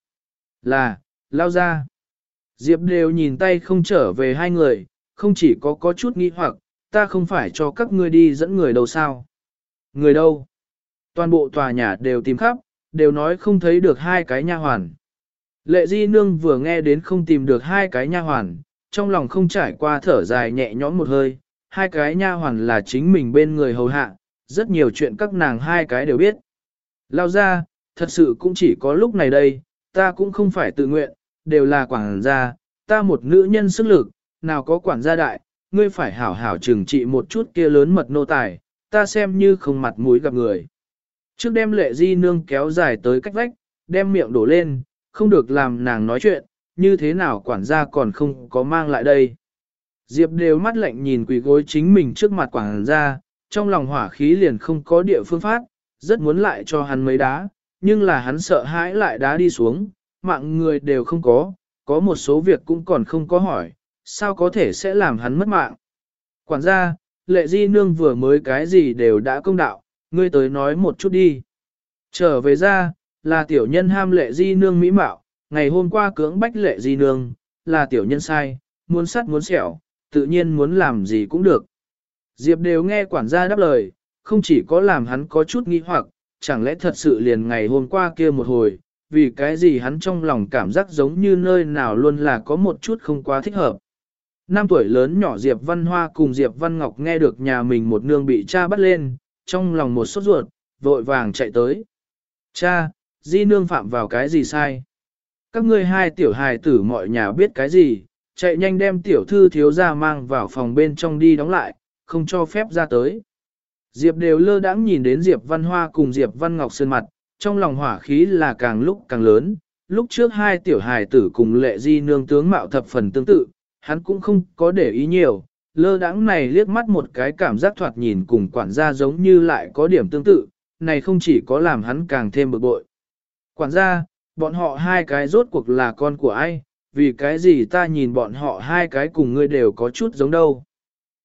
Là, lao ra. Diệp đều nhìn tay không trở về hai người, không chỉ có có chút nghi hoặc, ta không phải cho các ngươi đi dẫn người đâu sao. Người đâu? Toàn bộ tòa nhà đều tìm khắp, đều nói không thấy được hai cái nha hoàn. Lệ di nương vừa nghe đến không tìm được hai cái nha hoàn, trong lòng không trải qua thở dài nhẹ nhõm một hơi, hai cái nha hoàn là chính mình bên người hầu hạ, rất nhiều chuyện các nàng hai cái đều biết. Lao ra, thật sự cũng chỉ có lúc này đây, ta cũng không phải tự nguyện, đều là quản gia, ta một nữ nhân sức lực, nào có quản gia đại, ngươi phải hảo hảo trừng trị một chút kia lớn mật nô tài, ta xem như không mặt mũi gặp người. Trước đem lệ di nương kéo dài tới cách vách, đem miệng đổ lên, không được làm nàng nói chuyện, như thế nào quản gia còn không có mang lại đây. Diệp đều mắt lạnh nhìn quỷ gối chính mình trước mặt quản gia, trong lòng hỏa khí liền không có địa phương phát, rất muốn lại cho hắn mấy đá, nhưng là hắn sợ hãi lại đá đi xuống, mạng người đều không có, có một số việc cũng còn không có hỏi, sao có thể sẽ làm hắn mất mạng. Quản gia, lệ di nương vừa mới cái gì đều đã công đạo, ngươi tới nói một chút đi. Trở về ra, là tiểu nhân ham lệ di nương mỹ mạo, ngày hôm qua cưỡng bách lệ di nương, là tiểu nhân sai, muốn sắt muốn sẹo, tự nhiên muốn làm gì cũng được. Diệp đều nghe quản gia đáp lời, không chỉ có làm hắn có chút nghi hoặc, chẳng lẽ thật sự liền ngày hôm qua kia một hồi, vì cái gì hắn trong lòng cảm giác giống như nơi nào luôn là có một chút không quá thích hợp. Năm tuổi lớn nhỏ Diệp Văn Hoa cùng Diệp Văn Ngọc nghe được nhà mình một nương bị cha bắt lên, trong lòng một sốt ruột, vội vàng chạy tới. Cha, di nương phạm vào cái gì sai? Các ngươi hai tiểu hài tử mọi nhà biết cái gì, chạy nhanh đem tiểu thư thiếu ra mang vào phòng bên trong đi đóng lại, không cho phép ra tới. Diệp đều lơ đãng nhìn đến Diệp Văn Hoa cùng Diệp Văn Ngọc sơn mặt, trong lòng hỏa khí là càng lúc càng lớn. Lúc trước hai tiểu hài tử cùng lệ di nương tướng mạo thập phần tương tự, hắn cũng không có để ý nhiều, lơ đãng này liếc mắt một cái cảm giác thoạt nhìn cùng quản gia giống như lại có điểm tương tự, này không chỉ có làm hắn càng thêm bực bội. Quản gia, bọn họ hai cái rốt cuộc là con của ai, vì cái gì ta nhìn bọn họ hai cái cùng ngươi đều có chút giống đâu.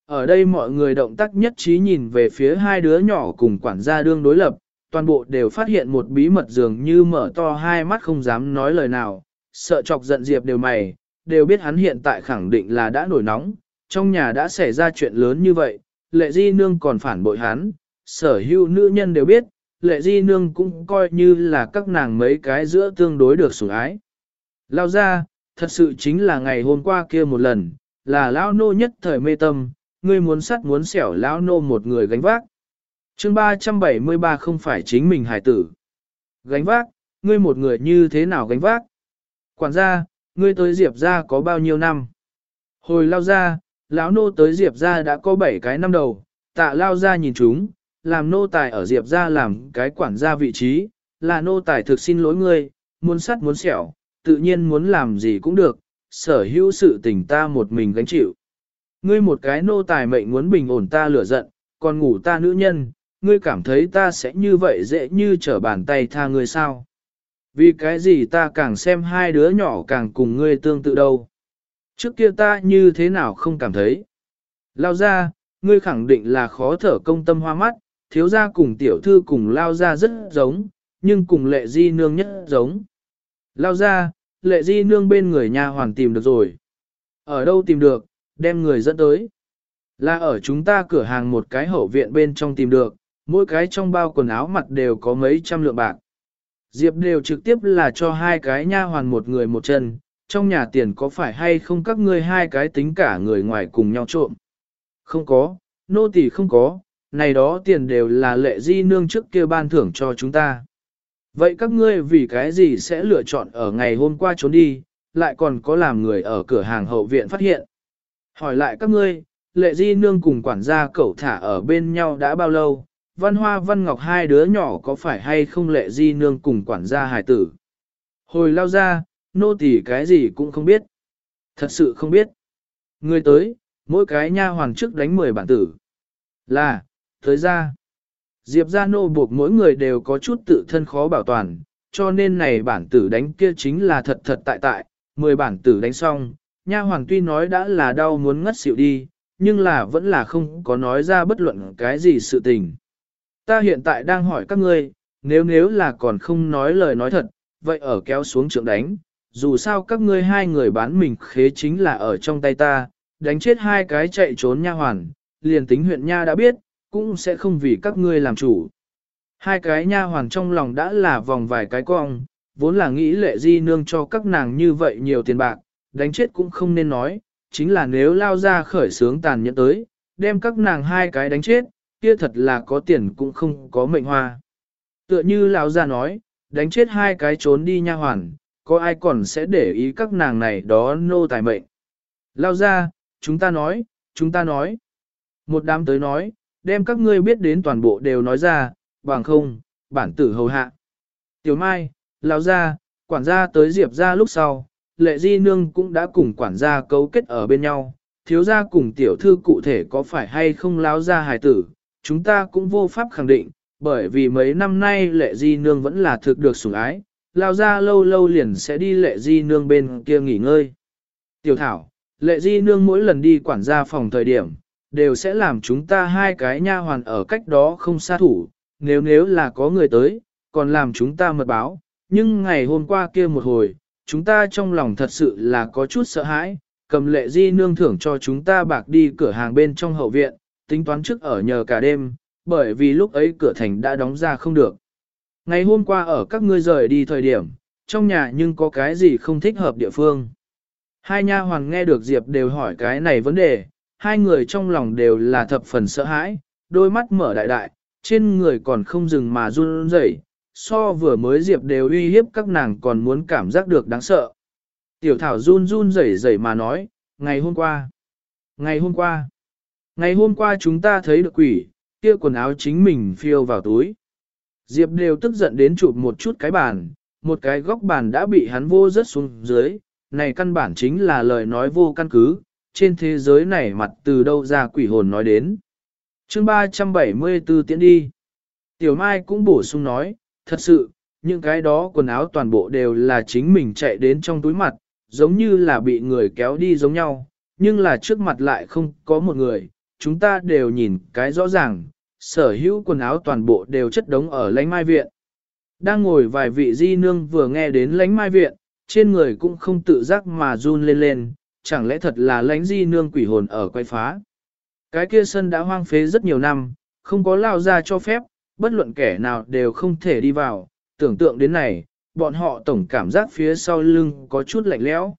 Ở đây mọi người động tác nhất trí nhìn về phía hai đứa nhỏ cùng quản gia đương đối lập, toàn bộ đều phát hiện một bí mật dường như mở to hai mắt không dám nói lời nào, sợ chọc giận Diệp đều mày, đều biết hắn hiện tại khẳng định là đã nổi nóng, trong nhà đã xảy ra chuyện lớn như vậy, lệ di nương còn phản bội hắn, sở hữu nữ nhân đều biết, lệ di nương cũng coi như là các nàng mấy cái giữa tương đối được sủng ái. Lao ra, thật sự chính là ngày hôm qua kia một lần, là lão nô nhất thời mê tâm, ngươi muốn sắt muốn xẻo lão nô một người gánh vác. chương 373 không phải chính mình hải tử. Gánh vác, ngươi một người như thế nào gánh vác? Quản gia, ngươi tới Diệp gia có bao nhiêu năm? Hồi lao ra, lão nô tới Diệp gia đã có 7 cái năm đầu, tạ lao ra nhìn chúng, làm nô tài ở Diệp gia làm cái quản gia vị trí, là nô tài thực xin lỗi ngươi, muốn sắt muốn xẻo, tự nhiên muốn làm gì cũng được, sở hữu sự tình ta một mình gánh chịu. Ngươi một cái nô tài mệnh muốn bình ổn ta lửa giận, còn ngủ ta nữ nhân, ngươi cảm thấy ta sẽ như vậy dễ như trở bàn tay tha ngươi sao? Vì cái gì ta càng xem hai đứa nhỏ càng cùng ngươi tương tự đâu? Trước kia ta như thế nào không cảm thấy? Lao ra, ngươi khẳng định là khó thở công tâm hoa mắt, thiếu gia cùng tiểu thư cùng lao ra rất giống, nhưng cùng lệ di nương nhất giống. Lao ra, lệ di nương bên người nhà hoàn tìm được rồi. Ở đâu tìm được, đem người dẫn tới. Là ở chúng ta cửa hàng một cái hậu viện bên trong tìm được, mỗi cái trong bao quần áo mặt đều có mấy trăm lượng bạc. Diệp đều trực tiếp là cho hai cái nha hoàn một người một chân, trong nhà tiền có phải hay không các ngươi hai cái tính cả người ngoài cùng nhau trộm. Không có, nô tỳ không có, này đó tiền đều là lệ di nương trước kia ban thưởng cho chúng ta. Vậy các ngươi vì cái gì sẽ lựa chọn ở ngày hôm qua trốn đi, lại còn có làm người ở cửa hàng hậu viện phát hiện? Hỏi lại các ngươi, lệ di nương cùng quản gia cẩu thả ở bên nhau đã bao lâu, văn hoa văn ngọc hai đứa nhỏ có phải hay không lệ di nương cùng quản gia hải tử? Hồi lao ra, nô tỳ cái gì cũng không biết. Thật sự không biết. Người tới, mỗi cái nha hoàng trước đánh 10 bản tử. Là, tới ra. Diệp gia nô buộc mỗi người đều có chút tự thân khó bảo toàn, cho nên này bản tử đánh kia chính là thật thật tại tại, 10 bản tử đánh xong, nha hoàng tuy nói đã là đau muốn ngất xỉu đi, nhưng là vẫn là không có nói ra bất luận cái gì sự tình. Ta hiện tại đang hỏi các ngươi, nếu nếu là còn không nói lời nói thật, vậy ở kéo xuống trượng đánh, dù sao các ngươi hai người bán mình khế chính là ở trong tay ta, đánh chết hai cái chạy trốn nha hoàn, liền tính huyện nha đã biết, cũng sẽ không vì các ngươi làm chủ. Hai cái nha hoàn trong lòng đã là vòng vài cái cong, vốn là nghĩ lệ di nương cho các nàng như vậy nhiều tiền bạc, đánh chết cũng không nên nói, chính là nếu lao ra khởi sướng tàn nhẫn tới, đem các nàng hai cái đánh chết, kia thật là có tiền cũng không có mệnh hoa. Tựa như lão ra nói, đánh chết hai cái trốn đi nha hoàn, có ai còn sẽ để ý các nàng này đó nô tài mệnh. Lao ra, chúng ta nói, chúng ta nói. Một đám tới nói, đem các ngươi biết đến toàn bộ đều nói ra, bằng không, bản tử hầu hạ. Tiểu Mai, Lão gia, quản gia tới Diệp gia lúc sau, lệ di nương cũng đã cùng quản gia cấu kết ở bên nhau, thiếu gia cùng tiểu thư cụ thể có phải hay không lão gia hài tử, chúng ta cũng vô pháp khẳng định, bởi vì mấy năm nay lệ di nương vẫn là thực được sủng ái, lão gia lâu lâu liền sẽ đi lệ di nương bên kia nghỉ ngơi. Tiểu thảo, lệ di nương mỗi lần đi quản gia phòng thời điểm, đều sẽ làm chúng ta hai cái nha hoàn ở cách đó không xa thủ, nếu nếu là có người tới, còn làm chúng ta mật báo, nhưng ngày hôm qua kia một hồi, chúng ta trong lòng thật sự là có chút sợ hãi, cầm lệ di nương thưởng cho chúng ta bạc đi cửa hàng bên trong hậu viện, tính toán trước ở nhờ cả đêm, bởi vì lúc ấy cửa thành đã đóng ra không được. Ngày hôm qua ở các ngươi rời đi thời điểm, trong nhà nhưng có cái gì không thích hợp địa phương. Hai nha hoàn nghe được Diệp đều hỏi cái này vấn đề, hai người trong lòng đều là thập phần sợ hãi, đôi mắt mở đại đại, trên người còn không dừng mà run rẩy, so vừa mới Diệp đều uy hiếp các nàng còn muốn cảm giác được đáng sợ. Tiểu thảo run run rẩy rẩy mà nói, ngày hôm qua, ngày hôm qua, ngày hôm qua chúng ta thấy được quỷ, kia quần áo chính mình phiêu vào túi. Diệp đều tức giận đến chụp một chút cái bàn, một cái góc bàn đã bị hắn vô rớt xuống dưới, này căn bản chính là lời nói vô căn cứ, trên thế giới này mặt từ đâu ra quỷ hồn nói đến. chương 374 tiễn đi. Tiểu Mai cũng bổ sung nói, thật sự, những cái đó quần áo toàn bộ đều là chính mình chạy đến trong túi mặt, giống như là bị người kéo đi giống nhau, nhưng là trước mặt lại không có một người, chúng ta đều nhìn cái rõ ràng, sở hữu quần áo toàn bộ đều chất đống ở lánh mai viện. Đang ngồi vài vị di nương vừa nghe đến lánh mai viện, trên người cũng không tự giác mà run lên lên, chẳng lẽ thật là lánh di nương quỷ hồn ở quay phá. Cái kia sân đã hoang phế rất nhiều năm, không có lao ra cho phép, bất luận kẻ nào đều không thể đi vào, tưởng tượng đến này, bọn họ tổng cảm giác phía sau lưng có chút lạnh lẽo.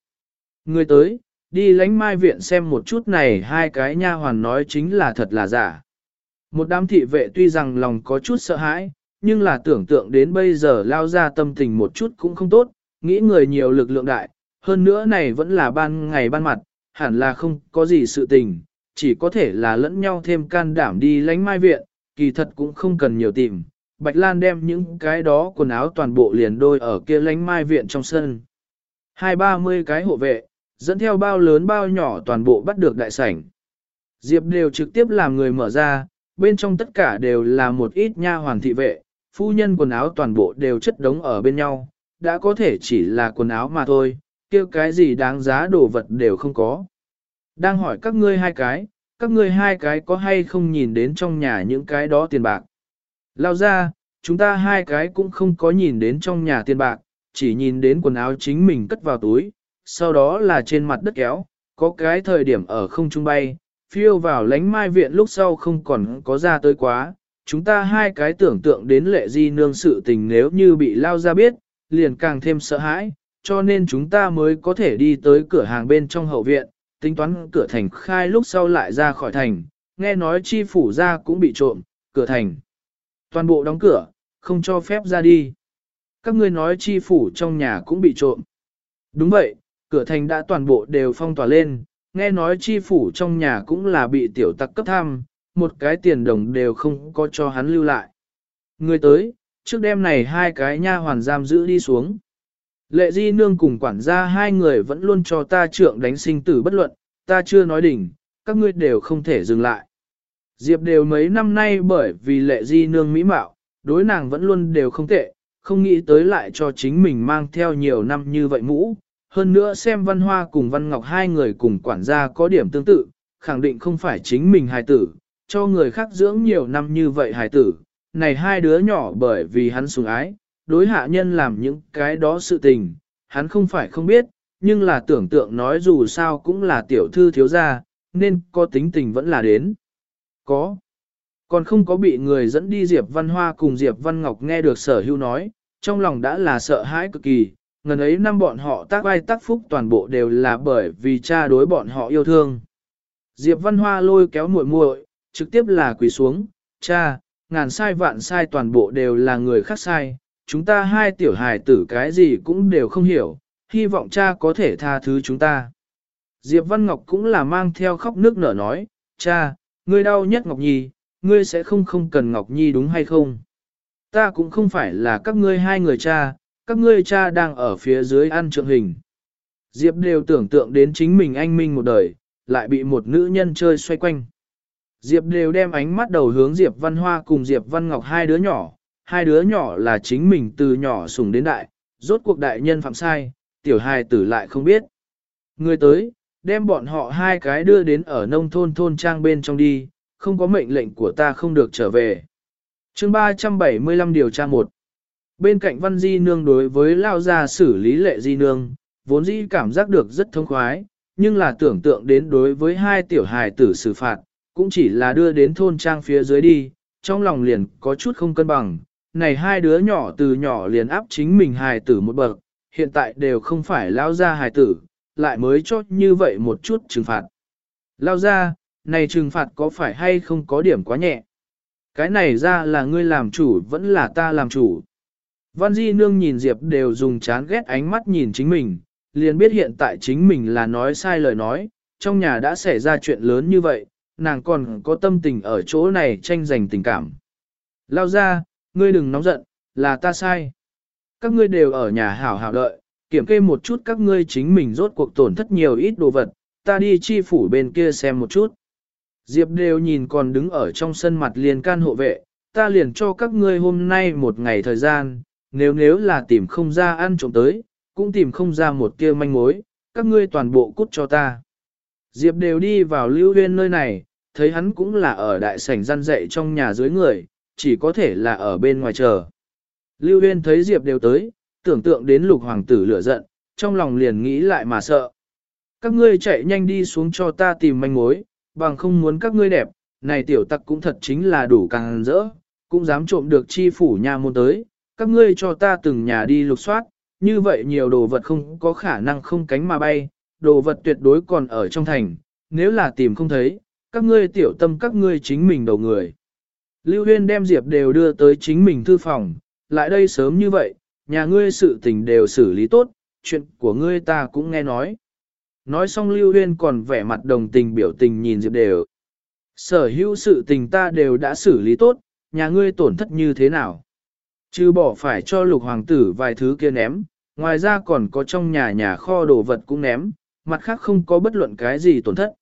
Người tới, đi lánh mai viện xem một chút này hai cái nha hoàn nói chính là thật là giả. Một đám thị vệ tuy rằng lòng có chút sợ hãi, nhưng là tưởng tượng đến bây giờ lao ra tâm tình một chút cũng không tốt, nghĩ người nhiều lực lượng đại, hơn nữa này vẫn là ban ngày ban mặt, hẳn là không có gì sự tình, chỉ có thể là lẫn nhau thêm can đảm đi lánh mai viện, kỳ thật cũng không cần nhiều tìm. Bạch Lan đem những cái đó quần áo toàn bộ liền đôi ở kia lánh mai viện trong sân. Hai ba mươi cái hộ vệ, dẫn theo bao lớn bao nhỏ toàn bộ bắt được đại sảnh. Diệp đều trực tiếp làm người mở ra, bên trong tất cả đều là một ít nha hoàn thị vệ, phu nhân quần áo toàn bộ đều chất đống ở bên nhau, đã có thể chỉ là quần áo mà thôi, kia cái gì đáng giá đồ vật đều không có. Đang hỏi các ngươi hai cái, các ngươi hai cái có hay không nhìn đến trong nhà những cái đó tiền bạc. Lao ra, chúng ta hai cái cũng không có nhìn đến trong nhà tiền bạc, chỉ nhìn đến quần áo chính mình cất vào túi, sau đó là trên mặt đất kéo, có cái thời điểm ở không trung bay, phiêu vào lánh mai viện lúc sau không còn có ra tới quá. Chúng ta hai cái tưởng tượng đến lệ di nương sự tình nếu như bị lao ra biết, liền càng thêm sợ hãi, cho nên chúng ta mới có thể đi tới cửa hàng bên trong hậu viện, tính toán cửa thành khai lúc sau lại ra khỏi thành, nghe nói chi phủ ra cũng bị trộm, cửa thành. Toàn bộ đóng cửa, không cho phép ra đi. Các ngươi nói chi phủ trong nhà cũng bị trộm. Đúng vậy, cửa thành đã toàn bộ đều phong tỏa lên, nghe nói chi phủ trong nhà cũng là bị tiểu tặc cấp tham, một cái tiền đồng đều không có cho hắn lưu lại. Người tới, trước đêm này hai cái nha hoàn giam giữ đi xuống. Lệ di nương cùng quản gia hai người vẫn luôn cho ta trượng đánh sinh tử bất luận, ta chưa nói đỉnh, các ngươi đều không thể dừng lại. Diệp đều mấy năm nay bởi vì lệ di nương mỹ mạo, đối nàng vẫn luôn đều không tệ, không nghĩ tới lại cho chính mình mang theo nhiều năm như vậy mũ. Hơn nữa xem văn hoa cùng văn ngọc hai người cùng quản gia có điểm tương tự, khẳng định không phải chính mình hài tử, cho người khác dưỡng nhiều năm như vậy hài tử. Này hai đứa nhỏ bởi vì hắn sủng ái, đối hạ nhân làm những cái đó sự tình, hắn không phải không biết, nhưng là tưởng tượng nói dù sao cũng là tiểu thư thiếu gia, nên có tính tình vẫn là đến. Có. Còn không có bị người dẫn đi Diệp Văn Hoa cùng Diệp Văn Ngọc nghe được sở hưu nói, trong lòng đã là sợ hãi cực kỳ, ngần ấy năm bọn họ tác vai tác phúc toàn bộ đều là bởi vì cha đối bọn họ yêu thương. Diệp Văn Hoa lôi kéo muội muội, trực tiếp là quỳ xuống, cha, ngàn sai vạn sai toàn bộ đều là người khác sai, chúng ta hai tiểu hài tử cái gì cũng đều không hiểu, hy vọng cha có thể tha thứ chúng ta. Diệp Văn Ngọc cũng là mang theo khóc nước nở nói, cha, ngươi đau nhất Ngọc Nhi, ngươi sẽ không không cần Ngọc Nhi đúng hay không? Ta cũng không phải là các ngươi hai người cha, các ngươi cha đang ở phía dưới ăn trượng hình. Diệp đều tưởng tượng đến chính mình anh minh một đời, lại bị một nữ nhân chơi xoay quanh. Diệp đều đem ánh mắt đầu hướng Diệp Văn Hoa cùng Diệp Văn Ngọc hai đứa nhỏ, hai đứa nhỏ là chính mình từ nhỏ sủng đến đại, rốt cuộc đại nhân phạm sai, tiểu hài tử lại không biết. Người tới, đem bọn họ hai cái đưa đến ở nông thôn thôn trang bên trong đi, không có mệnh lệnh của ta không được trở về. chương 375 điều tra 1 Bên cạnh văn di nương đối với lao gia xử lý lệ di nương, vốn dĩ cảm giác được rất thông khoái, nhưng là tưởng tượng đến đối với hai tiểu hài tử xử phạt, cũng chỉ là đưa đến thôn trang phía dưới đi, trong lòng liền có chút không cân bằng, này hai đứa nhỏ từ nhỏ liền áp chính mình hài tử một bậc, hiện tại đều không phải lao ra hài tử, lại mới cho như vậy một chút trừng phạt. Lao ra, này trừng phạt có phải hay không có điểm quá nhẹ? Cái này ra là ngươi làm chủ vẫn là ta làm chủ. Văn Di Nương nhìn Diệp đều dùng chán ghét ánh mắt nhìn chính mình, liền biết hiện tại chính mình là nói sai lời nói, trong nhà đã xảy ra chuyện lớn như vậy, nàng còn có tâm tình ở chỗ này tranh giành tình cảm. Lao ra, ngươi đừng nóng giận, là ta sai. Các ngươi đều ở nhà hảo hảo đợi, kiểm kê một chút các ngươi chính mình rốt cuộc tổn thất nhiều ít đồ vật, ta đi chi phủ bên kia xem một chút. Diệp đều nhìn còn đứng ở trong sân mặt liền can hộ vệ, ta liền cho các ngươi hôm nay một ngày thời gian, nếu nếu là tìm không ra ăn trộm tới, cũng tìm không ra một kia manh mối, các ngươi toàn bộ cút cho ta. Diệp đều đi vào lưu huyên nơi này, thấy hắn cũng là ở đại sảnh gian dạy trong nhà dưới người, chỉ có thể là ở bên ngoài chờ. Lưu huyên thấy Diệp đều tới, tưởng tượng đến lục hoàng tử lửa giận, trong lòng liền nghĩ lại mà sợ. Các ngươi chạy nhanh đi xuống cho ta tìm manh mối, bằng không muốn các ngươi đẹp, này tiểu tặc cũng thật chính là đủ càng rỡ, cũng dám trộm được chi phủ nhà môn tới, các ngươi cho ta từng nhà đi lục soát, như vậy nhiều đồ vật không có khả năng không cánh mà bay, đồ vật tuyệt đối còn ở trong thành, nếu là tìm không thấy, các ngươi tiểu tâm các ngươi chính mình đầu người. Lưu Huyên đem Diệp đều đưa tới chính mình thư phòng, lại đây sớm như vậy, nhà ngươi sự tình đều xử lý tốt, chuyện của ngươi ta cũng nghe nói. Nói xong Lưu Huyên còn vẻ mặt đồng tình biểu tình nhìn Diệp đều. Sở hữu sự tình ta đều đã xử lý tốt, nhà ngươi tổn thất như thế nào? Chứ bỏ phải cho lục hoàng tử vài thứ kia ném, ngoài ra còn có trong nhà nhà kho đồ vật cũng ném, mặt khác không có bất luận cái gì tổn thất.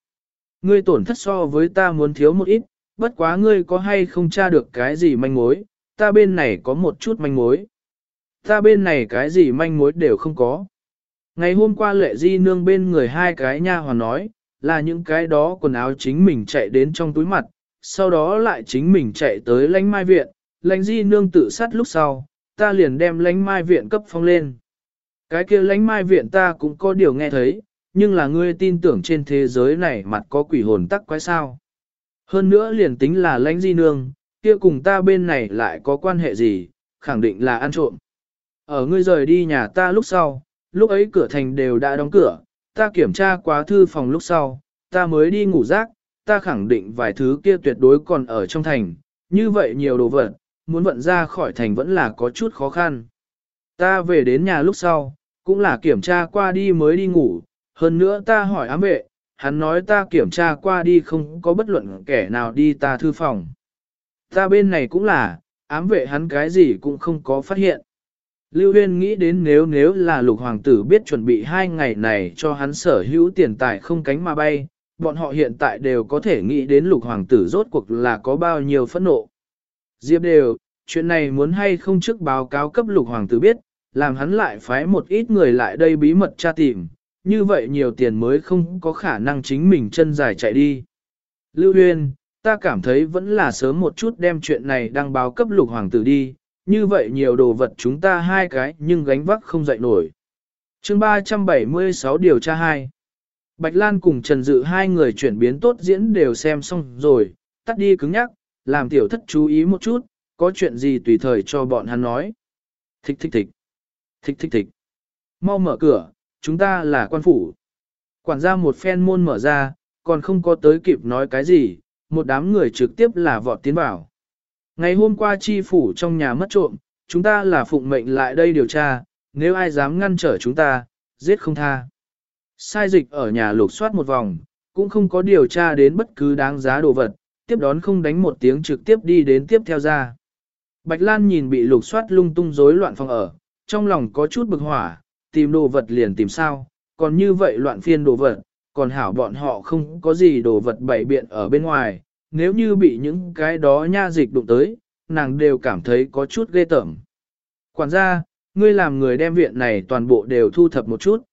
Ngươi tổn thất so với ta muốn thiếu một ít, bất quá ngươi có hay không tra được cái gì manh mối, ta bên này có một chút manh mối. Ta bên này cái gì manh mối đều không có. Ngày hôm qua lệ di nương bên người hai cái nha hoàn nói, là những cái đó quần áo chính mình chạy đến trong túi mặt, sau đó lại chính mình chạy tới lánh mai viện, lánh di nương tự sát lúc sau, ta liền đem lánh mai viện cấp phong lên. Cái kia lánh mai viện ta cũng có điều nghe thấy, nhưng là ngươi tin tưởng trên thế giới này mặt có quỷ hồn tắc quái sao. Hơn nữa liền tính là lãnh di nương, kia cùng ta bên này lại có quan hệ gì, khẳng định là ăn trộm. Ở ngươi rời đi nhà ta lúc sau, lúc ấy cửa thành đều đã đóng cửa, ta kiểm tra quá thư phòng lúc sau, ta mới đi ngủ rác, ta khẳng định vài thứ kia tuyệt đối còn ở trong thành, như vậy nhiều đồ vật, muốn vận ra khỏi thành vẫn là có chút khó khăn. Ta về đến nhà lúc sau, cũng là kiểm tra qua đi mới đi ngủ, hơn nữa ta hỏi ám vệ, hắn nói ta kiểm tra qua đi không có bất luận kẻ nào đi ta thư phòng. Ta bên này cũng là, ám vệ hắn cái gì cũng không có phát hiện. Lưu Huyên nghĩ đến nếu nếu là lục hoàng tử biết chuẩn bị hai ngày này cho hắn sở hữu tiền tài không cánh mà bay, bọn họ hiện tại đều có thể nghĩ đến lục hoàng tử rốt cuộc là có bao nhiêu phẫn nộ. Diệp đều, chuyện này muốn hay không trước báo cáo cấp lục hoàng tử biết, làm hắn lại phái một ít người lại đây bí mật tra tìm, như vậy nhiều tiền mới không có khả năng chính mình chân dài chạy đi. Lưu Huyên, ta cảm thấy vẫn là sớm một chút đem chuyện này đăng báo cấp lục hoàng tử đi, như vậy nhiều đồ vật chúng ta hai cái nhưng gánh vác không dậy nổi. chương 376 điều tra 2 Bạch Lan cùng Trần Dự hai người chuyển biến tốt diễn đều xem xong rồi, tắt đi cứng nhắc, làm tiểu thất chú ý một chút, có chuyện gì tùy thời cho bọn hắn nói. Thích thích thích, thích thích thích. Mau mở cửa, chúng ta là quan phủ. Quản gia một phen môn mở ra, còn không có tới kịp nói cái gì, một đám người trực tiếp là vọt tiến vào. Ngày hôm qua chi phủ trong nhà mất trộm, chúng ta là phụng mệnh lại đây điều tra, nếu ai dám ngăn trở chúng ta, giết không tha. Sai dịch ở nhà lục soát một vòng, cũng không có điều tra đến bất cứ đáng giá đồ vật, tiếp đón không đánh một tiếng trực tiếp đi đến tiếp theo ra. Bạch Lan nhìn bị lục soát lung tung rối loạn phòng ở, trong lòng có chút bực hỏa, tìm đồ vật liền tìm sao, còn như vậy loạn phiên đồ vật, còn hảo bọn họ không có gì đồ vật bày biện ở bên ngoài, nếu như bị những cái đó nha dịch đụng tới, nàng đều cảm thấy có chút ghê tởm. Quản gia, ngươi làm người đem viện này toàn bộ đều thu thập một chút.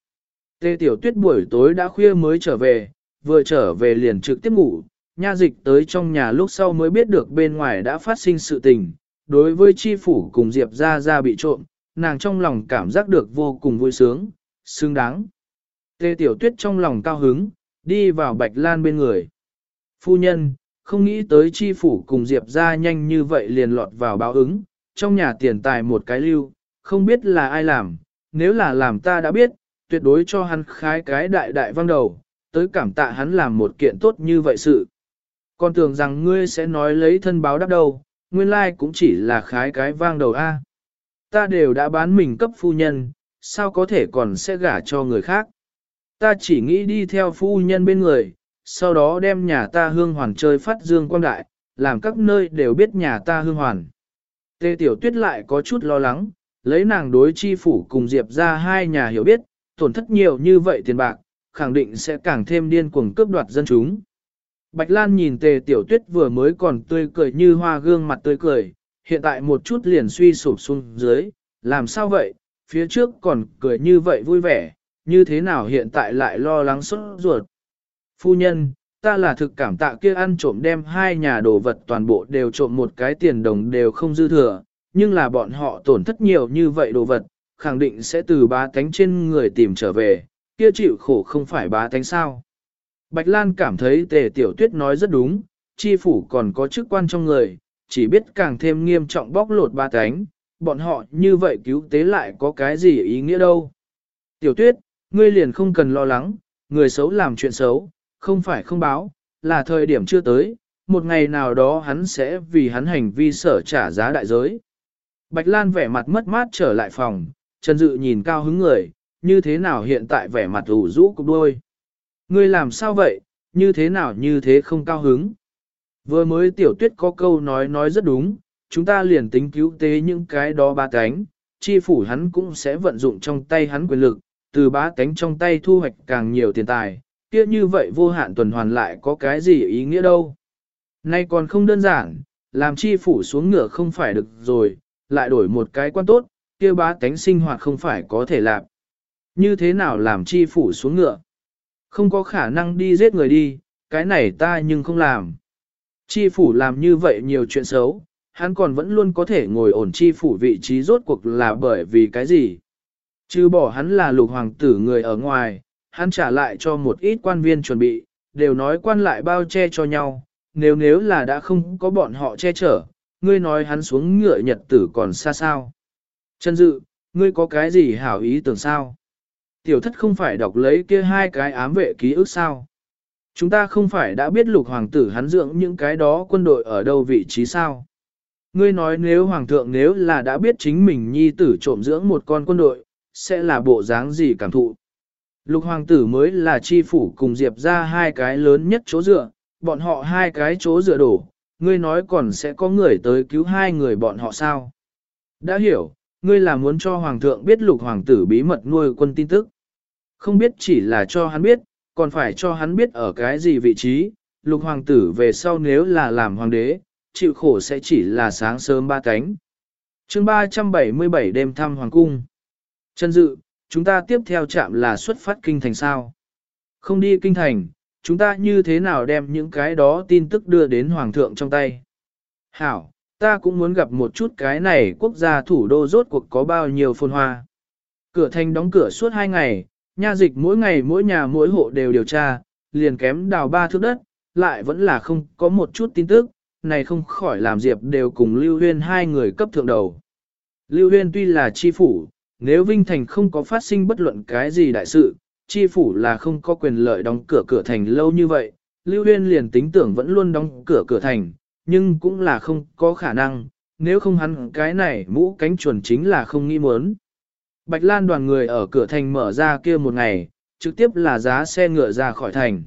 Tê Tiểu Tuyết buổi tối đã khuya mới trở về, vừa trở về liền trực tiếp ngủ, nha dịch tới trong nhà lúc sau mới biết được bên ngoài đã phát sinh sự tình. Đối với chi phủ cùng Diệp ra ra bị trộm, nàng trong lòng cảm giác được vô cùng vui sướng, xứng đáng. Tê Tiểu Tuyết trong lòng cao hứng, đi vào Bạch Lan bên người. Phu nhân, không nghĩ tới chi phủ cùng Diệp ra nhanh như vậy liền lọt vào báo ứng, trong nhà tiền tài một cái lưu, không biết là ai làm, nếu là làm ta đã biết, tuyệt đối cho hắn khái cái đại đại văng đầu, tới cảm tạ hắn làm một kiện tốt như vậy sự. Con tưởng rằng ngươi sẽ nói lấy thân báo đáp đâu, nguyên lai cũng chỉ là khái cái vang đầu A. Ta đều đã bán mình cấp phu nhân, sao có thể còn sẽ gả cho người khác. Ta chỉ nghĩ đi theo phu nhân bên người, sau đó đem nhà ta hương hoàn chơi phát dương quang đại, làm các nơi đều biết nhà ta hương hoàn. Tê Tiểu Tuyết lại có chút lo lắng, lấy nàng đối chi phủ cùng Diệp ra hai nhà hiểu biết, tổn thất nhiều như vậy tiền bạc, khẳng định sẽ càng thêm điên cuồng cướp đoạt dân chúng. Bạch Lan nhìn tề tiểu tuyết vừa mới còn tươi cười như hoa gương mặt tươi cười, hiện tại một chút liền suy sụp xuống dưới, làm sao vậy, phía trước còn cười như vậy vui vẻ, như thế nào hiện tại lại lo lắng sốt ruột. Phu nhân, ta là thực cảm tạ kia ăn trộm đem hai nhà đồ vật toàn bộ đều trộm một cái tiền đồng đều không dư thừa, nhưng là bọn họ tổn thất nhiều như vậy đồ vật, khẳng định sẽ từ bá tánh trên người tìm trở về, kia chịu khổ không phải bá tánh sao. Bạch Lan cảm thấy tề tiểu tuyết nói rất đúng, chi phủ còn có chức quan trong người, chỉ biết càng thêm nghiêm trọng bóc lột ba cánh, bọn họ như vậy cứu tế lại có cái gì ý nghĩa đâu. Tiểu tuyết, ngươi liền không cần lo lắng, người xấu làm chuyện xấu, không phải không báo, là thời điểm chưa tới, một ngày nào đó hắn sẽ vì hắn hành vi sở trả giá đại giới. Bạch Lan vẻ mặt mất mát trở lại phòng, Trần Dự nhìn cao hứng người, như thế nào hiện tại vẻ mặt ủ rũ cục đôi. Ngươi làm sao vậy, như thế nào như thế không cao hứng. Vừa mới tiểu tuyết có câu nói nói rất đúng, chúng ta liền tính cứu tế những cái đó ba cánh, chi phủ hắn cũng sẽ vận dụng trong tay hắn quyền lực, từ bá cánh trong tay thu hoạch càng nhiều tiền tài, kia như vậy vô hạn tuần hoàn lại có cái gì ý nghĩa đâu. Nay còn không đơn giản, làm chi phủ xuống ngựa không phải được rồi, lại đổi một cái quan tốt, kia bá tánh sinh hoạt không phải có thể làm. Như thế nào làm chi phủ xuống ngựa? Không có khả năng đi giết người đi, cái này ta nhưng không làm. Chi phủ làm như vậy nhiều chuyện xấu, hắn còn vẫn luôn có thể ngồi ổn chi phủ vị trí rốt cuộc là bởi vì cái gì? Chứ bỏ hắn là lục hoàng tử người ở ngoài, hắn trả lại cho một ít quan viên chuẩn bị, đều nói quan lại bao che cho nhau, nếu nếu là đã không có bọn họ che chở, ngươi nói hắn xuống ngựa nhật tử còn xa sao. Chân Dự, ngươi có cái gì hảo ý tưởng sao? Tiểu thất không phải đọc lấy kia hai cái ám vệ ký ức sao? Chúng ta không phải đã biết lục hoàng tử hắn dưỡng những cái đó quân đội ở đâu vị trí sao? Ngươi nói nếu hoàng thượng nếu là đã biết chính mình nhi tử trộm dưỡng một con quân đội, sẽ là bộ dáng gì cảm thụ? Lục hoàng tử mới là chi phủ cùng diệp ra hai cái lớn nhất chỗ dựa, bọn họ hai cái chỗ dựa đổ, ngươi nói còn sẽ có người tới cứu hai người bọn họ sao? Đã hiểu, ngươi là muốn cho hoàng thượng biết lục hoàng tử bí mật nuôi quân tin tức. Không biết chỉ là cho hắn biết, còn phải cho hắn biết ở cái gì vị trí, lục hoàng tử về sau nếu là làm hoàng đế, chịu khổ sẽ chỉ là sáng sớm ba cánh. chương 377 đêm thăm hoàng cung. Chân dự, chúng ta tiếp theo chạm là xuất phát kinh thành sao. Không đi kinh thành, chúng ta như thế nào đem những cái đó tin tức đưa đến hoàng thượng trong tay. Hảo, ta cũng muốn gặp một chút cái này quốc gia thủ đô rốt cuộc có bao nhiêu phồn hoa. Cửa thành đóng cửa suốt hai ngày, nha dịch mỗi ngày mỗi nhà mỗi hộ đều điều tra, liền kém đào ba thước đất, lại vẫn là không có một chút tin tức, này không khỏi làm Diệp đều cùng Lưu Huyên hai người cấp thượng đầu. Lưu Huyên tuy là chi phủ, nếu Vinh Thành không có phát sinh bất luận cái gì đại sự, chi phủ là không có quyền lợi đóng cửa cửa thành lâu như vậy, Lưu Huyên liền tính tưởng vẫn luôn đóng cửa cửa thành, nhưng cũng là không có khả năng, nếu không hắn cái này mũ cánh chuẩn chính là không nghi muốn. Bạch Lan đoàn người ở cửa thành mở ra kia một ngày, trực tiếp là giá xe ngựa ra khỏi thành.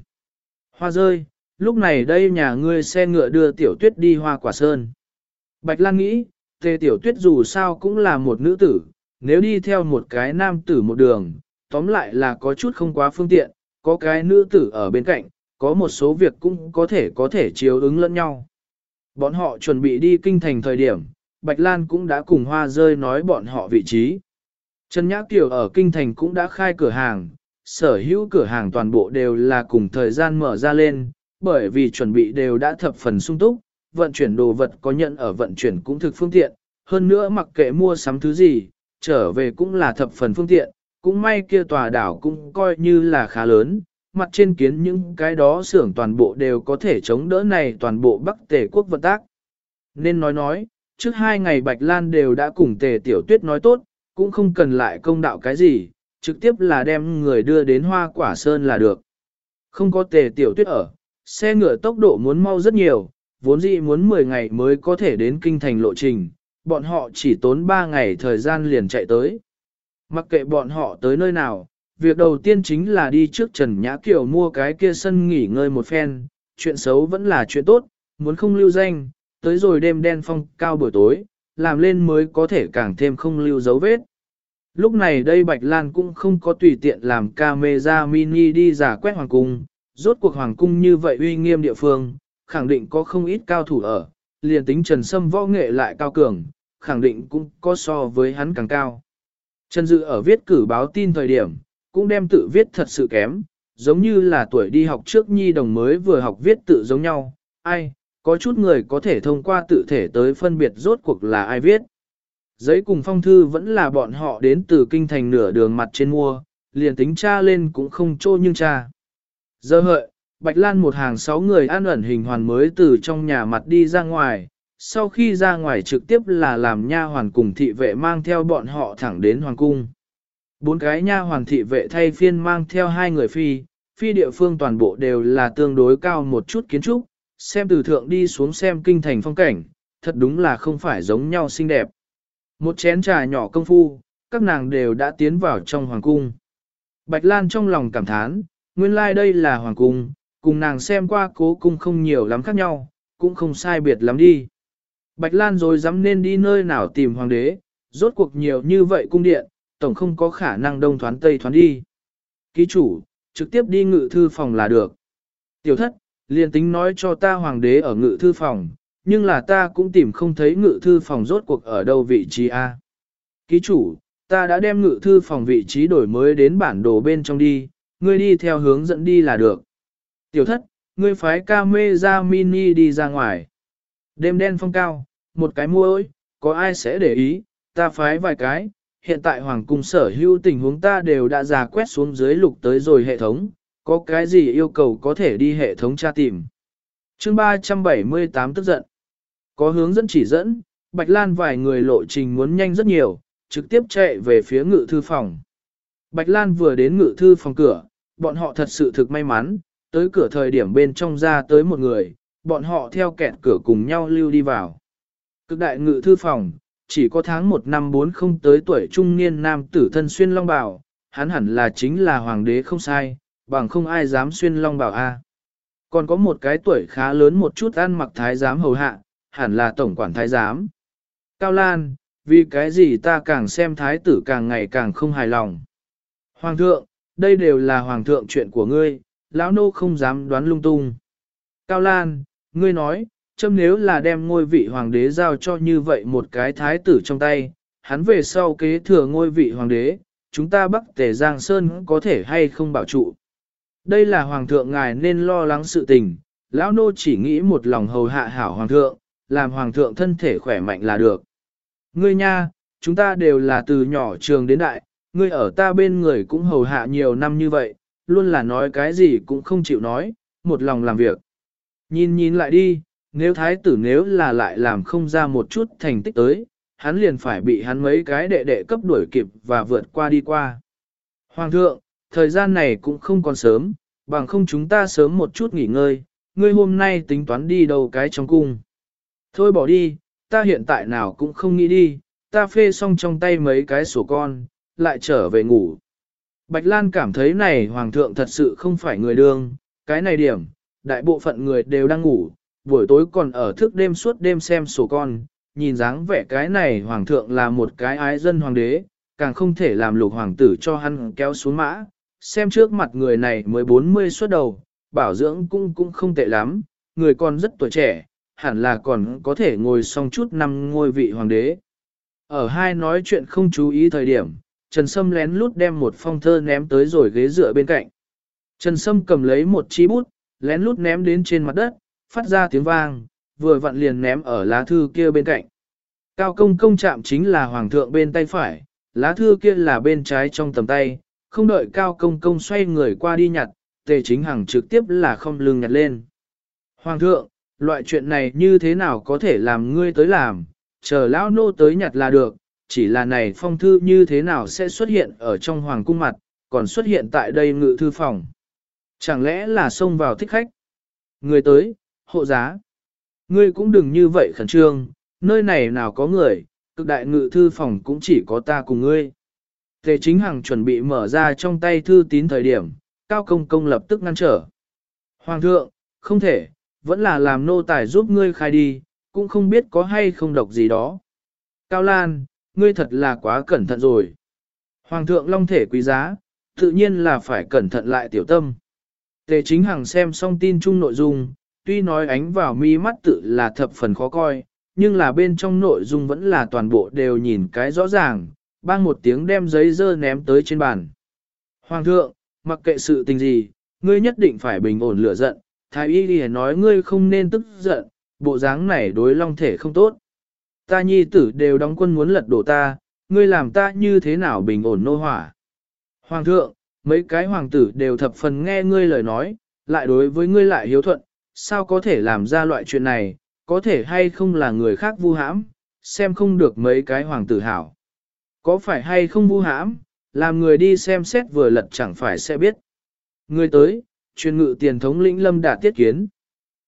Hoa rơi, lúc này đây nhà ngươi xe ngựa đưa tiểu tuyết đi hoa quả sơn. Bạch Lan nghĩ, tề tiểu tuyết dù sao cũng là một nữ tử, nếu đi theo một cái nam tử một đường, tóm lại là có chút không quá phương tiện, có cái nữ tử ở bên cạnh, có một số việc cũng có thể có thể chiếu ứng lẫn nhau. Bọn họ chuẩn bị đi kinh thành thời điểm, Bạch Lan cũng đã cùng Hoa Rơi nói bọn họ vị trí. Trần Nhã Kiều ở kinh thành cũng đã khai cửa hàng, sở hữu cửa hàng toàn bộ đều là cùng thời gian mở ra lên, bởi vì chuẩn bị đều đã thập phần sung túc, vận chuyển đồ vật có nhận ở vận chuyển cũng thực phương tiện, hơn nữa mặc kệ mua sắm thứ gì, trở về cũng là thập phần phương tiện, cũng may kia tòa đảo cũng coi như là khá lớn, mặt trên kiến những cái đó xưởng toàn bộ đều có thể chống đỡ này toàn bộ Bắc Tề quốc vận tác. Nên nói nói, trước hai ngày Bạch Lan đều đã cùng Tề Tiểu Tuyết nói tốt, cũng không cần lại công đạo cái gì, trực tiếp là đem người đưa đến hoa quả sơn là được. Không có Tề Tiểu Tuyết ở, xe ngựa tốc độ muốn mau rất nhiều, vốn dĩ muốn 10 ngày mới có thể đến kinh thành lộ trình, bọn họ chỉ tốn 3 ngày thời gian liền chạy tới. Mặc kệ bọn họ tới nơi nào, việc đầu tiên chính là đi trước Trần Nhã Kiều mua cái kia sân nghỉ ngơi một phen, chuyện xấu vẫn là chuyện tốt, muốn không lưu danh, tới rồi đêm đen phong cao buổi tối, làm lên mới có thể càng thêm không lưu dấu vết. Lúc này đây Bạch Lan cũng không có tùy tiện làm camera mini đi giả quét hoàng cung, rốt cuộc hoàng cung như vậy uy nghiêm địa phương, khẳng định có không ít cao thủ ở, liền tính Trần Sâm võ nghệ lại cao cường, khẳng định cũng có so với hắn càng cao. Trần Dự ở viết cử báo tin thời điểm, cũng đem tự viết thật sự kém, giống như là tuổi đi học trước nhi đồng mới vừa học viết tự giống nhau, ai, có chút người có thể thông qua tự thể tới phân biệt rốt cuộc là ai viết. Giấy cùng phong thư vẫn là bọn họ đến từ kinh thành nửa đường mặt trên mua, liền tính cha lên cũng không trô nhưng cha. Giờ hợi, Bạch Lan một hàng sáu người an ẩn hình hoàn mới từ trong nhà mặt đi ra ngoài, sau khi ra ngoài trực tiếp là làm nha hoàn cùng thị vệ mang theo bọn họ thẳng đến hoàng cung. Bốn cái nha hoàn thị vệ thay phiên mang theo hai người phi, phi địa phương toàn bộ đều là tương đối cao một chút kiến trúc, xem từ thượng đi xuống xem kinh thành phong cảnh, thật đúng là không phải giống nhau xinh đẹp. Một chén trà nhỏ công phu, các nàng đều đã tiến vào trong hoàng cung. Bạch Lan trong lòng cảm thán, nguyên lai like đây là hoàng cung, cùng nàng xem qua cố cung không nhiều lắm khác nhau, cũng không sai biệt lắm đi. Bạch Lan rồi dám nên đi nơi nào tìm hoàng đế, rốt cuộc nhiều như vậy cung điện, tổng không có khả năng đông thoán tây thoán đi. Ký chủ, trực tiếp đi ngự thư phòng là được. Tiểu thất, liền tính nói cho ta hoàng đế ở ngự thư phòng, nhưng là ta cũng tìm không thấy ngự thư phòng rốt cuộc ở đâu vị trí A. Ký chủ, ta đã đem ngự thư phòng vị trí đổi mới đến bản đồ bên trong đi, ngươi đi theo hướng dẫn đi là được. Tiểu thất, ngươi phái ca mê ra mini đi ra ngoài. Đêm đen phong cao, một cái mua ơi, có ai sẽ để ý, ta phái vài cái, hiện tại hoàng cung sở hữu tình huống ta đều đã giả quét xuống dưới lục tới rồi hệ thống, có cái gì yêu cầu có thể đi hệ thống tra tìm. Chương 378 tức giận. Có hướng dẫn chỉ dẫn, Bạch Lan vài người lộ trình muốn nhanh rất nhiều, trực tiếp chạy về phía ngự thư phòng. Bạch Lan vừa đến ngự thư phòng cửa, bọn họ thật sự thực may mắn, tới cửa thời điểm bên trong ra tới một người, bọn họ theo kẹt cửa cùng nhau lưu đi vào. Cực đại ngự thư phòng, chỉ có tháng 1 năm 4 không tới tuổi trung niên nam tử thân xuyên long bào, hắn hẳn là chính là hoàng đế không sai, bằng không ai dám xuyên long bảo a. Còn có một cái tuổi khá lớn một chút ăn mặc thái giám hầu hạ, hẳn là tổng quản thái giám. Cao Lan, vì cái gì ta càng xem thái tử càng ngày càng không hài lòng. Hoàng thượng, đây đều là hoàng thượng chuyện của ngươi, lão nô không dám đoán lung tung. Cao Lan, ngươi nói, châm nếu là đem ngôi vị hoàng đế giao cho như vậy một cái thái tử trong tay, hắn về sau kế thừa ngôi vị hoàng đế, chúng ta bắc tề Giang Sơn có thể hay không bảo trụ. Đây là hoàng thượng ngài nên lo lắng sự tình, lão nô chỉ nghĩ một lòng hầu hạ hảo hoàng thượng, làm hoàng thượng thân thể khỏe mạnh là được. Ngươi nha, chúng ta đều là từ nhỏ trường đến đại, ngươi ở ta bên người cũng hầu hạ nhiều năm như vậy, luôn là nói cái gì cũng không chịu nói, một lòng làm việc. Nhìn nhìn lại đi, nếu thái tử nếu là lại làm không ra một chút thành tích tới, hắn liền phải bị hắn mấy cái đệ đệ cấp đuổi kịp và vượt qua đi qua. Hoàng thượng, thời gian này cũng không còn sớm, bằng không chúng ta sớm một chút nghỉ ngơi, ngươi hôm nay tính toán đi đâu cái trong cung. Thôi bỏ đi, ta hiện tại nào cũng không nghĩ đi, ta phê xong trong tay mấy cái sổ con, lại trở về ngủ. Bạch Lan cảm thấy này hoàng thượng thật sự không phải người đương, cái này điểm, đại bộ phận người đều đang ngủ, buổi tối còn ở thức đêm suốt đêm xem sổ con, nhìn dáng vẻ cái này hoàng thượng là một cái ái dân hoàng đế, càng không thể làm lục hoàng tử cho hắn kéo xuống mã, xem trước mặt người này mới 40 xuất đầu, bảo dưỡng cũng cũng không tệ lắm, người còn rất tuổi trẻ, hẳn là còn có thể ngồi xong chút năm ngôi vị hoàng đế. Ở hai nói chuyện không chú ý thời điểm, Trần Sâm lén lút đem một phong thơ ném tới rồi ghế dựa bên cạnh. Trần Sâm cầm lấy một chi bút, lén lút ném đến trên mặt đất, phát ra tiếng vang, vừa vặn liền ném ở lá thư kia bên cạnh. Cao công công chạm chính là hoàng thượng bên tay phải, lá thư kia là bên trái trong tầm tay, không đợi cao công công xoay người qua đi nhặt, tề chính hằng trực tiếp là không lưng nhặt lên. Hoàng thượng, loại chuyện này như thế nào có thể làm ngươi tới làm, chờ lão nô tới nhặt là được, chỉ là này phong thư như thế nào sẽ xuất hiện ở trong hoàng cung mặt, còn xuất hiện tại đây ngự thư phòng. Chẳng lẽ là xông vào thích khách? Người tới, hộ giá. Ngươi cũng đừng như vậy khẩn trương, nơi này nào có người, cực đại ngự thư phòng cũng chỉ có ta cùng ngươi. Tề chính hằng chuẩn bị mở ra trong tay thư tín thời điểm, cao công công lập tức ngăn trở. Hoàng thượng, không thể, vẫn là làm nô tài giúp ngươi khai đi, cũng không biết có hay không độc gì đó. Cao Lan, ngươi thật là quá cẩn thận rồi. Hoàng thượng long thể quý giá, tự nhiên là phải cẩn thận lại tiểu tâm. Tề chính hằng xem xong tin chung nội dung, tuy nói ánh vào mi mắt tự là thập phần khó coi, nhưng là bên trong nội dung vẫn là toàn bộ đều nhìn cái rõ ràng, bang một tiếng đem giấy dơ ném tới trên bàn. Hoàng thượng, mặc kệ sự tình gì, ngươi nhất định phải bình ổn lửa giận, thái y đi nói ngươi không nên tức giận, bộ dáng này đối long thể không tốt. Ta nhi tử đều đóng quân muốn lật đổ ta, ngươi làm ta như thế nào bình ổn nô hỏa. Hoàng thượng, mấy cái hoàng tử đều thập phần nghe ngươi lời nói, lại đối với ngươi lại hiếu thuận, sao có thể làm ra loại chuyện này, có thể hay không là người khác vu hãm, xem không được mấy cái hoàng tử hảo. Có phải hay không vu hãm, làm người đi xem xét vừa lật chẳng phải sẽ biết. Người tới, truyền ngự tiền thống lĩnh lâm đạt tiết kiến.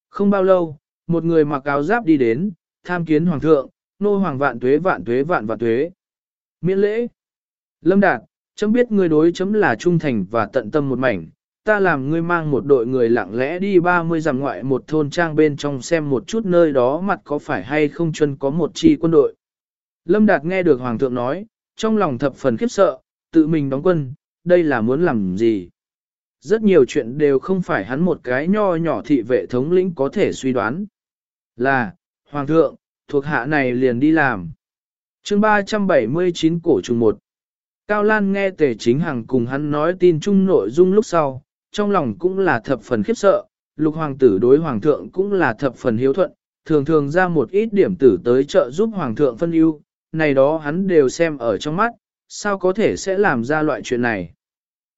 Không bao lâu, một người mặc áo giáp đi đến, tham kiến hoàng thượng, nô hoàng vạn tuế vạn tuế vạn vạn tuế. Miễn lễ. Lâm đạt, chấm biết ngươi đối chấm là trung thành và tận tâm một mảnh, ta làm ngươi mang một đội người lặng lẽ đi 30 dặm ngoại một thôn trang bên trong xem một chút nơi đó mặt có phải hay không chân có một chi quân đội. Lâm Đạt nghe được Hoàng thượng nói, trong lòng thập phần khiếp sợ, tự mình đóng quân, đây là muốn làm gì? Rất nhiều chuyện đều không phải hắn một cái nho nhỏ thị vệ thống lĩnh có thể suy đoán. Là, Hoàng thượng, thuộc hạ này liền đi làm. chương 379 cổ trùng 1 Cao Lan nghe tề chính hằng cùng hắn nói tin chung nội dung lúc sau, trong lòng cũng là thập phần khiếp sợ, lục hoàng tử đối hoàng thượng cũng là thập phần hiếu thuận, thường thường ra một ít điểm tử tới trợ giúp hoàng thượng phân ưu, này đó hắn đều xem ở trong mắt, sao có thể sẽ làm ra loại chuyện này.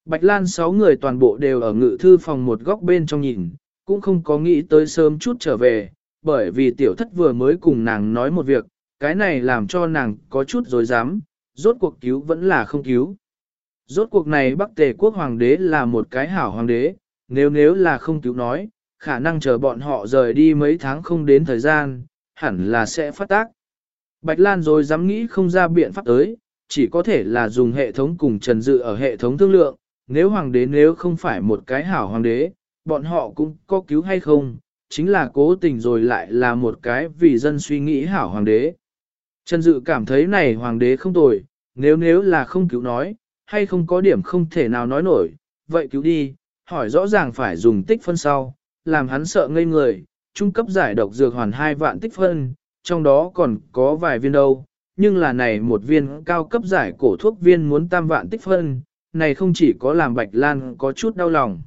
Bạch Lan sáu người toàn bộ đều ở ngự thư phòng một góc bên trong nhìn, cũng không có nghĩ tới sớm chút trở về, bởi vì tiểu thất vừa mới cùng nàng nói một việc, cái này làm cho nàng có chút dối dám, rốt cuộc cứu vẫn là không cứu. Rốt cuộc này Bắc Tề quốc hoàng đế là một cái hảo hoàng đế, nếu nếu là không cứu nói, khả năng chờ bọn họ rời đi mấy tháng không đến thời gian, hẳn là sẽ phát tác. Bạch Lan rồi dám nghĩ không ra biện pháp tới, chỉ có thể là dùng hệ thống cùng trần dự ở hệ thống thương lượng, nếu hoàng đế nếu không phải một cái hảo hoàng đế, bọn họ cũng có cứu hay không, chính là cố tình rồi lại là một cái vì dân suy nghĩ hảo hoàng đế. Trần Dự cảm thấy này hoàng đế không tồi, nếu nếu là không cứu nói, hay không có điểm không thể nào nói nổi, vậy cứu đi, hỏi rõ ràng phải dùng tích phân sau, làm hắn sợ ngây người, trung cấp giải độc dược hoàn hai vạn tích phân, trong đó còn có vài viên đâu, nhưng là này một viên cao cấp giải cổ thuốc viên muốn tam vạn tích phân, này không chỉ có làm Bạch Lan có chút đau lòng.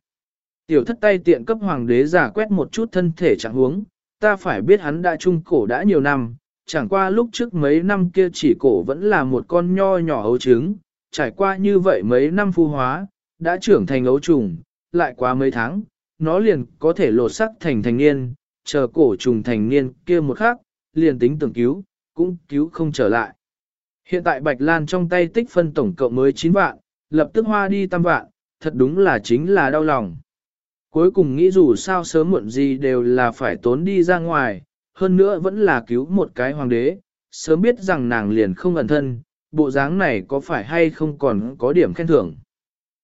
Tiểu thất tay tiện cấp hoàng đế giả quét một chút thân thể trạng huống, ta phải biết hắn đã trung cổ đã nhiều năm, chẳng qua lúc trước mấy năm kia chỉ cổ vẫn là một con nho nhỏ ấu trứng, trải qua như vậy mấy năm phu hóa, đã trưởng thành ấu trùng, lại qua mấy tháng, nó liền có thể lột sắc thành thành niên, chờ cổ trùng thành niên kia một khắc, liền tính tưởng cứu, cũng cứu không trở lại. Hiện tại Bạch Lan trong tay tích phân tổng cộng mới 9 vạn, lập tức hoa đi tam vạn, thật đúng là chính là đau lòng. Cuối cùng nghĩ dù sao sớm muộn gì đều là phải tốn đi ra ngoài, hơn nữa vẫn là cứu một cái hoàng đế, sớm biết rằng nàng liền không ẩn thân, bộ dáng này có phải hay không còn có điểm khen thưởng.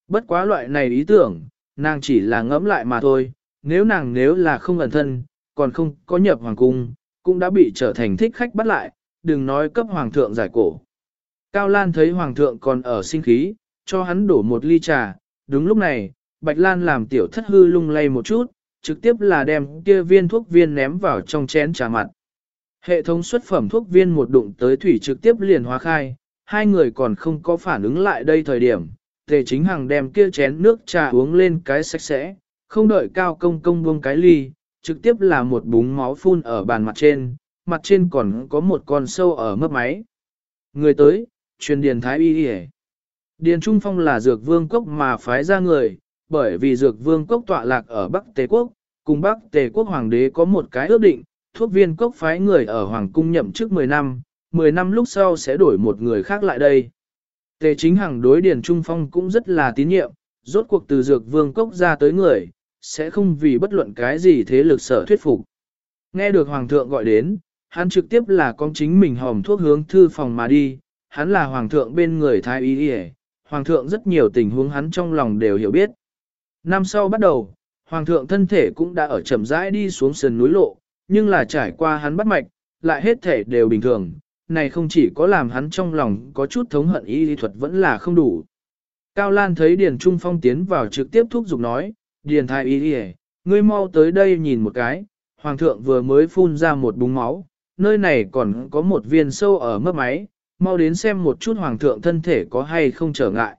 Bất quá loại này ý tưởng, nàng chỉ là ngẫm lại mà thôi, nếu nàng nếu là không ẩn thân, còn không có nhập hoàng cung, cũng đã bị trở thành thích khách bắt lại, đừng nói cấp hoàng thượng giải cổ. Cao Lan thấy hoàng thượng còn ở sinh khí, cho hắn đổ một ly trà, đúng lúc này, Bạch Lan làm tiểu thất hư lung lay một chút, trực tiếp là đem kia viên thuốc viên ném vào trong chén trà mặt. Hệ thống xuất phẩm thuốc viên một đụng tới thủy trực tiếp liền hóa khai, hai người còn không có phản ứng lại đây thời điểm, tề chính hằng đem kia chén nước trà uống lên cái sạch sẽ, không đợi cao công công buông cái ly, trực tiếp là một búng máu phun ở bàn mặt trên, mặt trên còn có một con sâu ở mấp máy. Người tới, truyền điền thái y đi Điền Trung Phong là dược vương cốc mà phái ra người, bởi vì dược vương cốc tọa lạc ở Bắc Tề Quốc, cùng Bắc Tề Quốc Hoàng đế có một cái ước định, thuốc viên cốc phái người ở Hoàng cung nhậm trước 10 năm, 10 năm lúc sau sẽ đổi một người khác lại đây. Tề chính hàng đối Điền Trung Phong cũng rất là tín nhiệm, rốt cuộc từ dược vương cốc ra tới người, sẽ không vì bất luận cái gì thế lực sở thuyết phục. Nghe được Hoàng thượng gọi đến, hắn trực tiếp là con chính mình hòm thuốc hướng thư phòng mà đi, hắn là Hoàng thượng bên người thái y Hoàng thượng rất nhiều tình huống hắn trong lòng đều hiểu biết. Năm sau bắt đầu, Hoàng thượng thân thể cũng đã ở chậm rãi đi xuống sườn núi lộ, nhưng là trải qua hắn bắt mạch, lại hết thể đều bình thường, này không chỉ có làm hắn trong lòng có chút thống hận y lý thuật vẫn là không đủ. Cao Lan thấy Điền Trung Phong tiến vào trực tiếp thúc giục nói, Điền Thái y lý ngươi mau tới đây nhìn một cái, Hoàng thượng vừa mới phun ra một búng máu, nơi này còn có một viên sâu ở mấp máy, mau đến xem một chút Hoàng thượng thân thể có hay không trở ngại.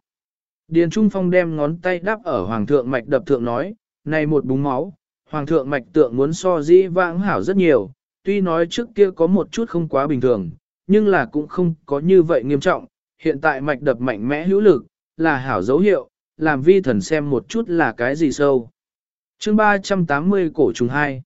Điền Trung Phong đem ngón tay đắp ở Hoàng thượng mạch đập thượng nói, này một búng máu, Hoàng thượng mạch tượng muốn so dĩ vãng hảo rất nhiều, tuy nói trước kia có một chút không quá bình thường, nhưng là cũng không có như vậy nghiêm trọng, hiện tại mạch đập mạnh mẽ hữu lực, là hảo dấu hiệu, làm vi thần xem một chút là cái gì sâu. chương 380 cổ trùng 2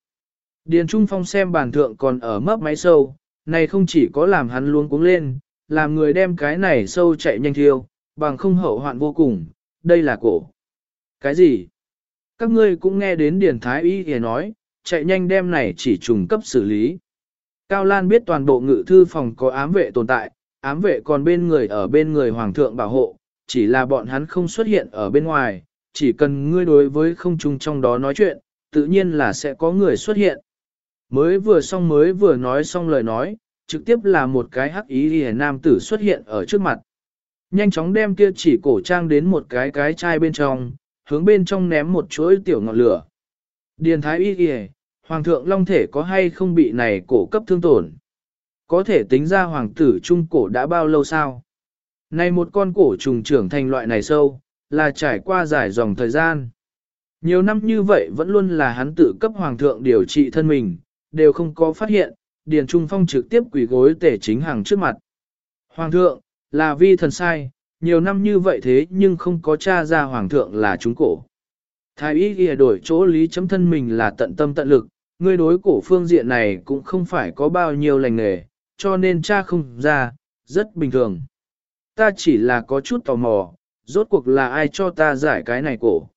Điền Trung Phong xem bàn thượng còn ở mấp máy sâu, này không chỉ có làm hắn luôn cuống lên, làm người đem cái này sâu chạy nhanh thiêu, bằng không hậu hoạn vô cùng, đây là cổ. Cái gì? Các ngươi cũng nghe đến Điền Thái Y thì nói, chạy nhanh đem này chỉ trùng cấp xử lý. Cao Lan biết toàn bộ ngự thư phòng có ám vệ tồn tại, ám vệ còn bên người ở bên người hoàng thượng bảo hộ, chỉ là bọn hắn không xuất hiện ở bên ngoài, chỉ cần ngươi đối với không trung trong đó nói chuyện, tự nhiên là sẽ có người xuất hiện. Mới vừa xong mới vừa nói xong lời nói, trực tiếp là một cái hắc ý ghi nam tử xuất hiện ở trước mặt. Nhanh chóng đem kia chỉ cổ trang đến một cái cái chai bên trong, hướng bên trong ném một chuỗi tiểu ngọn lửa. Điền thái y ghi hoàng thượng long thể có hay không bị này cổ cấp thương tổn? Có thể tính ra hoàng tử trung cổ đã bao lâu sao? Này một con cổ trùng trưởng thành loại này sâu, là trải qua dài dòng thời gian. Nhiều năm như vậy vẫn luôn là hắn tự cấp hoàng thượng điều trị thân mình, đều không có phát hiện, Điền Trung Phong trực tiếp quỳ gối tể chính hàng trước mặt. Hoàng thượng, là vi thần sai, nhiều năm như vậy thế nhưng không có tra ra hoàng thượng là chúng cổ. Thái y ghi đổi chỗ lý chấm thân mình là tận tâm tận lực, ngươi đối cổ phương diện này cũng không phải có bao nhiêu lành nghề, cho nên cha không ra, rất bình thường. Ta chỉ là có chút tò mò, rốt cuộc là ai cho ta giải cái này cổ.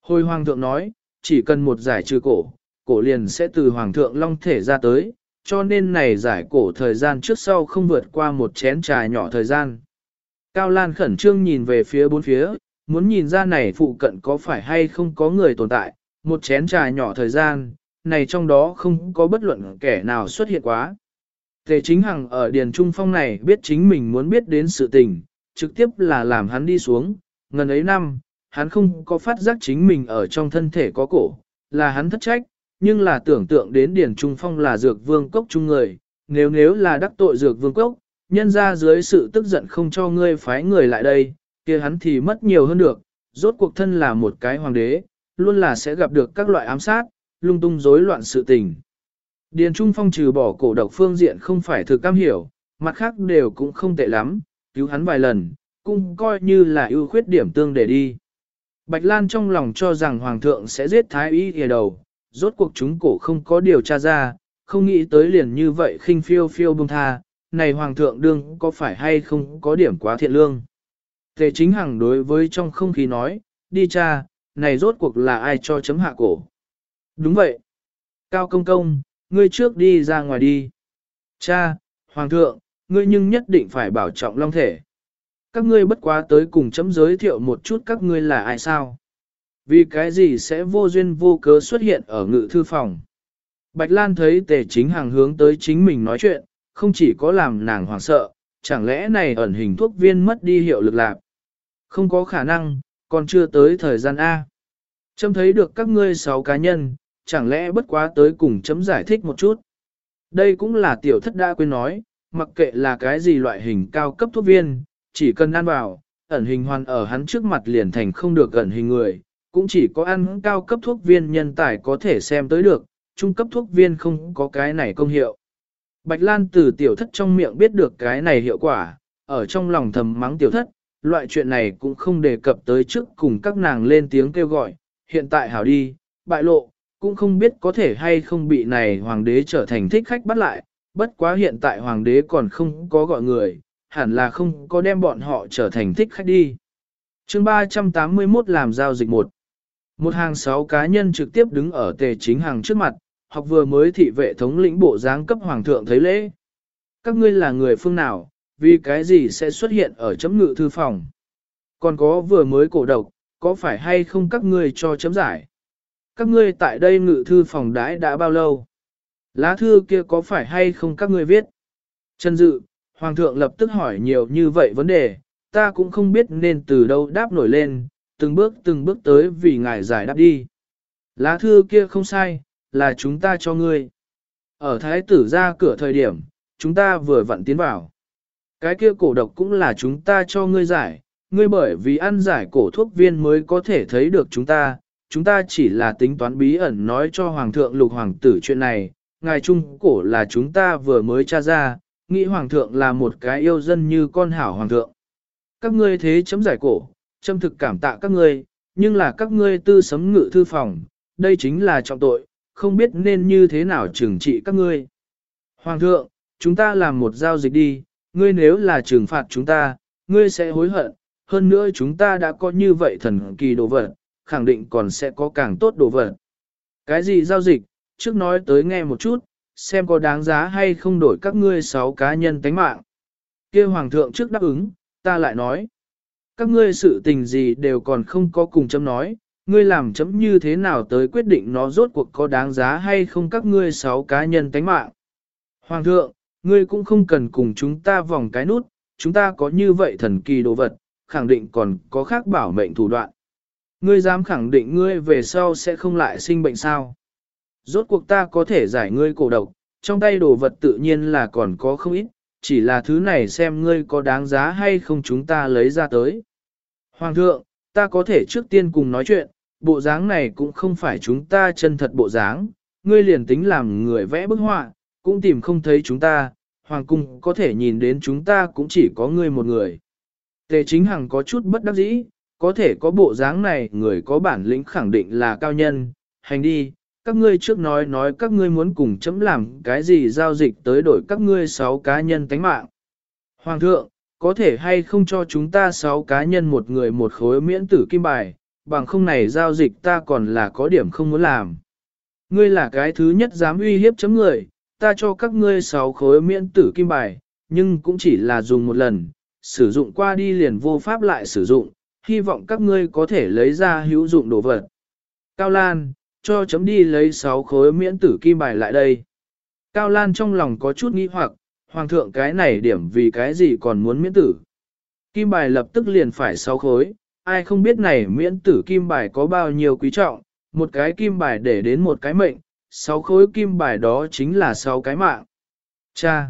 Hồi hoàng thượng nói, chỉ cần một giải trừ cổ, cổ liền sẽ từ hoàng thượng long thể ra tới, cho nên này giải cổ thời gian trước sau không vượt qua một chén trà nhỏ thời gian. Cao Lan khẩn trương nhìn về phía bốn phía, muốn nhìn ra này phụ cận có phải hay không có người tồn tại, một chén trà nhỏ thời gian, này trong đó không có bất luận kẻ nào xuất hiện quá. Tề chính hằng ở Điền Trung Phong này biết chính mình muốn biết đến sự tình, trực tiếp là làm hắn đi xuống, ngần ấy năm, hắn không có phát giác chính mình ở trong thân thể có cổ, là hắn thất trách, nhưng là tưởng tượng đến Điền Trung Phong là dược vương cốc chung người, nếu nếu là đắc tội dược vương cốc, nhân ra dưới sự tức giận không cho ngươi phái người lại đây, kia hắn thì mất nhiều hơn được, rốt cuộc thân là một cái hoàng đế, luôn là sẽ gặp được các loại ám sát, lung tung rối loạn sự tình. Điền Trung Phong trừ bỏ cổ độc phương diện không phải thực cam hiểu, mặt khác đều cũng không tệ lắm, cứu hắn vài lần, cũng coi như là ưu khuyết điểm tương để đi. Bạch Lan trong lòng cho rằng Hoàng thượng sẽ giết Thái Y hề đầu, rốt cuộc chúng cổ không có điều tra ra, không nghĩ tới liền như vậy khinh phiêu phiêu bông tha, này Hoàng thượng đương có phải hay không có điểm quá thiện lương. Tề chính hằng đối với trong không khí nói, đi cha, này rốt cuộc là ai cho chấm hạ cổ. Đúng vậy. Cao công công, ngươi trước đi ra ngoài đi. Cha, Hoàng thượng, ngươi nhưng nhất định phải bảo trọng long thể. Các ngươi bất quá tới cùng chấm giới thiệu một chút các ngươi là ai sao. Vì cái gì sẽ vô duyên vô cớ xuất hiện ở ngự thư phòng. Bạch Lan thấy tề chính hàng hướng tới chính mình nói chuyện, không chỉ có làm nàng hoảng sợ, chẳng lẽ này ẩn hình thuốc viên mất đi hiệu lực lạc. Không có khả năng, còn chưa tới thời gian A. Chấm thấy được các ngươi sáu cá nhân, chẳng lẽ bất quá tới cùng chấm giải thích một chút. Đây cũng là tiểu thất đã quên nói, mặc kệ là cái gì loại hình cao cấp thuốc viên, chỉ cần ăn vào, ẩn hình hoàn ở hắn trước mặt liền thành không được ẩn hình người, cũng chỉ có ăn cao cấp thuốc viên nhân tài có thể xem tới được, trung cấp thuốc viên không có cái này công hiệu. Bạch Lan từ tiểu thất trong miệng biết được cái này hiệu quả, ở trong lòng thầm mắng tiểu thất, loại chuyện này cũng không đề cập tới trước cùng các nàng lên tiếng kêu gọi, hiện tại hảo đi, bại lộ, cũng không biết có thể hay không bị này hoàng đế trở thành thích khách bắt lại, bất quá hiện tại hoàng đế còn không có gọi người, hẳn là không có đem bọn họ trở thành thích khách đi. chương 381 làm giao dịch một Một hàng sáu cá nhân trực tiếp đứng ở tề chính hàng trước mặt, học vừa mới thị vệ thống lĩnh bộ giáng cấp hoàng thượng thấy lễ. Các ngươi là người phương nào, vì cái gì sẽ xuất hiện ở chấm ngự thư phòng? Còn có vừa mới cổ độc, có phải hay không các ngươi cho chấm giải? Các ngươi tại đây ngự thư phòng đãi đã bao lâu? Lá thư kia có phải hay không các ngươi viết? Trần Dự, Hoàng thượng lập tức hỏi nhiều như vậy vấn đề, ta cũng không biết nên từ đâu đáp nổi lên, từng bước từng bước tới vì ngài giải đáp đi. Lá thư kia không sai, là chúng ta cho ngươi. Ở thái tử ra cửa thời điểm, chúng ta vừa vặn tiến vào. Cái kia cổ độc cũng là chúng ta cho ngươi giải, ngươi bởi vì ăn giải cổ thuốc viên mới có thể thấy được chúng ta, chúng ta chỉ là tính toán bí ẩn nói cho Hoàng thượng lục hoàng tử chuyện này, ngài trung cổ là chúng ta vừa mới tra ra, nghĩ Hoàng thượng là một cái yêu dân như con hảo Hoàng thượng. Các ngươi thế chấm giải cổ, châm thực cảm tạ các ngươi, nhưng là các ngươi tư sấm ngự thư phòng, đây chính là trọng tội, không biết nên như thế nào trừng trị các ngươi. Hoàng thượng, chúng ta làm một giao dịch đi, ngươi nếu là trừng phạt chúng ta, ngươi sẽ hối hận, hơn nữa chúng ta đã có như vậy thần kỳ đồ vật, khẳng định còn sẽ có càng tốt đồ vật. Cái gì giao dịch, trước nói tới nghe một chút, xem có đáng giá hay không đổi các ngươi sáu cá nhân tánh mạng. kia hoàng thượng trước đáp ứng, ta lại nói. Các ngươi sự tình gì đều còn không có cùng chấm nói, ngươi làm chấm như thế nào tới quyết định nó rốt cuộc có đáng giá hay không các ngươi sáu cá nhân tánh mạng. Hoàng thượng, ngươi cũng không cần cùng chúng ta vòng cái nút, chúng ta có như vậy thần kỳ đồ vật, khẳng định còn có khác bảo mệnh thủ đoạn. Ngươi dám khẳng định ngươi về sau sẽ không lại sinh bệnh sao. Rốt cuộc ta có thể giải ngươi cổ độc, trong tay đồ vật tự nhiên là còn có không ít, chỉ là thứ này xem ngươi có đáng giá hay không chúng ta lấy ra tới. Hoàng thượng, ta có thể trước tiên cùng nói chuyện, bộ dáng này cũng không phải chúng ta chân thật bộ dáng, ngươi liền tính làm người vẽ bức họa, cũng tìm không thấy chúng ta, hoàng cung có thể nhìn đến chúng ta cũng chỉ có ngươi một người. Tề chính hằng có chút bất đắc dĩ, có thể có bộ dáng này người có bản lĩnh khẳng định là cao nhân, hành đi, các ngươi trước nói nói các ngươi muốn cùng chấm làm cái gì giao dịch tới đổi các ngươi sáu cá nhân tánh mạng. Hoàng thượng, có thể hay không cho chúng ta sáu cá nhân một người một khối miễn tử kim bài, bằng không này giao dịch ta còn là có điểm không muốn làm. Ngươi là cái thứ nhất dám uy hiếp chấm người, ta cho các ngươi sáu khối miễn tử kim bài, nhưng cũng chỉ là dùng một lần, sử dụng qua đi liền vô pháp lại sử dụng, hy vọng các ngươi có thể lấy ra hữu dụng đồ vật. Cao Lan, cho chấm đi lấy 6 khối miễn tử kim bài lại đây. Cao Lan trong lòng có chút nghi hoặc, hoàng thượng cái này điểm vì cái gì còn muốn miễn tử. Kim bài lập tức liền phải 6 khối, ai không biết này miễn tử kim bài có bao nhiêu quý trọng, một cái kim bài để đến một cái mệnh, 6 khối kim bài đó chính là 6 cái mạng. Cha!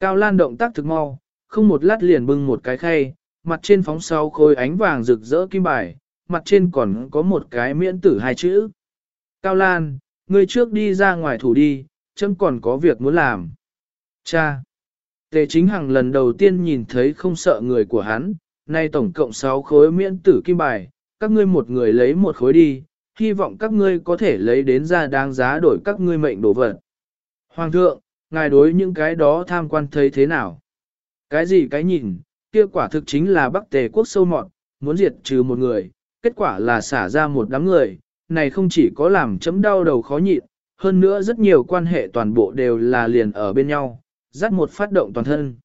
Cao Lan động tác thực mau, không một lát liền bưng một cái khay, mặt trên phóng sau khối ánh vàng rực rỡ kim bài, mặt trên còn có một cái miễn tử hai chữ. Cao Lan, ngươi trước đi ra ngoài thủ đi, chấm còn có việc muốn làm. Cha! Tề chính hằng lần đầu tiên nhìn thấy không sợ người của hắn, nay tổng cộng 6 khối miễn tử kim bài, các ngươi một người lấy một khối đi, hy vọng các ngươi có thể lấy đến ra đáng giá đổi các ngươi mệnh đồ vật. Hoàng thượng, ngài đối những cái đó tham quan thấy thế nào? Cái gì cái nhìn, kia quả thực chính là Bắc Tề quốc sâu mọt, muốn diệt trừ một người, kết quả là xả ra một đám người, này không chỉ có làm chấm đau đầu khó nhịn, hơn nữa rất nhiều quan hệ toàn bộ đều là liền ở bên nhau, dắt một phát động toàn thân.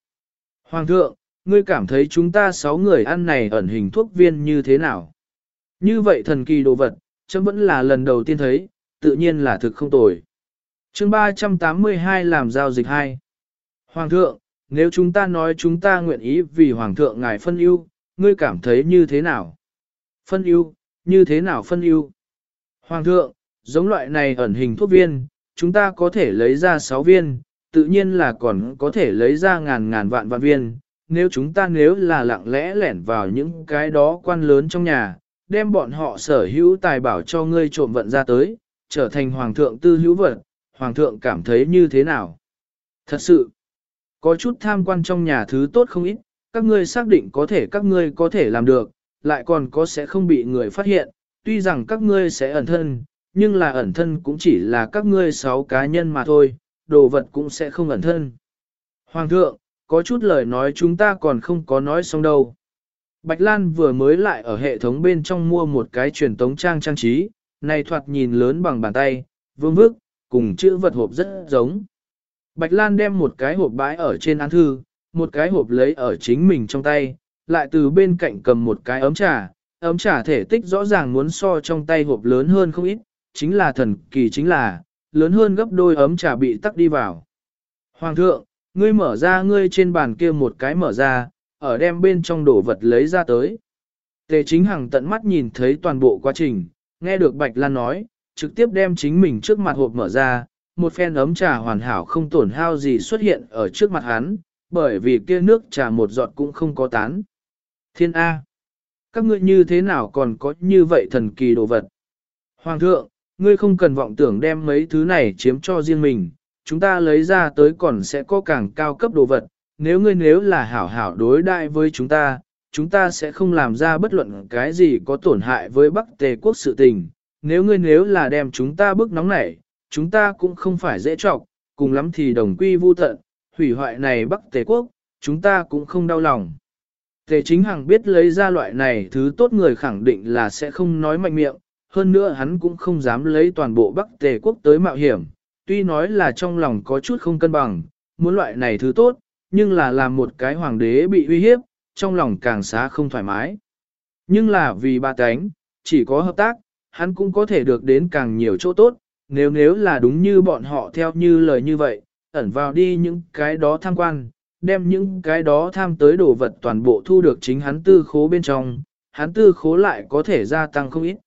Hoàng thượng, ngươi cảm thấy chúng ta sáu người ăn này ẩn hình thuốc viên như thế nào? Như vậy thần kỳ đồ vật, chấm vẫn là lần đầu tiên thấy, tự nhiên là thực không tồi. chương 382 làm giao dịch 2. Hoàng thượng, nếu chúng ta nói chúng ta nguyện ý vì Hoàng thượng ngài phân ưu, ngươi cảm thấy như thế nào? Phân ưu, như thế nào phân ưu? Hoàng thượng, giống loại này ẩn hình thuốc viên, chúng ta có thể lấy ra 6 viên, tự nhiên là còn có thể lấy ra ngàn ngàn vạn vạn viên. Nếu chúng ta nếu là lặng lẽ lẻn vào những cái đó quan lớn trong nhà, đem bọn họ sở hữu tài bảo cho ngươi trộm vận ra tới, trở thành hoàng thượng tư hữu vật, hoàng thượng cảm thấy như thế nào? Thật sự, có chút tham quan trong nhà thứ tốt không ít, các ngươi xác định có thể các ngươi có thể làm được, lại còn có sẽ không bị người phát hiện, tuy rằng các ngươi sẽ ẩn thân, nhưng là ẩn thân cũng chỉ là các ngươi sáu cá nhân mà thôi, đồ vật cũng sẽ không ẩn thân. Hoàng thượng, có chút lời nói chúng ta còn không có nói xong đâu. Bạch Lan vừa mới lại ở hệ thống bên trong mua một cái truyền tống trang trang trí, này thoạt nhìn lớn bằng bàn tay, vương vức, cùng chữ vật hộp rất giống. Bạch Lan đem một cái hộp bãi ở trên án thư, một cái hộp lấy ở chính mình trong tay, lại từ bên cạnh cầm một cái ấm trà, ấm trà thể tích rõ ràng muốn so trong tay hộp lớn hơn không ít, chính là thần kỳ chính là, lớn hơn gấp đôi ấm trà bị tắc đi vào. Hoàng thượng, ngươi mở ra ngươi trên bàn kia một cái mở ra, ở đem bên trong đồ vật lấy ra tới. Tề chính hằng tận mắt nhìn thấy toàn bộ quá trình, nghe được Bạch Lan nói, trực tiếp đem chính mình trước mặt hộp mở ra, một phen ấm trà hoàn hảo không tổn hao gì xuất hiện ở trước mặt hắn, bởi vì kia nước trà một giọt cũng không có tán. Thiên A. Các ngươi như thế nào còn có như vậy thần kỳ đồ vật? Hoàng thượng, ngươi không cần vọng tưởng đem mấy thứ này chiếm cho riêng mình, chúng ta lấy ra tới còn sẽ có càng cao cấp đồ vật, nếu ngươi nếu là hảo hảo đối đại với chúng ta, chúng ta sẽ không làm ra bất luận cái gì có tổn hại với Bắc Tề quốc sự tình, nếu ngươi nếu là đem chúng ta bức nóng nảy, chúng ta cũng không phải dễ trọc, cùng lắm thì đồng quy vu tận, hủy hoại này Bắc Tề quốc, chúng ta cũng không đau lòng. Tề chính hằng biết lấy ra loại này thứ tốt người khẳng định là sẽ không nói mạnh miệng, hơn nữa hắn cũng không dám lấy toàn bộ Bắc Tề quốc tới mạo hiểm, tuy nói là trong lòng có chút không cân bằng, muốn loại này thứ tốt, nhưng là làm một cái hoàng đế bị uy hiếp, trong lòng càng xá không thoải mái. Nhưng là vì ba cánh, chỉ có hợp tác, hắn cũng có thể được đến càng nhiều chỗ tốt, nếu nếu là đúng như bọn họ theo như lời như vậy, ẩn vào đi những cái đó tham quan, đem những cái đó tham tới đồ vật toàn bộ thu được chính hắn tư khố bên trong, hắn tư khố lại có thể gia tăng không ít.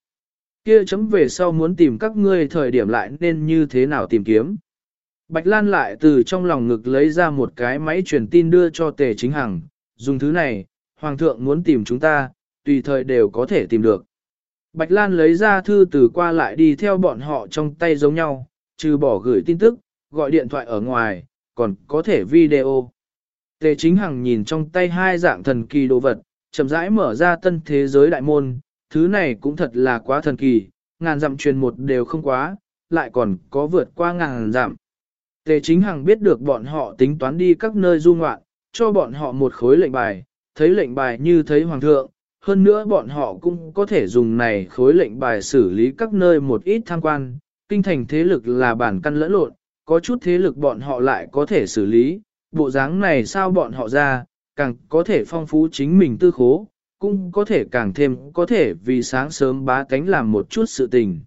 Kia chấm về sau muốn tìm các ngươi thời điểm lại nên như thế nào tìm kiếm. Bạch Lan lại từ trong lòng ngực lấy ra một cái máy truyền tin đưa cho tề chính hằng, dùng thứ này, Hoàng thượng muốn tìm chúng ta, tùy thời đều có thể tìm được. Bạch Lan lấy ra thư từ qua lại đi theo bọn họ trong tay giống nhau, trừ bỏ gửi tin tức, gọi điện thoại ở ngoài, còn có thể video. Tề chính hằng nhìn trong tay hai dạng thần kỳ đồ vật, chậm rãi mở ra tân thế giới đại môn, thứ này cũng thật là quá thần kỳ, ngàn dặm truyền một đều không quá, lại còn có vượt qua ngàn dặm. Tề chính hằng biết được bọn họ tính toán đi các nơi du ngoạn, cho bọn họ một khối lệnh bài, thấy lệnh bài như thấy hoàng thượng, hơn nữa bọn họ cũng có thể dùng này khối lệnh bài xử lý các nơi một ít tham quan, kinh thành thế lực là bản căn lẫn lộn, có chút thế lực bọn họ lại có thể xử lý, bộ dáng này sao bọn họ ra, càng có thể phong phú chính mình tư khố, cũng có thể càng thêm có thể vì sáng sớm bá cánh làm một chút sự tình.